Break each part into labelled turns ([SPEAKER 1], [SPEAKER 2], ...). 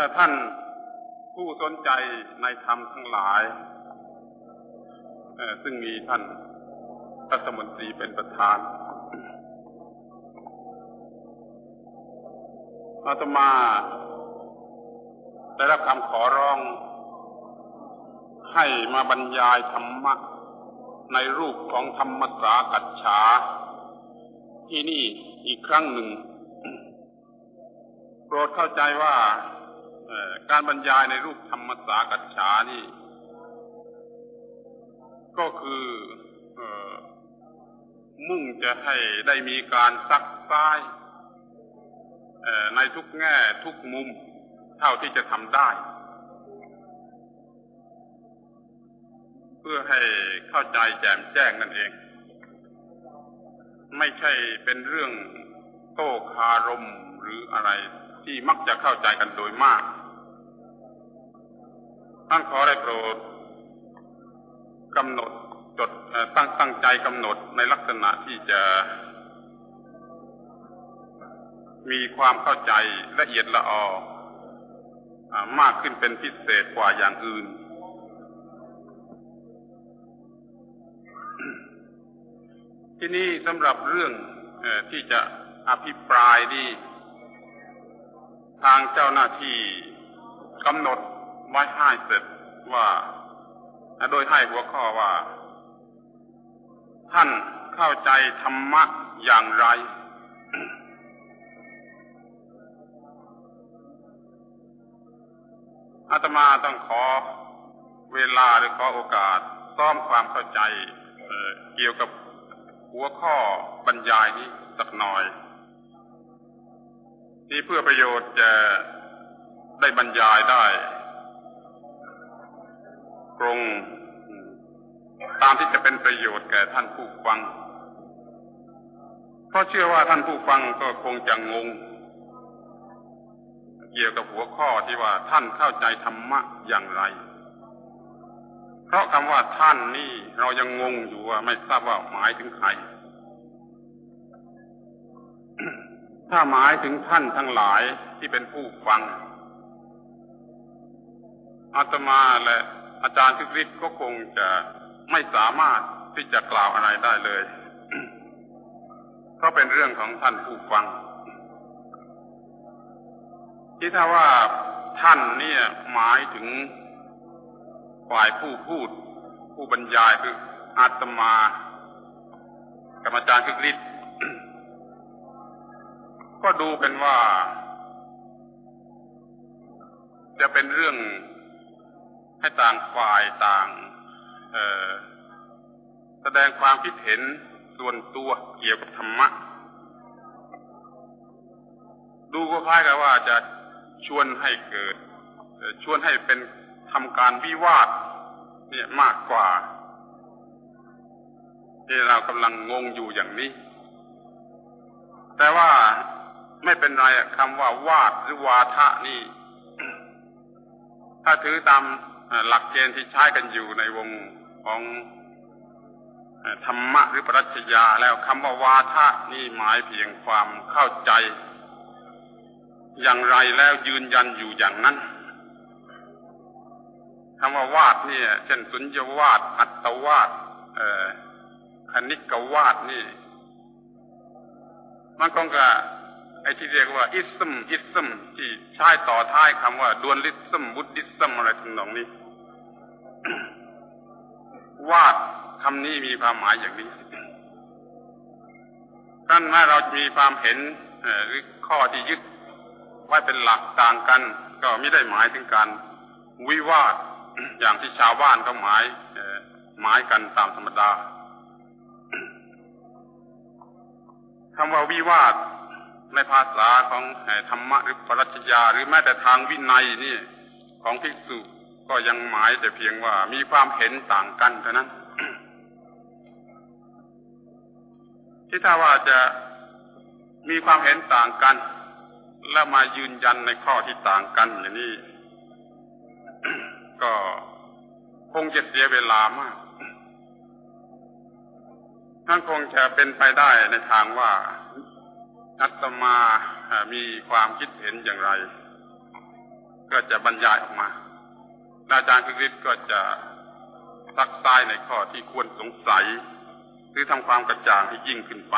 [SPEAKER 1] ถ้าท่านผู้สนใจในธรรมทั้งหลาย ซึ่งมีท่านรัฐมนตรีเป็นประธานอาตมาได้รับคำขอร้อง ให้มาบรรยายธรรมะในรูปของธรรมสากัจฉา ที่นี่อีกครั้งหนึ่ง โปรดเข้าใจว่า การบรรยายในรูปธรรมสากัจฉานี่ ก็คืออมุ่งจะให้ได้มีการซักซ้ายในทุกแง่ทุกมุมเท่าที่จะทำได้ เพื่อให้เข้าใจแจ่มแจ้งนั่นเอง ไม่ใช่เป็นเรื่องโต้คารมหรืออะไรที่มักจะเข้าใจกันโดยมาก ท่านขอได้โปรดกำหนดจดตั้งตั้งใจกำหนดในลักษณะที่จะ มีความเข้าใจละเอียดละออมากขึ้นเป็นพิเศษกว่าอย่างอื่น ที่นี่สำหรับเรื่องที่จะอภิปรายนี่ทางเจ้าหน้าที่กำหนด ไว้ให้เสร็จว่าโดยให้หัวข้อว่า ท่านเข้าใจธรรมะอย่างไร อาตมาต้องขอเวลาหรือขอโอกาสซ้อมความเข้าใจเเกี่ยวกับหัวข้อบรรยายนี้สักหน่อย นี่เพื่อประโยชน์จะได้บรรยายได้ ตรงตามที่จะเป็นประโยชน์แก่ท่านผู้ฟัง เพราะเชื่อว่าท่านผู้ฟังก็คงจะงง เกี่ยวกับหัวข้อที่ว่าท่านเข้าใจธรรมะอย่างไร เพราะคำว่าท่านนี่เรายังงงอยู่ว่าไม่ทราบว่าหมายถึงใคร ถ้าหมายถึงท่านทั้งหลายที่เป็นผู้ฟังอาตมาและ อาจารย์ทิฤทธิ์ก็คงจะไม่สามารถที่จะกล่าวอะไรได้เลย เพราะเป็นเรื่องของท่านผู้ฟัง ที่ถ้าว่าท่านเนี่ยหมายถึงฝ่ายผู้พูด ผู้บรรยายคืออาตมากับอาจารย์คึกฤทธิ์ก็ดูเป็นว่า จะเป็นเรื่อง ให้ต่างฝ่ายต่างแสดงความคิดเห็นส่วนตัวเกี่ยวกับธรรมะ ดูก็คล้ายกับว่าจะชวนให้เกิดชวนให้เป็นทำการวิวาทเนี่ยมากกว่า ที่เรากำลังงงอยู่อย่างนี้ แต่ว่าไม่เป็นไรคำว่าวาดหรือวาทะนี่ ถ้าถือตาม หลักเกณฑ์ที่ใช้กันอยู่ในวงของธรรมะหรือปรัชญาแล้วคำว่าวาทะนี่หมายเพียงความเข้าใจ อย่างไรแล้วยืนยันอยู่อย่างนั้นคำว่าวาดนี่เช่นสุญญวาดอัตวาดคณิกวาดนี่ มันก็กะ อ้ที่เรียกว่าอิสมอิสมที่ใช้ต่อท้ายคำว่าดวนลิสมบุติสมอะไรทั้งนองนี้ วาดคำนี้มีความหมายอย่างนี้ท่านถ้าเรามีความเห็นหรือข้อที่ยึดไว้เป็นหลักต่างกัน ก็ไม่ได้หมายถึงการวิวาทอย่างที่ชาวบ้านเขาหมายหมายกันตามธรรมดาคำว่าวิวาท ในภาษาของธรรมะหรือปรัชญาหรือแม้แต่ทางวินัยนี่ ของภิกษุก็ยังหมายแต่เพียงว่ามีความเห็นต่างกันเท่านั้นที่ถ้าว่าจะมีความเห็นต่างกัน แล้วมายืนยันในข้อที่ต่างกันอย่างนี้ ก็คงจะเสียเวลามากท่านคงจะเป็นไปได้ในทางว่า อัตมามีความคิดเห็นอย่างไร ก็จะบรรยายออกมาอาจารย์คริสก็จะซักซ้ายในข้อที่ควรสงสัย หรือทำความกระจ่างให้ยิ่งขึ้นไป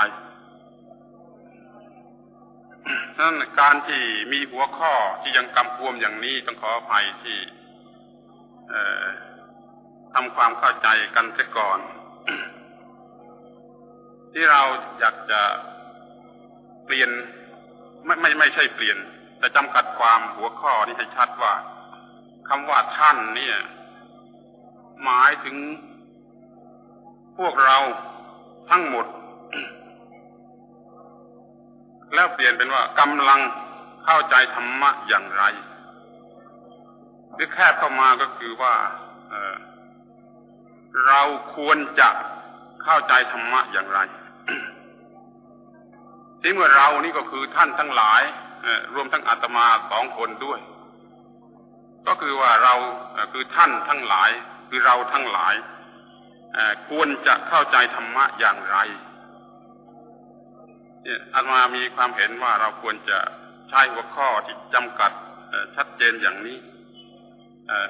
[SPEAKER 1] นั้นการที่มีหัวข้อที่ยังกำกวมอย่างนี้ต้องขออภัยที่ทำความเข้าใจกันเสียก่อน ที่เราอยากจะ ปลี่ยนไม่ไม่ไม่ใช่เปลี่ยน แต่จำกัดความหัวข้อนี้ให้ชัดว่าคำว่าท่านเนี่ย หมายถึงพวกเราทั้งหมด แล้วเปลี่ยนเป็นว่ากำลังเข้าใจธรรมะอย่างไรหรือแคบเข้ามาก็คือว่าเเราควรจะเข้าใจธรรมะอย่างไร ที่เมื่อเรานี่ก็คือท่านทั้งหลายรวมทั้งอาตมาสองคนด้วย ก็คือว่าเราคือท่านทั้งหลาย คือเราทั้งหลายควรจะเข้าใจธรรมะอย่างไรอาตมามีความเห็นว่าเราควรจะใช้หัวข้อที่จำกัดชัดเจนอย่างนี้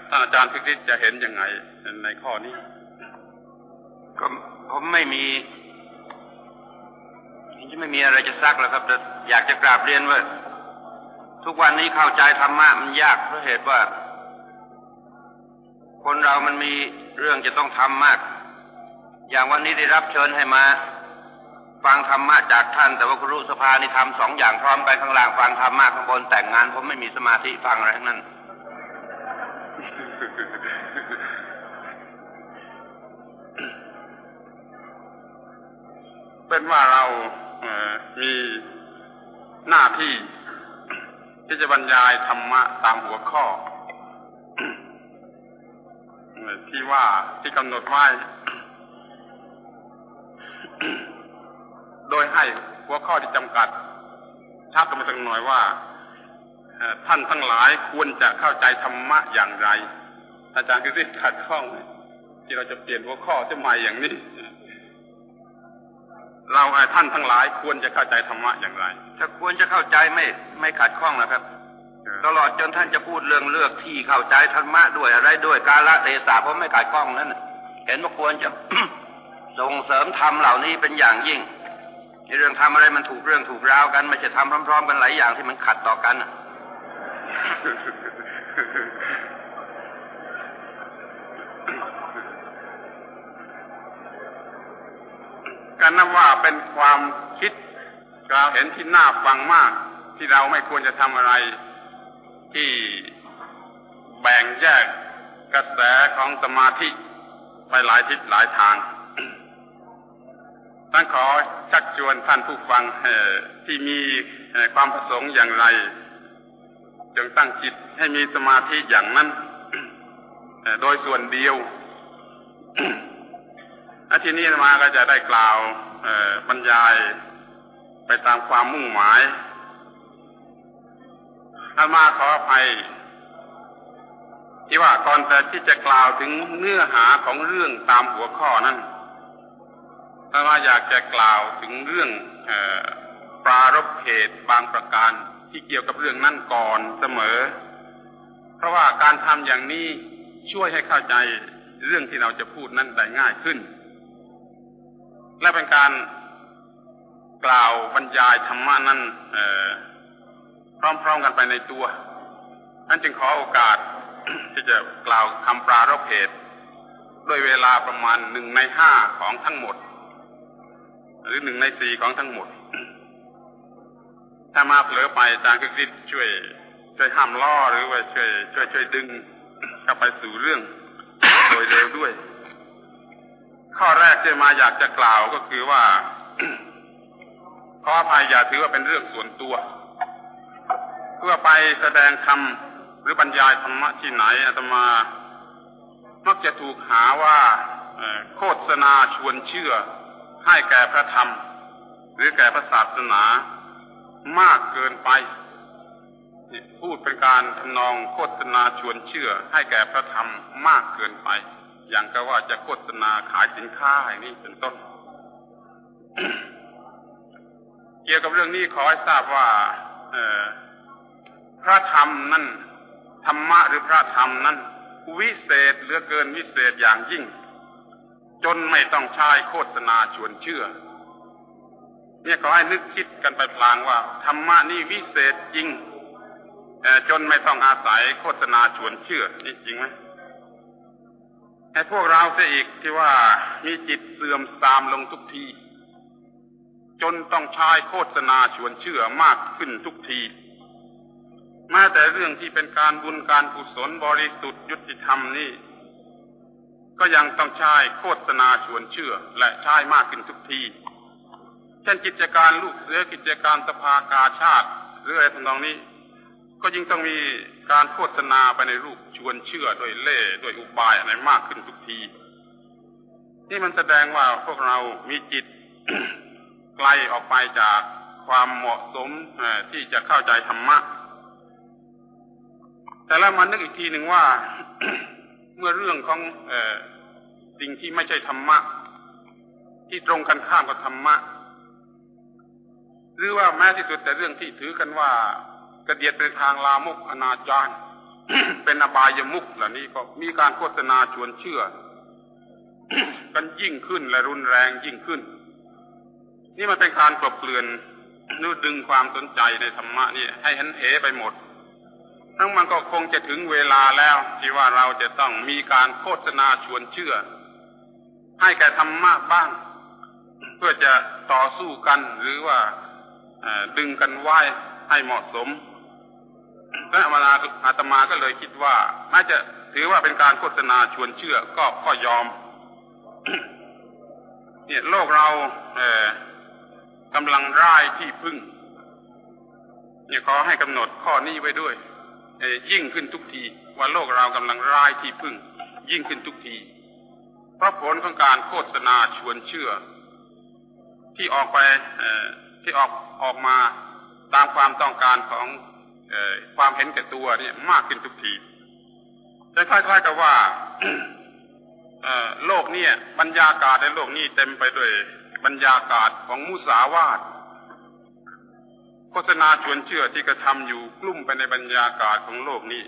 [SPEAKER 1] ท่านอาจารย์พิกิตจะเห็นยังไงในข้อนี้
[SPEAKER 2] ก็ผมไม่มี ที่ไม่มีอะไรจะซักแล้วครับแต่อยากจะกราบเรียนว่าทุกวันนี้เข้าใจธรรมะมันยากเพราะเหตุว่า คนเรามันมีเรื่องจะต้องทำมาก อย่างวันนี้ได้รับเชิญให้มา ฟังธรรมะจากท่าน แต่ว่าครูสภานี่ทำสองอย่างพร้อมกันข้างล่างฟังธรรมะข้างบนแต่งงานผมไม่มีสมาธิฟังอะไรทั้งนั้น
[SPEAKER 1] เป็นว่าเรา มีหน้าที่ที่จะบรรยายธรรมะตามหัวข้อที่ว่าที่กำหนดไว้ โดยให้หัวข้อที่จำกัดชัดลงมาสักหน่อยว่าท่านทั้งหลายควรจะเข้าใจธรรมะอย่างไร อาจารย์คือที่ขัดข้องที่เราจะเปลี่ยนหัวข้อจะใหม่อย่างนี้ เราท่านทั้งหลายควรจะเข้าใจธรรมะอย่างไร
[SPEAKER 2] ถ้าควรจะเข้าใจไม่ไม่ขัดข้องนะครับ ตลอดจนท่านจะพูดเรื่องเลือกที่เข้าใจธรรมะด้วยอะไรด้วยกาลเทศะผมไม่ขัดข้องนั้นเห็นว่าควรจะส่งเสริมธรรมเหล่านี้เป็นอย่างยิ่งในเรื่องทำอะไรมันถูกเรื่องถูกราวกันไม่ใช่ทำพร้อมๆ กันหลายอย่างที่มันขัดต่อกัน
[SPEAKER 1] กันนับว่าเป็นความคิดเราเห็นที่น่าฟังมาก ที่เราไม่ควรจะทำอะไร ที่แบ่งแยกกระแสของสมาธิไปหลายทิศหลายทางท่านขอชักชวนท่านผู้ฟังที่มีความประสงค์อย่างไร จงตั้งจิตให้มีสมาธิอย่างนั้นโดยส่วนเดียว อาทีนี้มาก็จะได้กล่าวบรรยายไปตามความมุ่งหมายอามาขออภัยที่ว่าก่อนแต่ที่จะกล่าวถึงเนื้อหาของเรื่องตามหัวข้อนั้นอามาอยากจะกล่าวถึงเรื่องปรารบเหตุบางประการที่เกี่ยวกับเรื่องนั่นก่อนเสมอ เพราะว่าการทำอย่างนี้ช่วยให้เข้าใจเรื่องที่เราจะพูดนั้นได้ง่ายขึ้น และเป็นการกล่าวบรรยายธรรมะนั้นพร้อมๆกันไปในตัวนั้นจึงขอโอกาสที่จะกล่าวคำปรารภเหตุด้วยเวลาประมาณหนึ่งในห้าของทั้งหมด หรือหนึ่งในสี่ของทั้งหมด ถ้ามาเผลอไปอาจารย์ก็คิดช่วย ช่วยห้ามล่อหรือว่าช่วยช่วยช่วยดึงเข้าไปสู่เรื่องโดยเร็วด้วย ข้อแรกที่มาอยากจะกล่าวก็คือว่าขออภัยอย่าถือว่าเป็นเรื่องส่วนตัว เพื่อไปแสดงธรรมหรือบรรยายธรรมะที่ไหนอาตมามักจะถูกหาว่าโฆษณาชวนเชื่อ ให้แก่พระธรรม หรือแก่พระศาสนามากเกินไปพูดเป็นการทำนองโฆษณาชวนเชื่อ ให้แก่พระธรรมมากเกินไป อย่างก็ว่าจะโฆษณาขายสินค้าอย่างนี้เป็นต้น เกี่ยวกับเรื่องนี้ขอให้ทราบว่าพระธรรมนั่นธรรมะหรือพระธรรมนั้น วิเศษเหลือเกินวิเศษอย่างยิ่ง จนไม่ต้องใช้โฆษณาชวนเชื่อ เนี่ยขอให้นึกคิดกันไปพลางว่าธรรมะนี่วิเศษจริงจนไม่ต้องอาศัยโฆษณาชวนเชื่อนี่จริงไหม ให้พวกเราเสียอีกที่ว่ามีจิตเสื่อมทรามลงทุกที จนต้องใช้โฆษณาชวนเชื่อมากขึ้นทุกทีแม้แต่เรื่องที่เป็นการบุญการกุศลบริสุทธิ์ยุติธรรมนี่ ก็ยังต้องใช้โฆษณาชวนเชื่อ และใช้มากขึ้นทุกที เช่นกิจการลูกเสือกิจการสภากาชาติ หรืออะไรทำนองนี้ ก็ยิ่งต้องมี การโฆษณาไปในรูปชวนเชื่อโดยเล่โดยอุบายอะไรมากขึ้นทุกที นี่มันแสดงว่าพวกเรามีจิตไกลออกไปจากความเหมาะสมที่จะเข้าใจธรรมะ แต่แล้วมานึกอีกทีหนึ่งว่า เมื่อเรื่องของอสิ่งที่ไม่ใช่ธรรมะ ที่ตรงกันข้ามกับธรรมะ หรือว่าแม้ที่สุดแต่เรื่องที่ถือกันว่า กระเดียดเป็นทางลามุกอนาจารเป็นอบายมุกเหล่านี้ก็มีการโฆษณาชวนเชื่อ กันยิ่งขึ้นและรุนแรงยิ่งขึ้น นี่มันเป็นการกลบเกลื่อนนู่ดึงความสนใจในธรรมะนี่ให้หันเหไปหมด ทั้งมันก็คงจะถึงเวลาแล้ว ที่ว่าเราจะต้องมีการโฆษณาชวนเชื่อ ให้แก่ธรรมะบ้าง เพื่อจะต่อสู้กันหรือว่าดึงกันไว้ให้เหมาะสม พระอาอาตมาก็เลยคิดว่าแม้จะถือว่าเป็นการโฆษณาชวนเชื่อก็ก็ยอม เนี่ยโลกเราเกำลังร่ายที่พึ่ง เนี่ยขอให้กำหนดข้อนี้ไว้ด้วยยิ่งขึ้นทุกที ว่าโลกเรากำลังร้ายที่พึ่ง ยิ่งขึ้นทุกที เพราะผลของการโฆษณาชวนเชื่อ ที่ออกไปที่ออกออกมาตามความต้องการของ ความเห็นแก่ตัวเนี่ยมากขึ้นทุกทีจะคล้ายๆกับว่าโลกนี้บรรยากาศในโลกนี้เต็มไปด้วยบรรยากาศของมุสาวาทโฆษณาชวนเชื่อที่กระทำอยู่กลุ่มไปในบรรยากาศของโลกนี้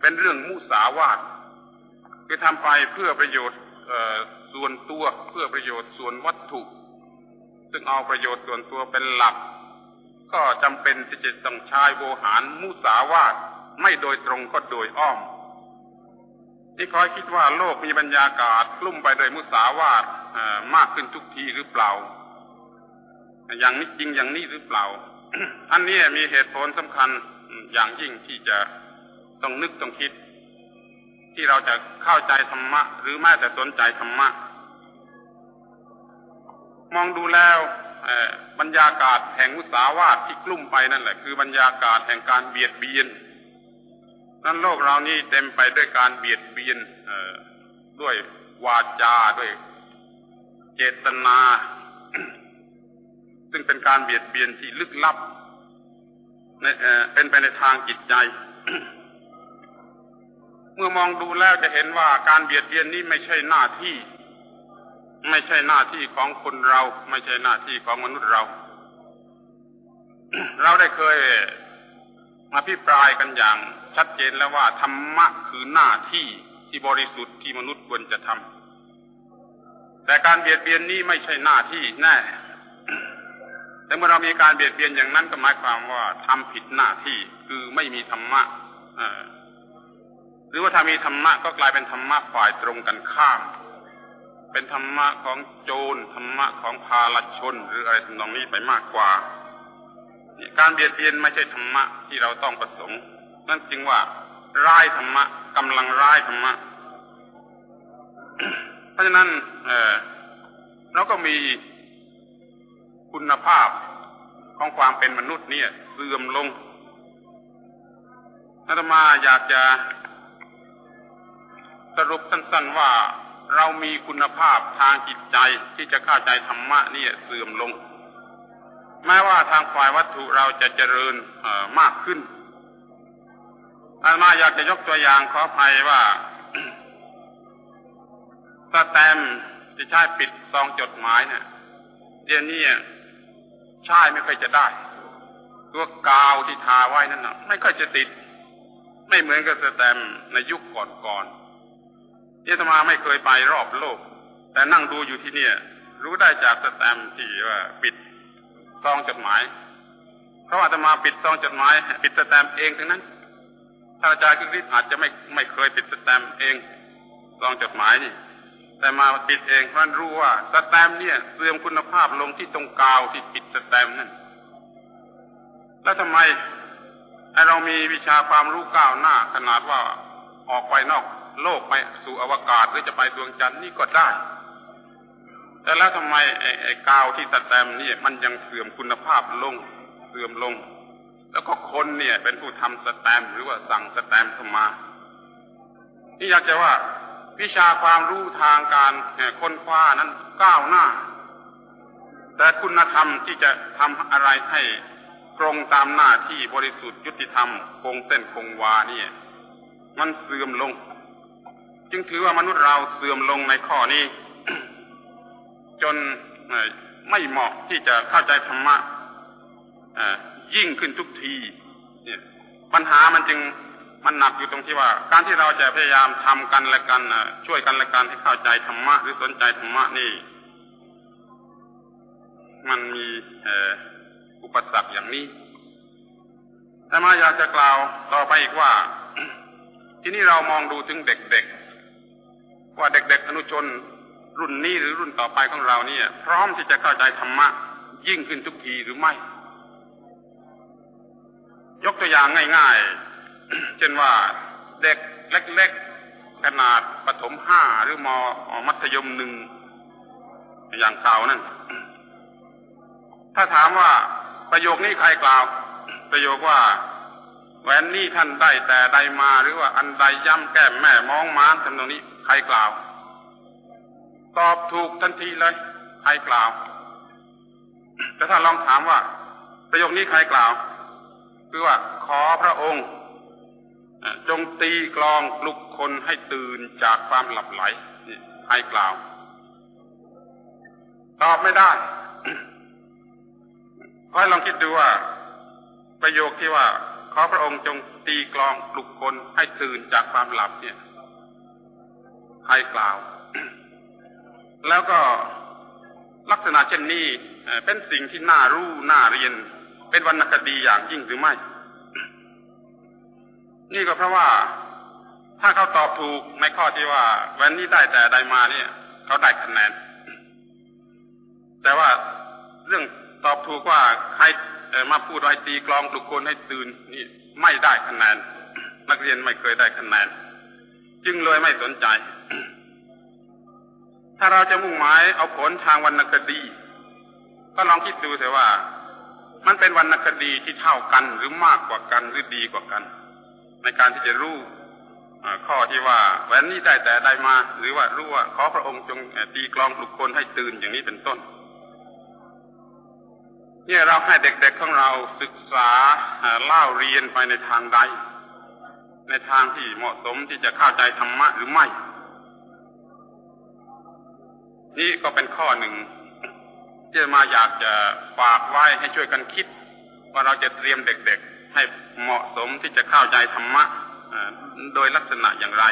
[SPEAKER 1] เป็นเรื่องมุสาวาทคือทำไปเพื่อประโยชน์ส่วนตัวเพื่อประโยชน์ส่วนวัตถุ ซึ่งเอาประโยชน์ส่วนตัวเป็นหลัก ก็จำเป็นที่จะต้องใช้โวหารมุสาวาทไม่โดยตรงก็โดยอ้อม ที่คอยคิดว่าโลกมีบรรยากาศกลุ่มไปโดยมุสาวาทมากขึ้นทุกทีหรือเปล่า อย่างนี้จริงอย่างนี้หรือเปล่า อันนี้มีเหตุผลสำคัญอย่างยิ่งที่จะต้องนึกต้องคิด ที่เราจะเข้าใจธรรมะ หรือแม้แต่สนใจธรรมะ มองดูแล้ว บรรยากาศแห่งอุสาวาทที่กลุ่มไปนั่นแหละ คือบรรยากาศแห่งการเบียดเบียน นั้นโลกเรานี้เต็มไปด้วยการเบียดเบียนด้วยวาจาด้วยเจตนา ซึ่งเป็นการเบียดเบียนที่ลึกลับเป็นไปในทางจิตใจ เมื่อมองดูแล้วจะเห็นว่าการเบียดเบียนนี้ไม่ใช่หน้าที่ ไม่ใช่หน้าที่ของคนเรา ไม่ใช่หน้าที่ของมนุษย์เรา เราได้เคยมาพิปรายกันอย่างชัดเจนแล้วว่าธรรมะคือหน้าที่ที่บริสุทธิ์ที่มนุษย์ควรจะทำแต่การเบียดเบียนนี้ไม่ใช่หน้าที่แน่แต่เมื่อเรามีการเบียดเบียนอย่างนั้นก็หมายความว่าทำผิดหน้าที่คือไม่มีธรรมะหรือว่าถ้ามีธรรมะก็กลายเป็นธรรมะฝ่ายตรงกันข้าม เป็นธรรมะของโจรธรรมะของพาลชน หรืออะไรทำนองนี้ไปมากกว่าการเบียดเบียนไม่ใช่ธรรมะที่เราต้องประสงค์ นั่นจึงว่าร้ายธรรมะกำลังร้ายธรรมะ เพราะฉะนั้นเเราก็มีคุณภาพของความเป็นมนุษย์เนี่ย เสื่อมลงอาตมาอยากจะสรุปสั้นๆว่า เรามีคุณภาพทางจิตใจที่จะเข้าใจธรรมะนี่เสื่อมลง แม้ว่าทางฝ่ายวัตถุเราจะเจริญมากขึ้นอาตมาอยากจะยกตัวอย่างขออภัยว่าสแตมที่ใช้ปิดซองจดหมายเนี่ยเดี๋ยวนี้ใช่ไม่ค่อยจะได้ ตัวกาวที่ทาไว้นั่นนะไม่ค่อยจะติด ไม่เหมือนกับสแตมในยุคก่อนๆ ที่ธรรมาไม่เคยไปรอบโลก แต่นั่งดูอยู่ที่เนี่ย รู้ได้จากสแตมที่ว่าปิดซองจดหมาย เพราะว่าธรรมาปิดซองจดหมาย ปิดสแตมเองทั้งนั้นท่านอาจารย์คิดอาจจะไม่ไม่เคยปิดสแตมเองซองจดหมายนี่แต่มาปิดเองเพราะรู้ว่าสแตมเนี่ยเสื่อมคุณภาพลงที่ตรงกาวที่ปิดสแตมนั่นแล้วทำไมเรามีวิชาความรู้ก้าวหน้าขนาดว่าออกไปนอก โลกไปสู่อวกาศหรือจะไปดวงจันทร์นี่ก็ได้ แต่แล้วทำไมไอ้ไอกาวที่สแตมนี่มันยังเสื่อมคุณภาพลงเสื่อมลง แล้วก็คนเนี่ย เป็นผู้ทำสแตมหรือว่าสั่งสแตมเข้ามา นี่อยากจะว่า วิชาความรู้ทางการค้นคว้านั้นก้าวหน้า แต่คุณธรรมที่จะทำอะไรให้ตรงตามหน้าที่บริสุทธิ์ยุติธรรมคงเส้นคงวาเนี่ย มันเสื่อมลง จึงถือว่ามนุษย์เราเสื่อมลงในข้อนี้ จนไม่เหมาะที่จะเข้าใจธรรมะยิ่งขึ้นทุกทีปัญหามันจึงมันหนักอยู่ตรงที่ว่า การที่เราจะพยายามทำกันและกันช่วยกันและกันให้เข้าใจธรรมะหรือสนใจธรรมะนี่ มันมีอุปสรรคอย่างนี้แต่มาอยากจะกล่าวต่อไปอีกว่า ที่นี่เรามองดูถึงเด็กๆ ว่าเด็กๆอนุชนรุ่นนี้หรือรุ่นต่อไปของเราเนี่ย พร้อมที่จะเข้าใจธรรมะยิ่งขึ้นทุกทีหรือไม่ ยกตัวอย่างง่ายๆ เช่นว่าเด็กเล็กๆขนาดปฐมห้าหรือมอมัธยมหนึ่งอย่างเก่านั่น ถ้าถามว่าประโยคนี้ใครกล่าว ประโยคว่าแหวนนี่ท่านได้แต่ใดมาหรือว่าอันใดย่ำแก้มแม่มองม้านทำตรงนี้ รกล่าว ตอบถูกทันทีเลยใครกล่าว แต่ถ้าลองถามว่า ประโยคนี้ใครกล่าว คือว่าขอพระองค์ จงตีกลองปลุกคนให้ตื่นจากความหลับไหลใครกล่าว ตอบไม่ได้ขอให้ลองคิดดูว่า ประโยคที่ว่าขอพระองค์จงตีกลองปลุกคนให้ตื่นจากความหลับเนี่ย ใครกล่าว แล้วก็ลักษณะเช่นนี้เป็นสิ่งที่น่ารู้น่าเรียน เป็นวรรณคดีอย่างยิ่งหรือไม่ นี่ก็เพราะว่าถ้าเขาตอบถูกในข้อที่ว่าวันนี้ได้แต่ใดมาเนี่ย เขาได้คะแนน แต่ว่าเรื่องตอบถูกว่าใครมาพูดไว้ตีกลองปลุกคนให้ตื่นนี่ไม่ได้คะแนนนักเรียนไม่เคยได้คะแนน จึงเลยไม่สนใจ ถ้าเราจะมุ่งหมายเอาผลทางวรรณคดี ก็ลองคิดดูเถอะว่า มันเป็นวรรณคดีที่เท่ากันหรือมากกว่ากันหรือดีกว่ากัน ในการที่จะรู้ข้อที่ว่าแหวนนี้ได้แต่ได้มา หรือว่ารู้ว่าขอพระองค์จงตีกลองปลุกคนให้ตื่นอย่างนี้เป็นต้น เนี่ยเราให้เด็กๆของเราศึกษาเล่าเรียนไปในทางใด ในทางที่เหมาะสมที่จะเข้าใจธรรมะหรือไม่ นี่ก็เป็นข้อหนึ่งที่มาอยากจะฝากไว้ให้ช่วยกันคิด ว่าเราจะเตรียมเด็กๆ ให้เหมาะสมที่จะเข้าใจธรรมะโดยลักษณะอย่างไร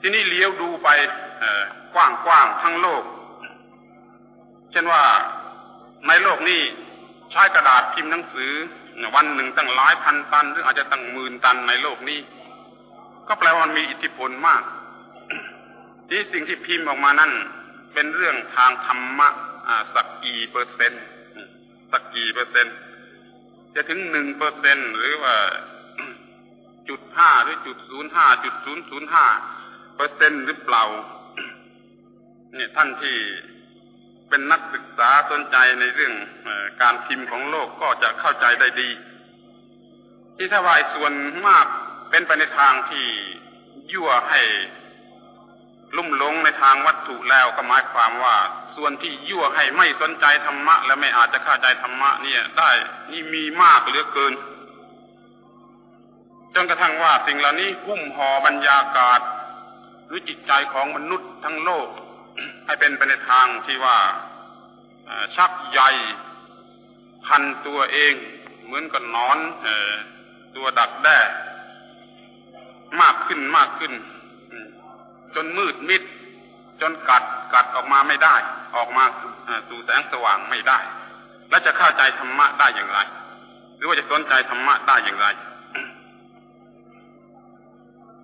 [SPEAKER 1] ที่นี่เลี้ยวดูไปกว้างๆทั้งโลก เช่นว่าในโลกนี้ใช้กระดาษพิมพ์หนังสือ วันหนึ่งตั้งหลายพันตัน หรืออาจจะตั้งหมื่นตันในโลกนี้ ก็แปลว่ามันมีอิทธิพลมาก ที่สิ่งที่พิมพ์ออกมานั่น เป็นเรื่องทางธรรมะสักกี่เปอร์เซ็นต์สักกี่เปอร์เซ็นต์จะถึงหนึ่งเปอร์เซ็นต์หรือว่าจุดห้าหรือจุดศูนย์ห้าจุดศูนย์ศูนย์ห้าเปอร์เซ็นต์หรือเปล่าเนี่ยท่านที่เป็นนักศึกษาสนใจในเรื่องอการพิมพ์ของโลกก็จะเข้าใจได้ดี ที่ถ้าว่าส่วนมากเป็นไปในทางที่ยั่วให้ ลุ่มหลงในทางวัตถุแล้วก็หมายความว่า ส่วนที่ยั่วให้ไม่สนใจธรรมะ และไม่อาจจะเข้าใจธรรมะเนี่ย ได้นี่มีมากเหลือเกินจนกระทั่งว่าสิ่งเหล่านี้หุ้มห่อบรรยากาศ หรือจิตใจของมนุษย์ทั้งโลก ให้เป็นไปในทางที่ว่าชักใยพันตัวเอง เหมือนกับนอนตัวดักแด้ มากขึ้นมากขึ้น จนมืดมิด จนกัดกัดออกมาไม่ได้ ออกมาสู่แสงสว่างไม่ได้ และจะเข้าใจธรรมะได้อย่างไร หรือว่าจะสนใจธรรมะได้อย่างไร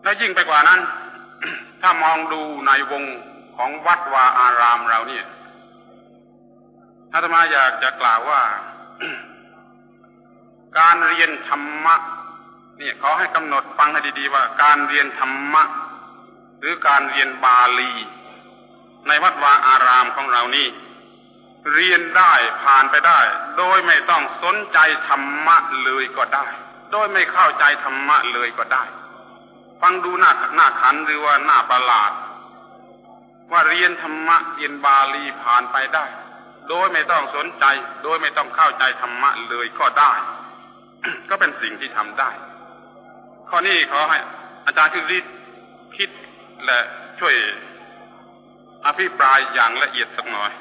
[SPEAKER 1] และยิ่งไปกว่านั้น ถ้ามองดูในวงของวัดวาอารามเราเนี่ยอาตมาอยากจะกล่าวว่า การเรียนธรรมะเนี่ยขอให้กำหนดฟังให้ดีๆว่า การเรียนธรรมะ หรือการเรียนบาลี ในวัดวาอารามของเรานี่เรียนได้ผ่านไปได้ โดยไม่ต้องสนใจธรรมะเลยก็ได้ โดยไม่เข้าใจธรรมะเลยก็ได้ ฟังดูหน้าหน้าขันหรือว่าหน้าประหลาด ว่าเรียนธรรมะเรียนบาลีผ่านไปได้ โดยไม่ต้องสนใจ โดยไม่ต้องเข้าใจธรรมะเลยก็ได้ ก็เป็นสิ่งที่ทำได้ ข้อนี้ขอให้อาจารย์คือริคิ และช่วยอภิปรายอย่างละเอียดสักหน่อย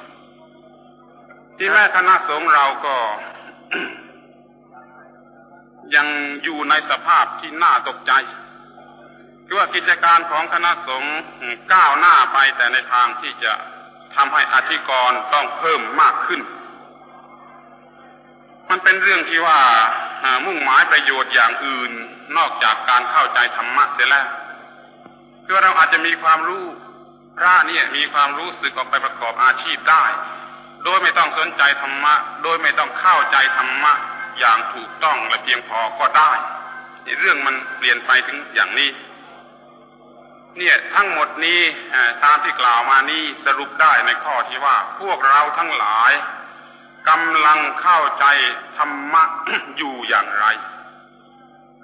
[SPEAKER 1] ที่แม่คณะสงฆ์เราก็ ยังอยู่ในสภาพที่น่าตกใจคือว่ากิจการของคณะสงฆ์ก้าวหน้าไปแต่ในทางที่จะทำให้อธิกรต้องเพิ่มมากขึ้น มันเป็นเรื่องที่ว่ามุ่งหมายประโยชน์อย่างอื่นนอกจากการเข้าใจธรรมะเสียแล้ว คือเราอาจจะมีความรู้พระเนี่ยมีความรู้สึกออกไปประกอบอาชีพได้ โดยไม่ต้องสนใจธรรมะ โดยไม่ต้องเข้าใจธรรมะอย่างถูกต้องและเพียงพอก็ได้เรื่องมันเปลี่ยนไปถึงอย่างนี้ เนี่ยทั้งหมดนี้ตามที่กล่าวมานี้สรุปได้ในข้อที่ว่า พวกเราทั้งหลายกำลังเข้าใจธรรมะอยู่อย่างไร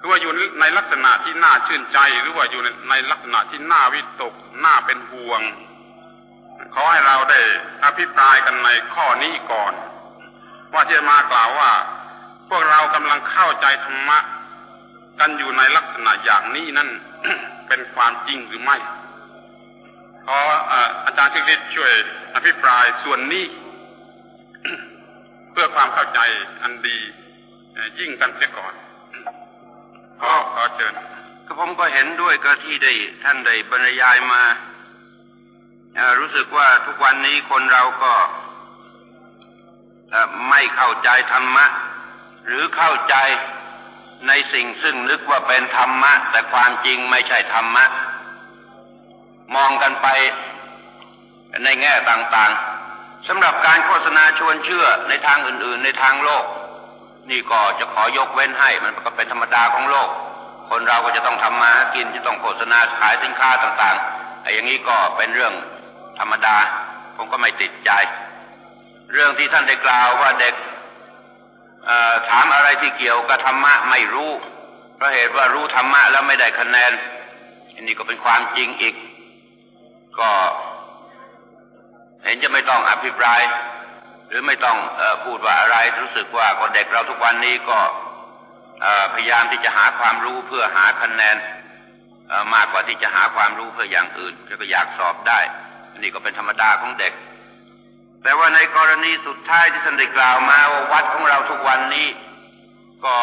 [SPEAKER 1] คือว่าอยู่ในลักษณะที่น่าชื่นใจ หรือว่าอยู่ในลักษณะที่น่าวิตกน่าเป็นห่วง ขอให้เราได้อภิปรายกันในข้อนี้ก่อน ว่าจะมากล่าวว่า พวกเรากำลังเข้าใจธรรมะกันอยู่ในลักษณะอย่างนี้นั่นเป็นความจริงหรือไม่ขออาจารย์ชิริช่วยอภิปรายส่วนนี้ เพื่อความเข้าใจอันดียิ่งกันเสียก่อน ขอขอเชิญ
[SPEAKER 2] ก็ผมก็เห็นด้วยก็ที่ได้ท่านได้บรรยายมารู้สึกว่าทุกวันนี้คนเราก็ไม่เข้าใจธรรมะ หรือเข้าใจในสิ่งซึ่งนึกว่าเป็นธรรมะ แต่ความจริงไม่ใช่ธรรมะ มองกันไปในแง่ต่างๆสำหรับการโฆษณาชวนเชื่อในทางอื่นๆ ในทางโลก นี่ก็จะขอยกเว้นให้มันก็เป็นธรรมดาของโลก คนเราก็จะต้องทำมาหากินจะต้องโฆษณาขายสินค้าต่างๆไอ้อย่างนี้ก็เป็นเรื่องธรรมดาผมก็ไม่ติดใจ เรื่องที่ท่านได้กล่าวว่าเด็กถามอะไรที่เกี่ยวกับธรรมะไม่รู้เพราะเหตุว่ารู้ธรรมะแล้วไม่ได้คะแนน อันนี้ก็เป็นความจริงอีก ก็ เห็นจะไม่ต้องอภิปราย รือไม่ต้องอพูดว่าอะไรรู้สึกว่าคนเด็กเราทุกวันนี้ก็พยายามที่จะหาความรู้เพื่อหาคะแนนมากกว่าที่จะหาความรู้เพื่ออย่างอื่นก็อยากสอบได้นนี้ก็เป็นธรรมดาของเด็ก แต่ว่าในกรณีสุดท้ายที่ท่านได้กล่าวมาว่าวัดของเราทุกวันนี้ ก็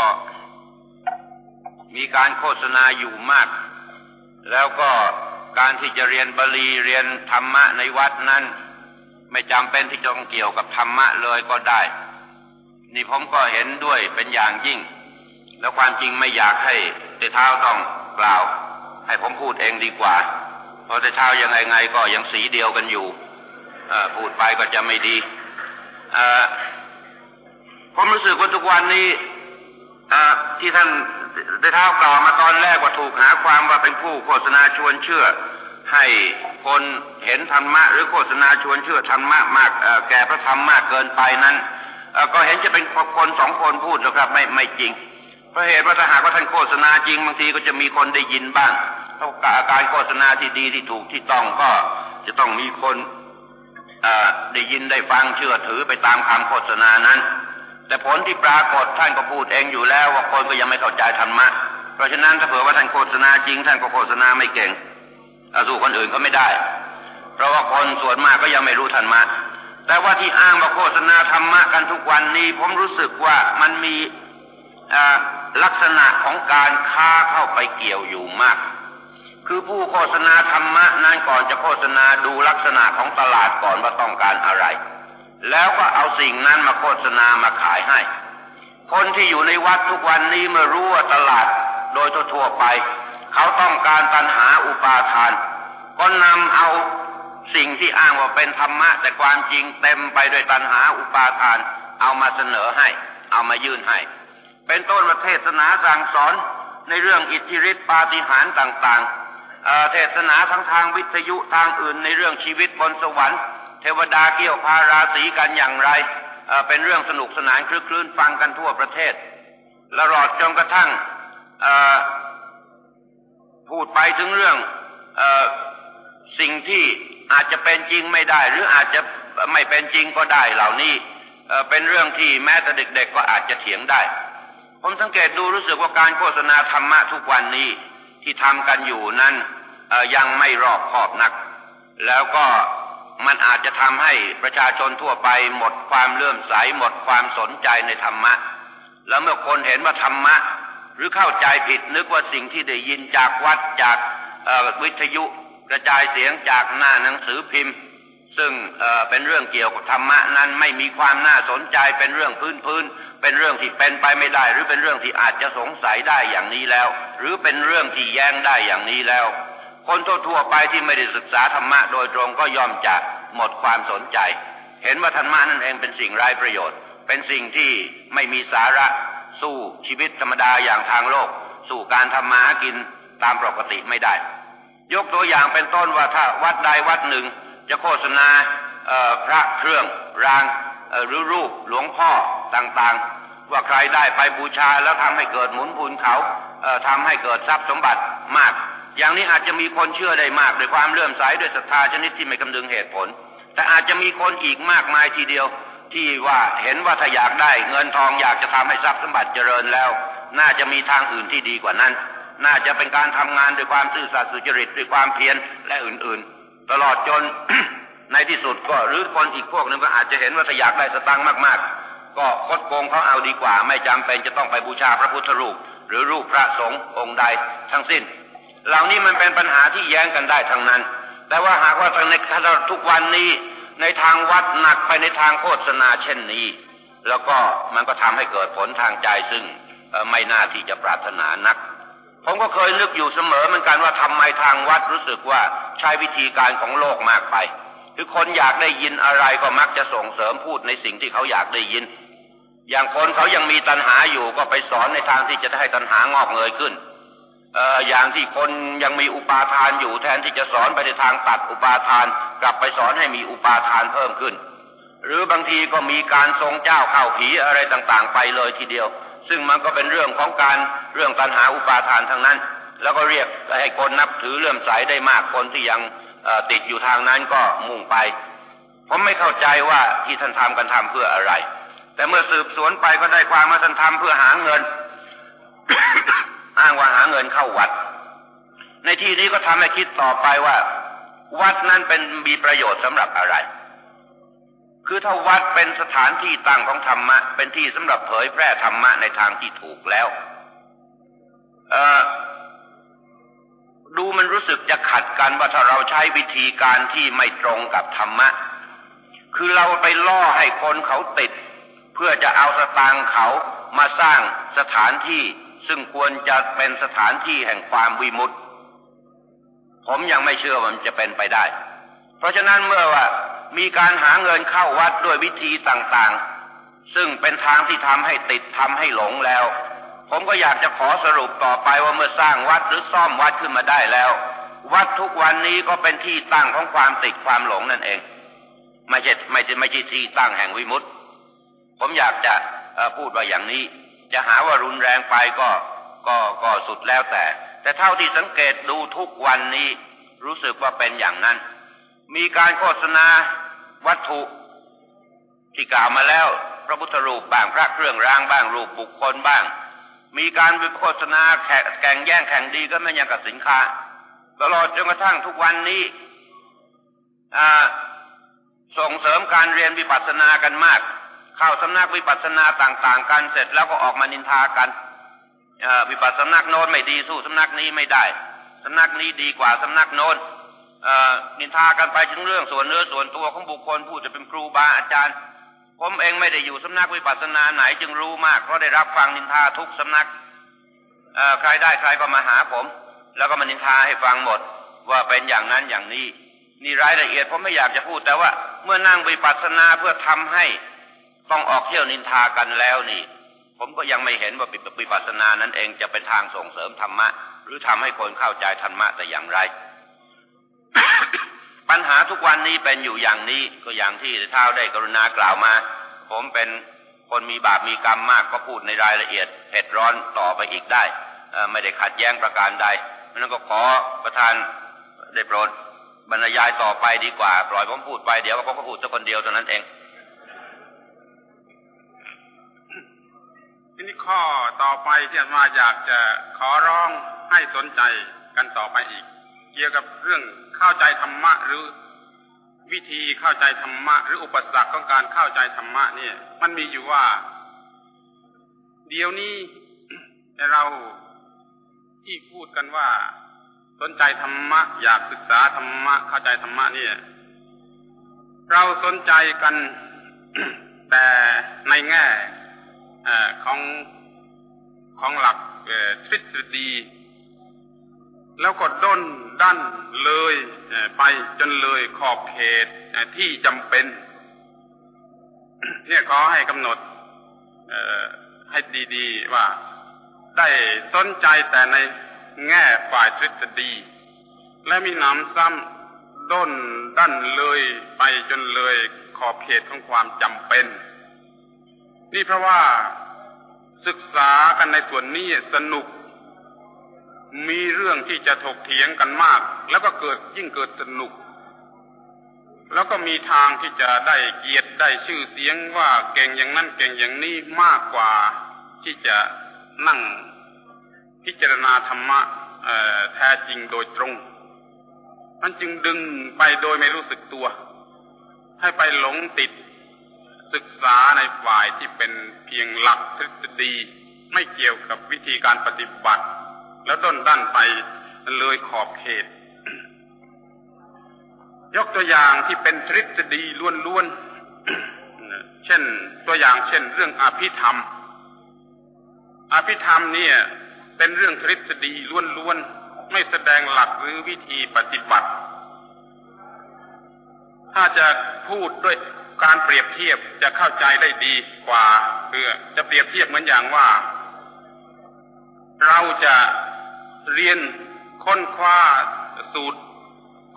[SPEAKER 2] มีการโฆษณาอยู่มาก แล้วก็การที่จะเรียนบาลีเรียนธรรมะในวัดนั้น ไม่จำเป็นที่จะต้องเกี่ยวกับธรรมะเลยก็ได้ นี่ผมก็เห็นด้วยเป็นอย่างยิ่ง แล้วความจริงไม่อยากให้เตเท้าต้องกล่าว ให้ผมพูดเองดีกว่า เพราะเตเท้ายังไงไงก็ยังสีเดียวกันอยู่พูดไปก็จะไม่ดีผมรู้สึกว่าทุกวันนี้ที่ท่านได้เท้ากล่าวมาตอนแรกว่าถูกหาความว่าเป็นผู้โฆษณาชวนเชื่อ ให้คนเห็นธรรมะหรือโฆษณาชวนเชื่อธรรมะมากแก่พระธรรมมากเกินไปนั้นก็เห็นจะเป็นคนสองคนพูดนะครับไม่ไม่จริงเพราะเหตุว่าถ้าหากว่าท่านโฆษณาจริงบางทีก็จะมีคนได้ยินบ้างถ้าการโฆษณาที่ดีที่ถูกที่ต้องก็จะต้องมีคนได้ยินได้ฟังเชื่อถือไปตามคำโฆษณานั้น แต่ผลที่ปรากฏท่านก็พูดเองอยู่แล้วว่าคนก็ยังไม่เข้าใจธรรมะ เพราะฉะนั้นถ้าเผื่อว่าท่านโฆษณาจริงท่านก็โฆษณาไม่เก่ง สู้คนอื่นก็ไม่ได้ เพราะว่าคนส่วนมากก็ยังไม่รู้ธรรมะ แต่ว่าที่อ้างว่าโฆษณาธรรมะกันทุกวันนี้ ผมรู้สึกว่ามันมีลักษณะของการค้าเข้าไปเกี่ยวอยู่มาก คือผู้โฆษณาธรรมะนั้นก่อนจะโฆษณาดูลักษณะของตลาดก่อนว่าต้องการอะไร แล้วก็เอาสิ่งนั้นมาโฆษณามาขายให้ คนที่อยู่ในวัดทุกวันนี้เมื่อรู้ว่าตลาดโดยทั่วไป เขาต้องการตัณหาอุปาทาน ก็นำเอาสิ่งที่อ้างว่าเป็นธรรมะ แต่ความจริงเต็มไปด้วยตัณหาอุปาทาน เอามาเสนอให้ เอามายื่นให้ เป็นต้นประเทศนาสั่งสอนในเรื่องอิทธิฤทธิปาฏิหาริย์ต่างๆ เทศนาทั้งทางวิทยุทางอื่นในเรื่องชีวิตบนสวรรค์ เทวดาเกี่ยวพาราศีกันอย่างไร เป็นเรื่องสนุกสนานคลื้นฟังกันทั่วประเทศละหลอดจนกระทั่ง พูดไปถึงเรื่องอสิ่งที่อาจจะเป็นจริงไม่ได้ หรืออาจจะไม่เป็นจริงก็ได้เหล่านี้เป็นเรื่องที่แม้แต่เด็ก ๆ ก็อาจจะเถียงได้ ผมสังเกตดูรู้สึกว่าการโฆษณาธรรมะทุกวันนี้ที่ทำกันอยู่นั้นยังไม่รอบคอบนัก แล้วก็มันอาจจะทำให้ประชาชนทั่วไปหมดความเลื่อมใสหมดความสนใจในธรรมะ แล้วเมื่อคนเห็นว่าธรรมะ หรือเข้าใจผิดนึกว่าสิ่งที่ได้ยินจากวัดจากวิทยุกระจายเสียงจากหน้าหนังสือพิมพ์ ซึ่งเเป็นเรื่องเกี่ยวกับธรรมะนั้นไม่มีความน่าสนใจเป็นเรื่องพื้นพื้นเป็นเรื่องที่เป็นไปไม่ได้ หรือเป็นเรื่องที่อาจจะสงสัยได้อย่างนี้แล้ว หรือเป็นเรื่องที่แย้งได้อย่างนี้แล้ว คนทั่วไปที่ไม่ได้ศึกษาธรรมะโดยตรงก็ย่อมจะหมดความสนใจ เห็นว่าธรรมะนั่นเองเป็นสิ่งไร้ประโยชน์ เป็นสิ่งที่ไม่มีสาระ สู้ชีวิตธรรมดาอย่างทางโลก สู่การทำมาหากินตามปกติไม่ได้ ยกตัวอย่างเป็นต้นว่าถ้าวัดใดวัดหนึ่ง จะโฆษณาพระเครื่องรางหรือรูปหลวงพ่อต่างๆ ว่าใครได้ไปบูชาแล้วทำให้เกิดหมุนพูนเขาทำให้เกิดทรัพย์สมบัติมาก อย่างนี้อาจจะมีคนเชื่อได้มากด้วยความเลื่อมใสด้วยศรัทธาชนิดที่ไม่คำนึงเหตุผล แต่อาจจะมีคนอีกมากมายทีเดียว ที่ว่าเห็นว่าถ้าอยากได้เงินทองอยากจะทำให้ทรัพย์สมบัติเจริญแล้ว น่าจะมีทางอื่นที่ดีกว่านั้น น่าจะเป็นการทำงานด้วยความซื่อสัตย์สุจริตด้วยความเพียรและอื่นๆ ตลอดจนในที่สุดก็หรือคนอีกพวกนึงก็อาจจะเห็นว่าถ้าอยากได้สตังค์มากๆ ก็คดโกงเขาเอาดีกว่า ไม่จำเป็นจะต้องไปบูชาพระพุทธรูป หรือรูปพระสงฆ์องค์ใดทั้งสิ้น เหล่านี้มันเป็นปัญหาที่แย้งกันได้ทั้งนั้น แต่ว่าหากว่าในทุกวันนี้ ในทางวัดหนักไปในทางโฆษณาเช่นนี้ แล้วก็มันก็ทำให้เกิดผลทางใจซึ่งไม่น่าที่จะปรารถนานัก ผมก็เคยนึกอยู่เสมอเหมือนกันว่าทำไมทางวัดรู้สึกว่าใช้วิธีการของโลกมากไป คือคนอยากได้ยินอะไรก็มักจะส่งเสริมพูดในสิ่งที่เขาอยากได้ยิน อย่างคนเขายังมีตัณหาอยู่ก็ไปสอนในทางที่จะให้ตัณหางอกเงยขึ้น อ่ออย่างที่คนยังมีอุปาทานอยู่แทนที่จะสอนไปในทางตัดอุปาทาน กลับไปสอนให้มีอุปาทานเพิ่มขึ้น หรือบางทีก็มีการทรงเจ้าเข้าผีอะไรต่างๆ ไปเลยทีเดียว ซึ่งมันก็เป็นเรื่องของการเรื่องตัณหาอุปาทานทางนั้น แล้วก็เรียกให้คนนับถือเลื่อมใสได้มากคนที่ยังติดอยู่ทางนั้นก็มุ่งไป ผมไม่เข้าใจว่าที่ท่านทำกันทำเพื่ออะไร แต่เมื่อสืบสวนไปก็ได้ความมาท่านทำเพื่อหาเงิน อ้างว่าหาเงินเข้าวัด ในที่นี้ก็ทำให้คิดต่อไปว่า วัดนั้นเป็นมีประโยชน์สำหรับอะไร คือถ้าวัดเป็นสถานที่ตั้งของธรรมะ เป็นที่สำหรับเผยแพร่ธรรมะในทางที่ถูกแล้วดูมันรู้สึกจะขัดกันว่าถ้าเราใช้วิธีการที่ไม่ตรงกับธรรมะ คือเราไปล่อให้คนเขาติด เพื่อจะเอาสตางค์เขามาสร้างสถานที่ ซึ่งควรจะเป็นสถานที่แห่งความวิมุตติ ผมยังไม่เชื่อว่ามันจะเป็นไปได้ เพราะฉะนั้นเมื่อว่ามีการหาเงินเข้าวัดด้วยวิธีต่างๆ ซึ่งเป็นทางที่ทำให้ติดทำให้หลงแล้ว ผมก็อยากจะขอสรุปต่อไปว่าเมื่อสร้างวัดหรือซ่อมวัดขึ้นมาได้แล้ว วัดทุกวันนี้ก็เป็นที่ตั้งของความติดความหลงนั่นเอง ไม่ใช่ไม่ใช่ไม่ใช่ที่ตั้งแห่งวิมุตติ ผมอยากจะพูดว่าอย่างนี้ จะหาว่ารุนแรงไปก็ก็ก็สุดแล้วแต่ แต่เท่าที่สังเกตดูทุกวันนี้ รู้สึกว่าเป็นอย่างนั้น มีการโฆษณาวัตถุที่กล่าวมาแล้ว พระพุทธรูปบ้างพระเครื่องรางบ้างรูปบุคคลบ้าง มีการโฆษณาแข่งแย่งแข่งดีก็ไม่ยังกับสินค้า ตลอดจนกระทั่งทุกวันนี้ส่งเสริมการเรียนวิปัสสนากันมาก เข้าสำนักวิปัสสนาต่างๆกันเสร็จแล้วก็ออกมานินทากันวิปัสสนักโน้นไม่ดีสู้สำนักนี้ไม่ได้สำนักนี้ดีกว่าสำนักโน้นนินทากันไปถึงเรื่องส่วนเนื้อส่วนตัวของบุคคลผู้จะเป็นครูบาอาจารย์ ผมเองไม่ได้อยู่สำนักวิปัสสนาไหนจึงรู้มากเพราะได้รับฟังนินทาทุกสำนักใครได้ใครก็มาหาผม แล้วก็มานินทาให้ฟังหมด ว่าเป็นอย่างนั้นอย่างนี้ นี่รายละเอียดผมไม่อยากจะพูดแต่ว่า เมื่อนั่งวิปัสสนาเพื่อทำให้ ต้องออกเที่ยวนินทากันแล้วนี่ ผมก็ยังไม่เห็นว่าวิปัสนานั้นเองจะเป็นทางส่งเสริมธรรมะ หรือทำให้คนเข้าใจธรรมะแต่อย่างไร ปัญหาทุกวันนี้เป็นอยู่อย่างนี้ก็อย่างที่เท้าได้กรุณากล่าวมา ผมเป็นคนมีบาปมีกรรมมากก็พูดในรายละเอียดเผ็ดร้อนต่อไปอีกได้ไม่ได้ขัดแย้งประการใดเพราะนั้นก็ขอประธานได้โปรดบรรยายต่อไปดีกว่า ปล่อยผมพูดไปเดี๋ยวผมก็พูดสักคนเดียวเท่านั้นเอง
[SPEAKER 1] ทีนี้ข้อต่อไปที่มาอยากจะขอร้องให้สนใจกันต่อไปอีก เกี่ยวกับเรื่องเข้าใจธรรมะหรือวิธีเข้าใจธรรมะ หรืออุปสรรคของการเข้าใจธรรมะเนี่ยมันมีอยู่ว่า เดี๋ยวนี้เราที่พูดกันว่า สนใจธรรมะ อยากศึกษาธรรมะ เข้าใจธรรมะเนี่ย เราสนใจกันแต่ในแง่ ของของหลักทฤษฎี แล้วก็ด้นดันเลยไปจนเลยขอบเขตที่จำเป็น เนี่ยขอให้กำหนดให้ดีๆว่าได้สนใจแต่ในแง่ฝ่ายทฤษฎี และมีหนำซ้ำด้นดันเลยไปจนเลยขอบเขตของความจำเป็น นี่เพราะว่าศึกษากันในส่วนนี้สนุก มีเรื่องที่จะถกเถียงกันมาก แล้วก็เกิดยิ่งเกิดสนุก แล้วก็มีทางที่จะได้เกียรติได้ชื่อเสียงว่าเก่งอย่างนั้นเก่งอย่างนี้มากกว่าที่จะนั่งพิจารณาธรรมะแท้จริงโดยตรงมันจึงดึงไปโดยไม่รู้สึกตัว ให้ไปหลงติด ศึกษาในฝ่ายที่เป็นเพียงหลักทฤษฎี ไม่เกี่ยวกับวิธีการปฏิบัติ แล้วด้นด้านไปเลยขอบเขต ยกตัวอย่างที่เป็นทฤษฎีล้วนๆเช่นตัวอย่างเช่น เรื่องอภิธรรม อภิธรรมเนี่ย เป็นเรื่องทฤษฎีล้วนๆไม่แสดงหลักหรือวิธีปฏิบัติ ถ้าจะพูดด้วย การเปรียบเทียบจะเข้าใจได้ดีกว่าคือจะเปรียบเทียบเหมือนอย่างว่า เราจะเรียนค้นคว้าสูตร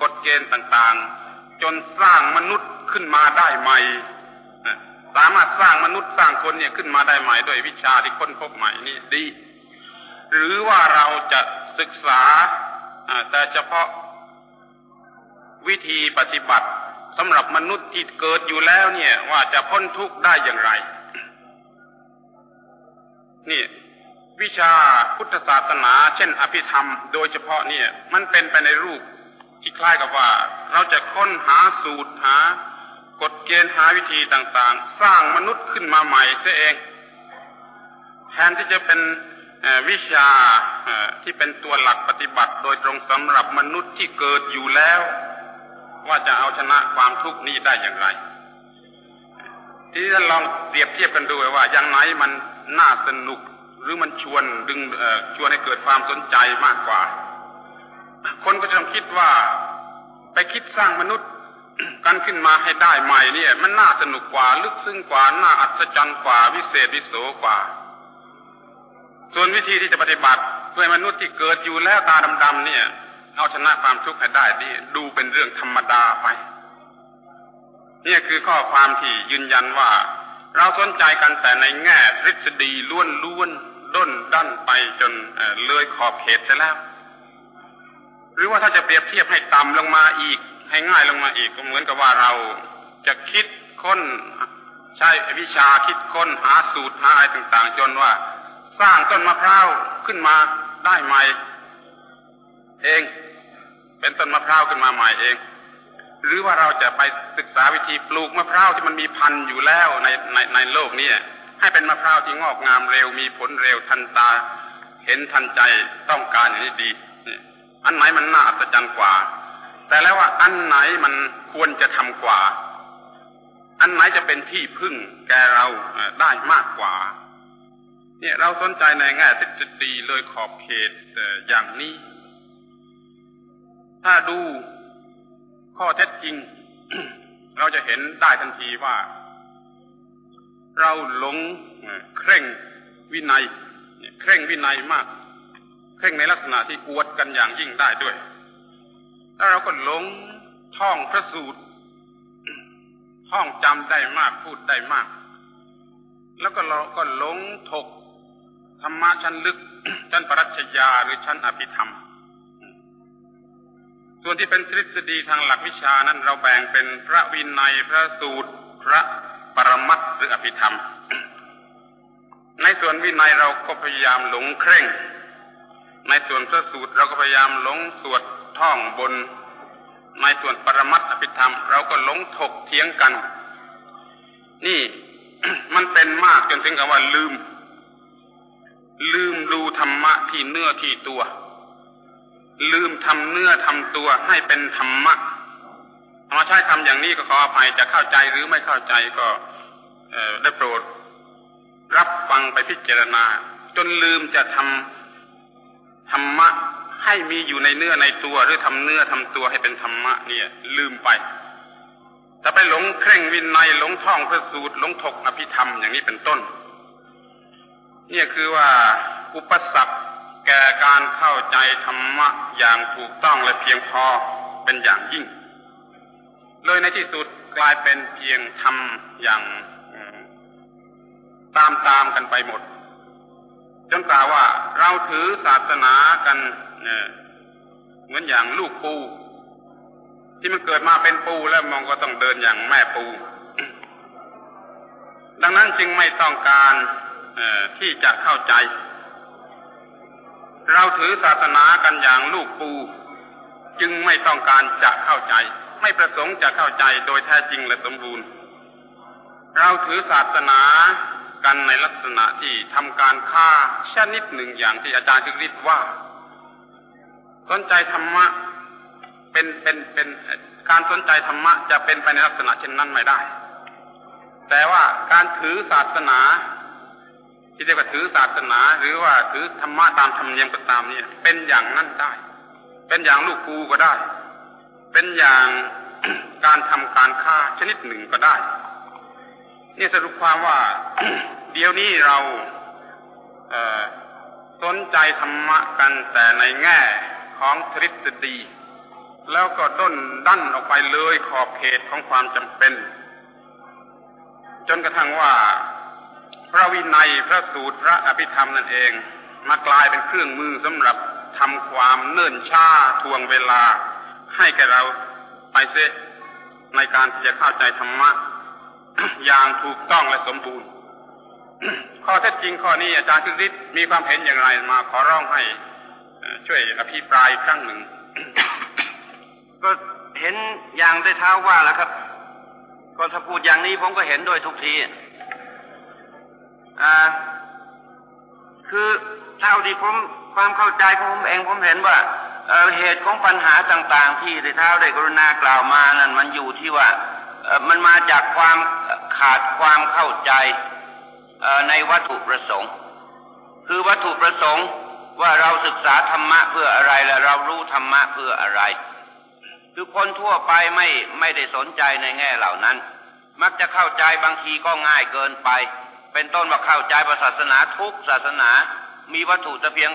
[SPEAKER 1] กฎเกณฑ์ต่างๆ จนสร้างมนุษย์ขึ้นมาได้ใหม่สามารถสร้างมนุษย์สร้างคนเนี่ยขึ้นมาได้ใหม่ด้วยวิชาที่ค้นพบใหม่นี่ดี หรือว่าเราจะศึกษาแต่เฉพาะวิธีปฏิบัติ สำหรับมนุษย์ที่เกิดอยู่แล้วเนี่ย ว่าจะพ้นทุกข์ได้อย่างไร นี่ วิชาพุทธศาสนา เช่น อภิธรรม โดยเฉพาะเนี่ย มันเป็นไปในรูปที่คล้ายกับว่า เราจะค้นหาสูตรหากฎเกณฑ์หาวิธีต่างๆ สร้างมนุษย์ขึ้นมาใหม่เสียเอง แทนที่จะเป็นวิชาที่เป็นตัวหลักปฏิบัติ โดยตรงสำหรับมนุษย์ที่เกิดอยู่แล้ว ว่าจะเอาชนะความทุกข์นี้ได้อย่างไร ทีนี้ท่านลองเปรียบเทียบกันดูว่าอย่างไหนมันน่าสนุก หรือมันชวนดึงชวนให้เกิดความสนใจมากกว่า คนก็จะคิดว่าไปคิดสร้างมนุษย์กันขึ้นมาให้ได้ใหม่เนี่ย มันน่าสนุกกว่า ลึกซึ้งกว่า น่าอัศจรรย์กว่า วิเศษวิโสกว่า ส่วนวิธีที่จะปฏิบัติเพื่อมนุษย์ที่เกิดอยู่แล้วตาดำๆเนี่ย เอาชนะความทุกข์ให้ได้ดีดูเป็นเรื่องธรรมดาไป นี่คือข้อความที่ยืนยันว่า เราสนใจกันแต่ในแง่ทฤษฎีล้วนล้วนด้นดันไปจนเลยขอบเขตไปแล้ว หรือว่าถ้าจะเปรียบเทียบให้ต่ำลงมาอีก ให้ง่ายลงมาอีกก็เหมือนกับว่าเราจะคิดค้นใช้วิชาคิดค้นหาสูตรหาอะไรต่างๆ จนว่า สร้างต้นมะพร้าวขึ้นมาได้ไหมเอง เป็นต้นมะพร้าวขึ้นมาใหม่เอง หรือว่าเราจะไปศึกษาวิธีปลูกมะพร้าวที่มันมีพันธุ์อยู่แล้วในในในโลกนี้ให้เป็นมะพร้าวที่งอกงามเร็วมีผลเร็วทันตา เห็นทันใจต้องการอย่างนี้ดีอันไหนมันน่าอัศจรรย์กว่า แต่แล้วว่าอันไหนมันควรจะทำกว่า อันไหนจะเป็นที่พึ่งแกเราได้มากกว่า เนี่ยเราสนใจในแง่ทฤษฎีเลยขอบเขตอย่างนี้ ถ้าดูข้อเท็จจริง เราจะเห็นได้ทันทีว่า เราหลงเคร่งวินัยเคร่งวินัยมาก เคร่งในลักษณะที่อวดกันอย่างยิ่งได้ด้วย แล้วเราก็หลงท่องพระสูตรท่องจำได้มากพูดได้มาก แล้วก็เราก็หลงถกธรรมะชั้นลึกชั้นปรัชญาหรือชั้นอภิธรรม ส่วนที่เป็นทฤษฎีทางหลักวิชานั้นเราแบ่งเป็นพระวินัยพระสูตร พระปรมัตหรืออภิธรรม ในส่วนวินัยเราก็พยายามหลงเคร่ง ในส่วนพระสูตรเราก็พยายามหลงสวดท่องบน ในส่วนปรมัตอภิธรรม เราก็หลงถกเถียงกัน นี่มันเป็นมากจนถึงกับว่าลืม ลืมดูธรรมะที่เนื้อที่ตัว ลืมทำเนื้อทำตัวให้เป็นธรรมะมาใช้คำอย่างนี้ก็ขออภัยจะเข้าใจหรือไม่เข้าใจก็ได้โปรด รับฟังไปพิจารณา จนลืมจะทำธรรมะให้มีอยู่ในเนื้อในตัว หรือทำเนื้อทำตัวให้เป็นธรรมะ เนี่ย ลืมไปจะไปหลงเคร่งวินัยหลงท่องพระสูตรหลงถกอภิธรรมอย่างนี้เป็นต้น เนี่ยคือว่าอุปสรรค แก่การเข้าใจธรรมะอย่างถูกต้องและเพียงพอเป็นอย่างยิ่ง เลยในที่สุดกลายเป็นเพียงทำอย่างตามตามกันไปหมด จนกล่าวว่าเราถือศาสนากันเหมือนอย่างลูกปู ที่มันเกิดมาเป็นปูแล้วมองก็ต้องเดินอย่างแม่ปู ดังนั้นจึงไม่ต้องการที่จะเข้าใจ เราถือศาสนากันอย่างลูกปู จึงไม่ต้องการจะเข้าใจ ไม่ประสงค์จะเข้าใจโดยแท้จริงและสมบูรณ์ เราถือศาสนากันในลักษณะที่ทำการฆ่าชนิดหนึ่งอย่างที่อาจารย์จึกฤทธิ์ว่า สนใจธรรมะเป็นเป็นเป็นการสนใจธรรมะจะเป็นไปในลักษณะเช่นนั้นไม่ได้ แต่ว่าการถือศาสนา ที่เรียกว่าถือศาสนาหรือว่าถือธรรมะตามธรรมเนียมก็ตามเนี่ย เป็นอย่างนั้นได้ เป็นอย่างลูกกูก็ได้ เป็นอย่างการทำการค้าชนิดหนึ่งก็ได้ นี่สรุปความว่า เดี๋ยวนี้เราเสนใจธรรมะกันแต่ในแง่ของทฤษฎีแล้วก็ด้นดั้นออกไปเลยขอบเขตของความจำเป็น จนกระทั่งว่า พระวินัยพระสูตรพระอภิธรรมนั่นเอง มากลายเป็นเครื่องมือสำหรับทำความเนิ่นช้าทวงเวลา ให้แก่เราไปเสในการที่จะเข้าใจธรรมะอย่างถูกต้องและสมบูรณ์ ข้อเท็จจริงข้อนี้อาจารย์คึกฤทธิ์มีความเห็นอย่างไรมาขอร้องให้ช่วยอภิปรายครั้งหนึ่ง
[SPEAKER 2] ก็เห็นอย่างได้เท้าว่าแล้วครับ ก็ถ้าพูดอย่างนี้ผมก็เห็นด้วยทุกที คือเท่าที่ผมความเข้าใจของผมเองผมเห็นว่าเหตุของปัญหาต่าง ๆ ที่ได้เท้าได้กรุณากล่าวมานั้นมันอยู่ที่ว่ามันมาจากความขาดความเข้าใจในวัตถุประสงค์ คือวัตถุประสงค์ว่าเราศึกษาธรรมะเพื่ออะไรและเรารู้ธรรมะเพื่ออะไร คือคนทั่วไปไม่ไม่ได้สนใจในแง่เหล่านั้น มักจะเข้าใจบางทีก็ง่ายเกินไป เป็นต้นว่าเข้าใจศาสนาทุกศาสนา มีวัตถุแต่เพียง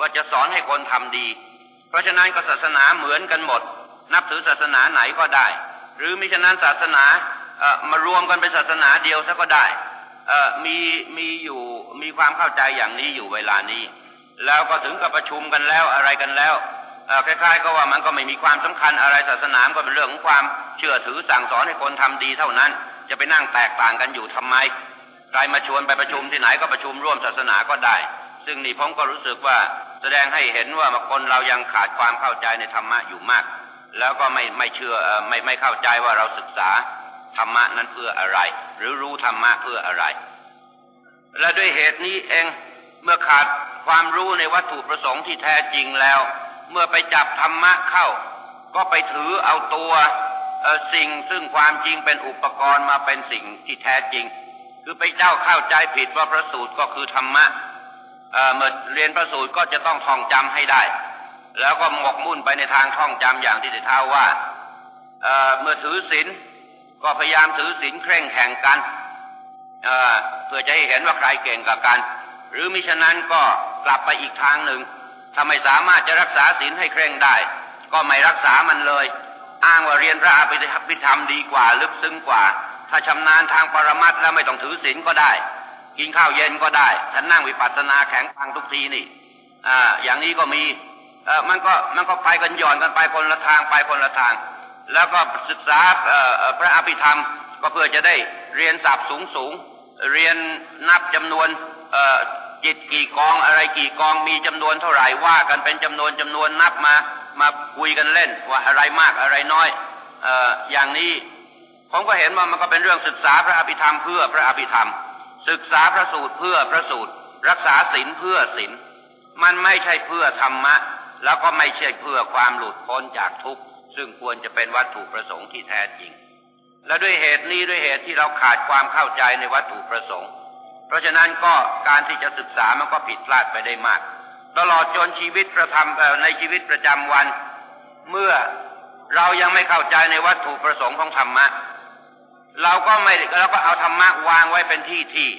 [SPEAKER 2] ว่าจะสอนให้คนทำดี เพราะฉะนั้นก็ศาสนาเหมือนกันหมด นับถือศาสนาไหนก็ได้ หรือมิฉะนั้นศาสนามารวมกันเป็นศาสนาเดียวซะก็ได้มีมีอยู่มีความเข้าใจอย่างนี้อยู่เวลานี้ แล้วก็ถึงกับประชุมกันแล้วอะไรกันแล้วคล้ายๆก็ว่ามันก็ไม่มีความสำคัญอะไรศาสนาก็เป็นเรื่องของความเชื่อถือสั่งสอนให้คนทำดีเท่านั้น จะไปนั่งแตกต่างกันอยู่ทำไม รมาชวนไปประชุมที่ไหนก็ประชุมร่วมศาสนาก็ได้ ซึ่งนี่ผมก็รู้สึกว่าแสดงให้เห็นว่าคนเรายังขาดความเข้าใจในธรรมะอยู่มาก แล้วก็ไม่ไม่เชื่อไม่ไม่เข้าใจว่าเราศึกษาธรรมะนั้นเพื่ออะไร หรือรู้ธรรมะเพื่ออะไร และด้วยเหตุนี้เองเมื่อขาดความรู้ในวัตถุประสงค์ที่แท้จริงแล้ว เมื่อไปจับธรรมะเข้า ก็ไปถือเอาตัวสิ่งซึ่งความจริงเป็นอุปกรณ์มาเป็นสิ่งที่แท้จริง คือไปเจ้าเข้าใจผิดว่าพระสูตรก็คือธรรมะเมื่อเรียนพระสูตรก็จะต้องท่องจำให้ได้ แล้วก็หมกมุ่นไปในทางท่องจำอย่างที่ได้ท้าว่าเมื่อถือศีลก็พยายามถือศีลเคร่งแข่งกันเพื่อจะให้เห็นว่าใครเก่งกับกัน หรือมิฉะนั้นก็กลับไปอีกทางหนึ่งถ้าไม่สามารถจะรักษาศีลให้เคร่งได้ ก็ไม่รักษามันเลย อ้างว่าเรียนพระอภิธรรมดีกว่า ลึกซึ้งกว่า ถ้าชำนาญทางปรมัตแล้วไม่ต้องถือศีลก็ได้ กินข้าวเย็นก็ได้ฉันนั่งวิปัสสนาแข็งฟังทุกทีนี่ อ่า อย่างนี้ก็มี เออมันก็มันก็ไปกันหย่อนกันไปคนละทางไปคนละทาง แล้วก็ศึกษาพระอภิธรรมก็เพื่อจะได้เรียนศัพท์สูงสูงเรียนนับจำนวนจิตกี่กองอะไรกี่กองมีจำนวนเท่าไหร่ว่ากันเป็นจำนวนจำนวนนับมามาคุยกันเล่นว่าอะไรมากอะไรน้อยเออย่างนี้ ผมก็เห็นว่ามันก็เป็นเรื่องศึกษาพระอภิธรรมเพื่อพระอภิธรรม ศึกษาพระสูตรเพื่อพระสูตร รักษาศีลเพื่อศีลมันไม่ใช่เพื่อธรรมะ แล้วก็ไม่ใช่เพื่อความหลุดพ้นจากทุกข์ซึ่งควรจะเป็นวัตถุประสงค์ที่แท้จริง และด้วยเหตุนี้ด้วยเหตุที่เราขาดความเข้าใจในวัตถุประสงค์ เพราะฉะนั้นก็การที่จะศึกษามันก็ผิดพลาดไปได้มาก ตลอดจนชีวิตประทำในชีวิตประจำวัน เมื่อเรายังไม่เข้าใจในวัตถุประสงค์ของธรรมะ เราก็ไม่เราก็เอาธรรมะวางไว้เป็นที่ที่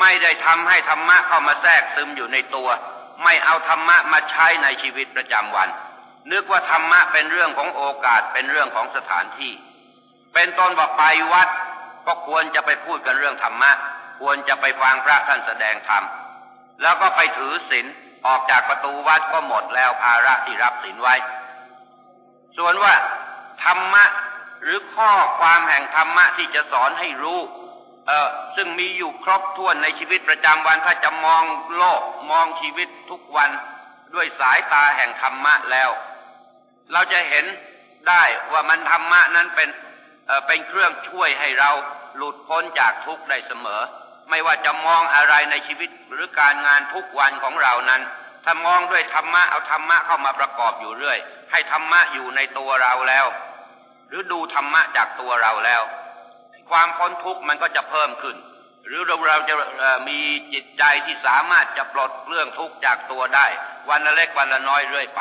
[SPEAKER 2] ไม่ได้ทำให้ธรรมะเข้ามาแทรกซึมอยู่ในตัว ไม่เอาธรรมะมาใช้ในชีวิตประจำวัน นึกว่าธรรมะเป็นเรื่องของโอกาสเป็นเรื่องของสถานที่ เป็นต้นว่าไปวัด ก็ควรจะไปพูดกันเรื่องธรรมะ ควรจะไปฟังพระท่านแสดงธรรมแล้วก็ไปถือศีลออกจากประตูวัดก็หมดแล้วภาระที่รับศีลไว้ ส่วนว่าธรรมะ หรือข้อความแห่งธรรมะที่จะสอนให้รู้เออซึ่งมีอยู่ครบถ้วนในชีวิตประจำวันถ้าจะมองโลกมองชีวิตทุกวันด้วยสายตาแห่งธรรมะแล้ว เราจะเห็นได้ว่ามันธรรมะนั้นเป็นเเป็นเครื่องช่วยให้เราหลุดพ้นจากทุกข์ได้เสมอ ไม่ว่าจะมองอะไรในชีวิตหรือการงานทุกวันของเรานั้น ถ้ามองด้วยธรรมะเอาธรรมะเข้ามาประกอบอยู่เรื่อย ให้ธรรมะอยู่ในตัวเราแล้ว หรือดูธรรมะจากตัวเราแล้ว ความพ้นทุกข์มันก็จะเพิ่มขึ้น หรือเราเราจะมีจิตใจที่สามารถจะปลดเรื่องทุกข์จากตัวได้ วันละเล็กวันละน้อยเรื่อยไป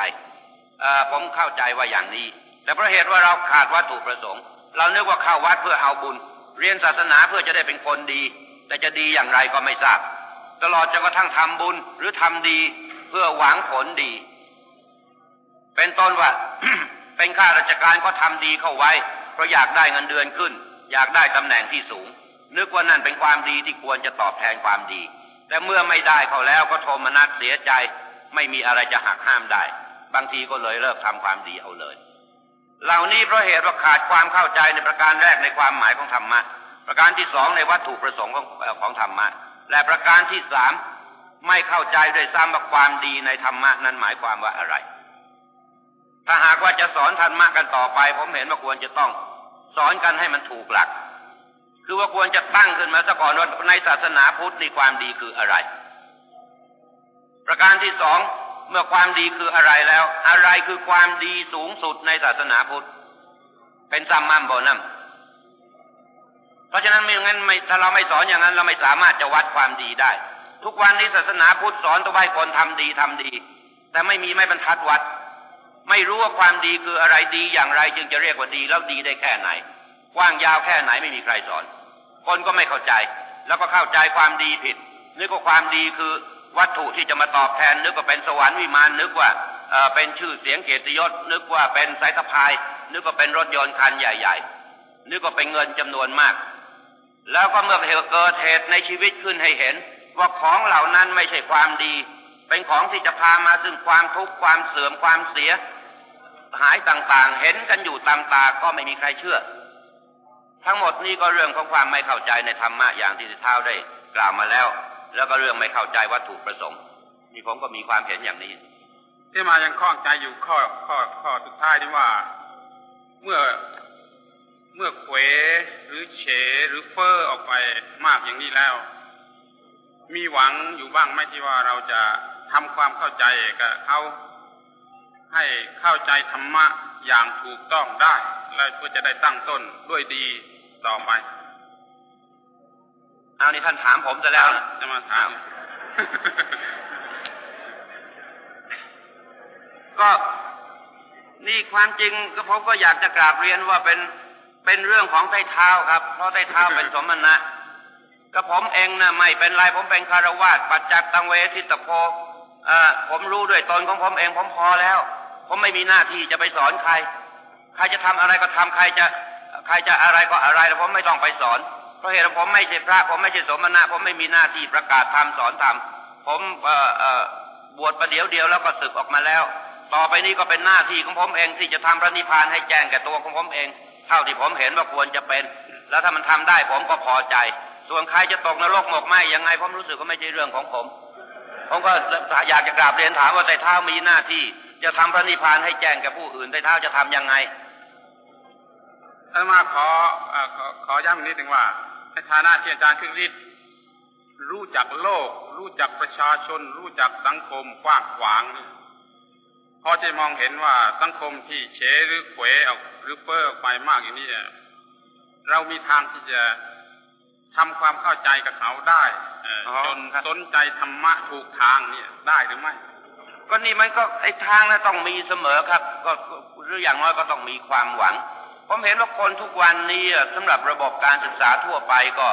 [SPEAKER 2] ผมเข้าใจว่าอย่างนี้ แต่เพราะเหตุว่าเราขาดวัตถุประสงค์ เราเนึกว่าเข้าวัดเพื่อเอาบุญ เรียนศาสนาเพื่อจะได้เป็นคนดี แต่จะดีอย่างไรก็ไม่ทราบ ตลอดจนกระทั่งทำบุญหรือทำดีเพื่อหวังผลดี เป็นต้นว่า เป็นข้าราชการก็ทำดีเข้าไว้ เพราะอยากได้เงินเดือนขึ้น อยากได้ตำแหน่งที่สูง นึกว่านั่นเป็นความดีที่ควรจะตอบแทนความดี แต่เมื่อไม่ได้เขาแล้วก็โทมนัสเสียใจ ไม่มีอะไรจะหักห้ามได้ บางทีก็เลยเลิกทำความดีเอาเลย เหล่านี้เพราะเหตุว่าขาดความเข้าใจในประการแรกในความหมายของธรรมะ ประการที่สองในวัตถุประสงค์ของของธรรมะ และประการที่สามไม่เข้าใจด้วยซ้ำว่าความดีในธรรมะนั้นหมายความว่าอะไร ถ้าหากว่าจะสอนธรรมะกันต่อไป ผมเห็นว่าควรจะต้องสอนกันให้มันถูกหลัก คือว่าควรจะตั้งขึ้นมาซะก่อนว่าในศาสนาพุทธในความดีคืออะไร ประการที่สองเมื่อความดีคืออะไรแล้ว อะไรคือความดีสูงสุดในศาสนาพุทธ เป็นซัมมัมโบนัมเพราะฉะนั้นไม่งั้นไม่ถ้าเราไม่สอนอย่างนั้น เราไม่สามารถจะวัดความดีได้ ทุกวันนี้ศาสนาพุทธสอนตัวใบคนทำดีทำดี แต่ไม่มีไม่บรรทัดวัด ไม่รู้ว่าความดีคืออะไรดีอย่างไร จึงจะเรียกว่าดีแล้วดีได้แค่ไหนกว้างยาวแค่ไหนไม่มีใครสอน คนก็ไม่เข้าใจ แล้วก็เข้าใจความดีผิด นึกว่าความดีคือวัตถุที่จะมาตอบแทน นึกว่าเป็นสวรรค์วิมานนึกว่าเป็นชื่อเสียงเกียรติยศ นึกว่าเป็นสายสะพาย นึกว่าเป็นรถยนต์คันใหญ่ ๆ นึกว่าเป็นเงินจำนวนมาก แล้วก็เมื่อเกิดเหตุในชีวิตขึ้นให้เห็น ว่าของเหล่านั้นไม่ใช่ความดี เป็นของที่จะพามาซึ่งความทุกข์ความเสื่อมความเสีย หายต่างๆ เห็นกันอยู่ตามตาก็ไม่มีใครเชื่อ ทั้งหมดนี้ก็เรื่องของความไม่เข้าใจในธรรมะอย่างที่เท้าได้กล่าวมาแล้ว แล้วก็เรื่องไม่เข้าใจวัตถุประสงค์นี่ผมก็มีความเห็นอย่างนี้
[SPEAKER 1] ที่มายังข้องใจอยู่ข้อข้อข้อสุดท้ายที่ว่า เมื่อเมื่อเขวหรือเฉหรือเฟอ้อออกไปมากอย่างนี้แล้ว มีหวังอยู่บ้างไหมที่ว่าเราจะทำความเข้าใจกับเขา ให้เข้าใจธรรมะอย่างถูกต้องได้ แล้วเพื่อจะได้ตั้งต้นด้วยดีต่อไป
[SPEAKER 2] เอานี่ท่านถามผมจะแล้วนะ
[SPEAKER 1] จะมาถาม
[SPEAKER 2] ก็นี่ความจริงก็ผมก็อยากจะกราบเรียนว่าเป็นเป็นเรื่องของไต้เท้าครับ เพราะไต้เท้าเป็นสมณะก็ผมเองนะไม่เป็นไรผมเป็นคารวาสปัจจักตังเวทิตโพเอ่อผมรู้ด้วยตนของผมเองผมพอแล้ว ผมไม่มีหน้าที่จะไปสอนใคร ใครจะทำอะไรก็ทำใครจะ ใครจะอะไรก็อะไรแล้วผมไม่ต้องไปสอน เพราะเหตุว่ผมไม่ใช่พระ ผมไม่ใช่สมณะ ผมไม่มีหน้าที่ประกาศธรรมสอนธรรม ผมเอ่อเอ่อบวชประเดี๋ยวเดียวแล้วก็ศึกออกมาแล้ว ต่อไปนี้ก็เป็นหน้าที่ของผมเองที่จะทำพระนิพพานให้แจ้งแก่ตัวของผมเอง เท่าที่ผมเห็นว่าควรจะเป็น แล้วถ้ามันทำได้ผมก็พอใจ ส่วนใครจะตกนรกหมกไหมยังไงผมรู้สึกว่าไม่ใช่เรื่องของผม ผมก็อยากจะกราบเรียนถามว่าไต่เท้ามีหน้าที่ จะทำพระนิพพานให้แจ้งแก่ผู้อื่นไต่เท้าจะทํำยังไง
[SPEAKER 1] อาตมาขอเอ่อขอขอย้ำนิดหนึ่งว่าในฐานะที่อาจารย์คึกฤทธิ์รู้จักโลก รู้จักประชาชน รู้จักสังคมกว้างขวางนี่พอจะมองเห็นว่าสังคมที่เฉหรือเขวออกหรือเป้อออกไปมากอย่างนี้เนี่ยเรามีทางที่จะทำความเข้าใจกับเขาได้เอ่ออ
[SPEAKER 2] อ
[SPEAKER 1] จน
[SPEAKER 2] ครับ
[SPEAKER 1] สนใจธรรมะถูกทางเนี่ยได้หรือไม่
[SPEAKER 2] ก็นี่มันก็ไอ้ทางนั้นต้องมีเสมอครับ ก็หรืออย่างน้อยก็ต้องมีความหวัง ผมเห็นว่าคนทุกวันนี้อะสำหรับระบบการศึกษาทั่วไปก็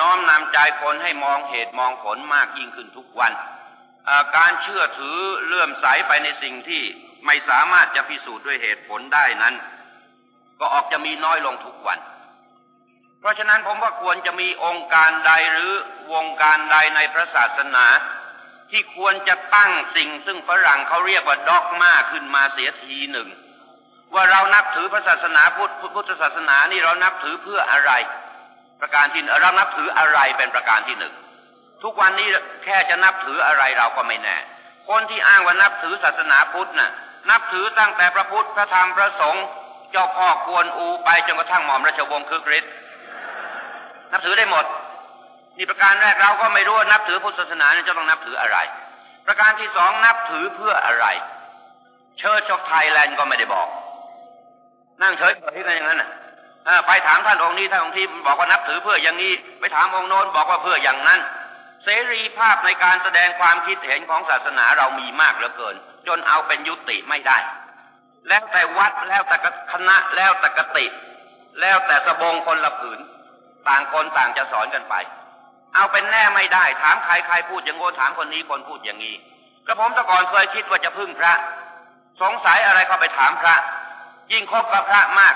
[SPEAKER 2] น้อมนำใจคนให้มองเหตุมองผลมากยิ่งขึ้นทุกวัน การเชื่อถือเลื่อมใสไปในสิ่งที่ไม่สามารถจะพิสูจน์ด้วยเหตุผลได้นั้น ก็ออกจะมีน้อยลงทุกวัน เพราะฉะนั้นผมว่าควรจะมีองค์การใดหรือวงการใดในพระศาสนา ที่ควรจะตั้งสิ่งซึ่งฝรั่งเขาเรียกว่าด็อกมาขึ้นมาเสียทีหนึ่ง ว่าเรานับถือพระศาสนาพุทธพุทธศาสนานี่เรานับถือเพื่ออะไร ประการที่เรานับถืออะไรเป็นประการที่หนึ่งทุกวันนี้แค่จะนับถืออะไรเราก็ไม่แน่ คนที่อ้างว่านับถือศาสนาพุทธน่ะ นับถือตั้งแต่พระพุทธพระธรรมพระสงฆ์เจ้าพ่อกวนอูไปจนกระทั่งหม่อมราชวงศ์คึกฤทธิ์นับถือได้หมด นี่ประการแรกเราก็ไม่รู้ว่านับถือพุทธศาสนาเนี่ยจะต้องนับถืออะไร ประการที่สองนับถือเพื่ออะไร เชิร์ชอ f ไทยแลนด์ก็ไม่ได้บอก นั่งเฉยๆกันอย่างนั้นน่ะไปถามท่านองค์นี้ท่านองค์ที่บอกว่านับถือเพื่ออย่างนี้ ไปถามองค์โน้นบอกว่าเพื่ออย่างนั้น เสรีภาพในการแสดงความคิดเห็นของศาสนาเรามีมากเหลือเกิน จนเอาเป็นยุติไม่ได้ แล้วแต่วัดแล้วแต่คณะแล้วแต่กติ แล้วแต่สบงคนละผืน ต่างคนต่างจะสอนกันไป เอาเป็นแน่ไม่ได้ ถามใครใครพูดอย่างโง่ถามคนนี้คนพูดอย่างนี้กระผมต่ก่อนเคยคิดว่าจะพึ่งพระ สงสัยอะไรก็ไปถามพระ ยิ่งคบกับพระมาก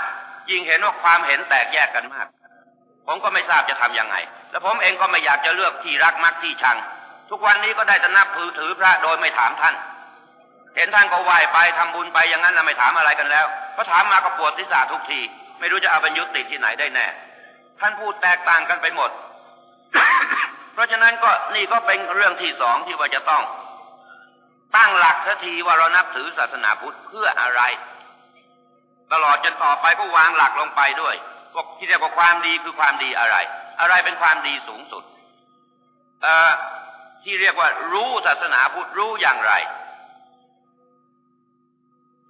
[SPEAKER 2] ยิ่งเห็นว่าความเห็นแตกแยกกันมาก ผมก็ไม่ทราบจะทำยังไง แล้วผมเองก็ไม่อยากจะเลือกที่รักมักที่ชัง ทุกวันนี้ก็ได้แต่นับถือถือพระโดยไม่ถามท่าน เห็นท่านก็ไหว้ไปทำบุญไปอย่างนั้นนะไม่ถามอะไรกันแล้วพราะถามมาก็ปวดศีรษะทุกที ไม่รู้จะเอาเป็นยุติที่ไหนได้แน่ ท่านพูดแตกต่างกันไปหมด เพราะฉะนั้นก็นี่ก็เป็นเรื่องที่สองที่ว่าจะต้อง ตั้งหลักสักทีว่าเรานับถือศาสนาพุทธเพื่ออะไร ตลอดจนต่อไปก็วางหลักลงไปด้วยว่าที่เรียกว่าความดีคือความดีอะไร อะไรเป็นความดีสูงสุดเอ่อที่เรียกว่ารู้ศาสนาพุทธรู้อย่างไร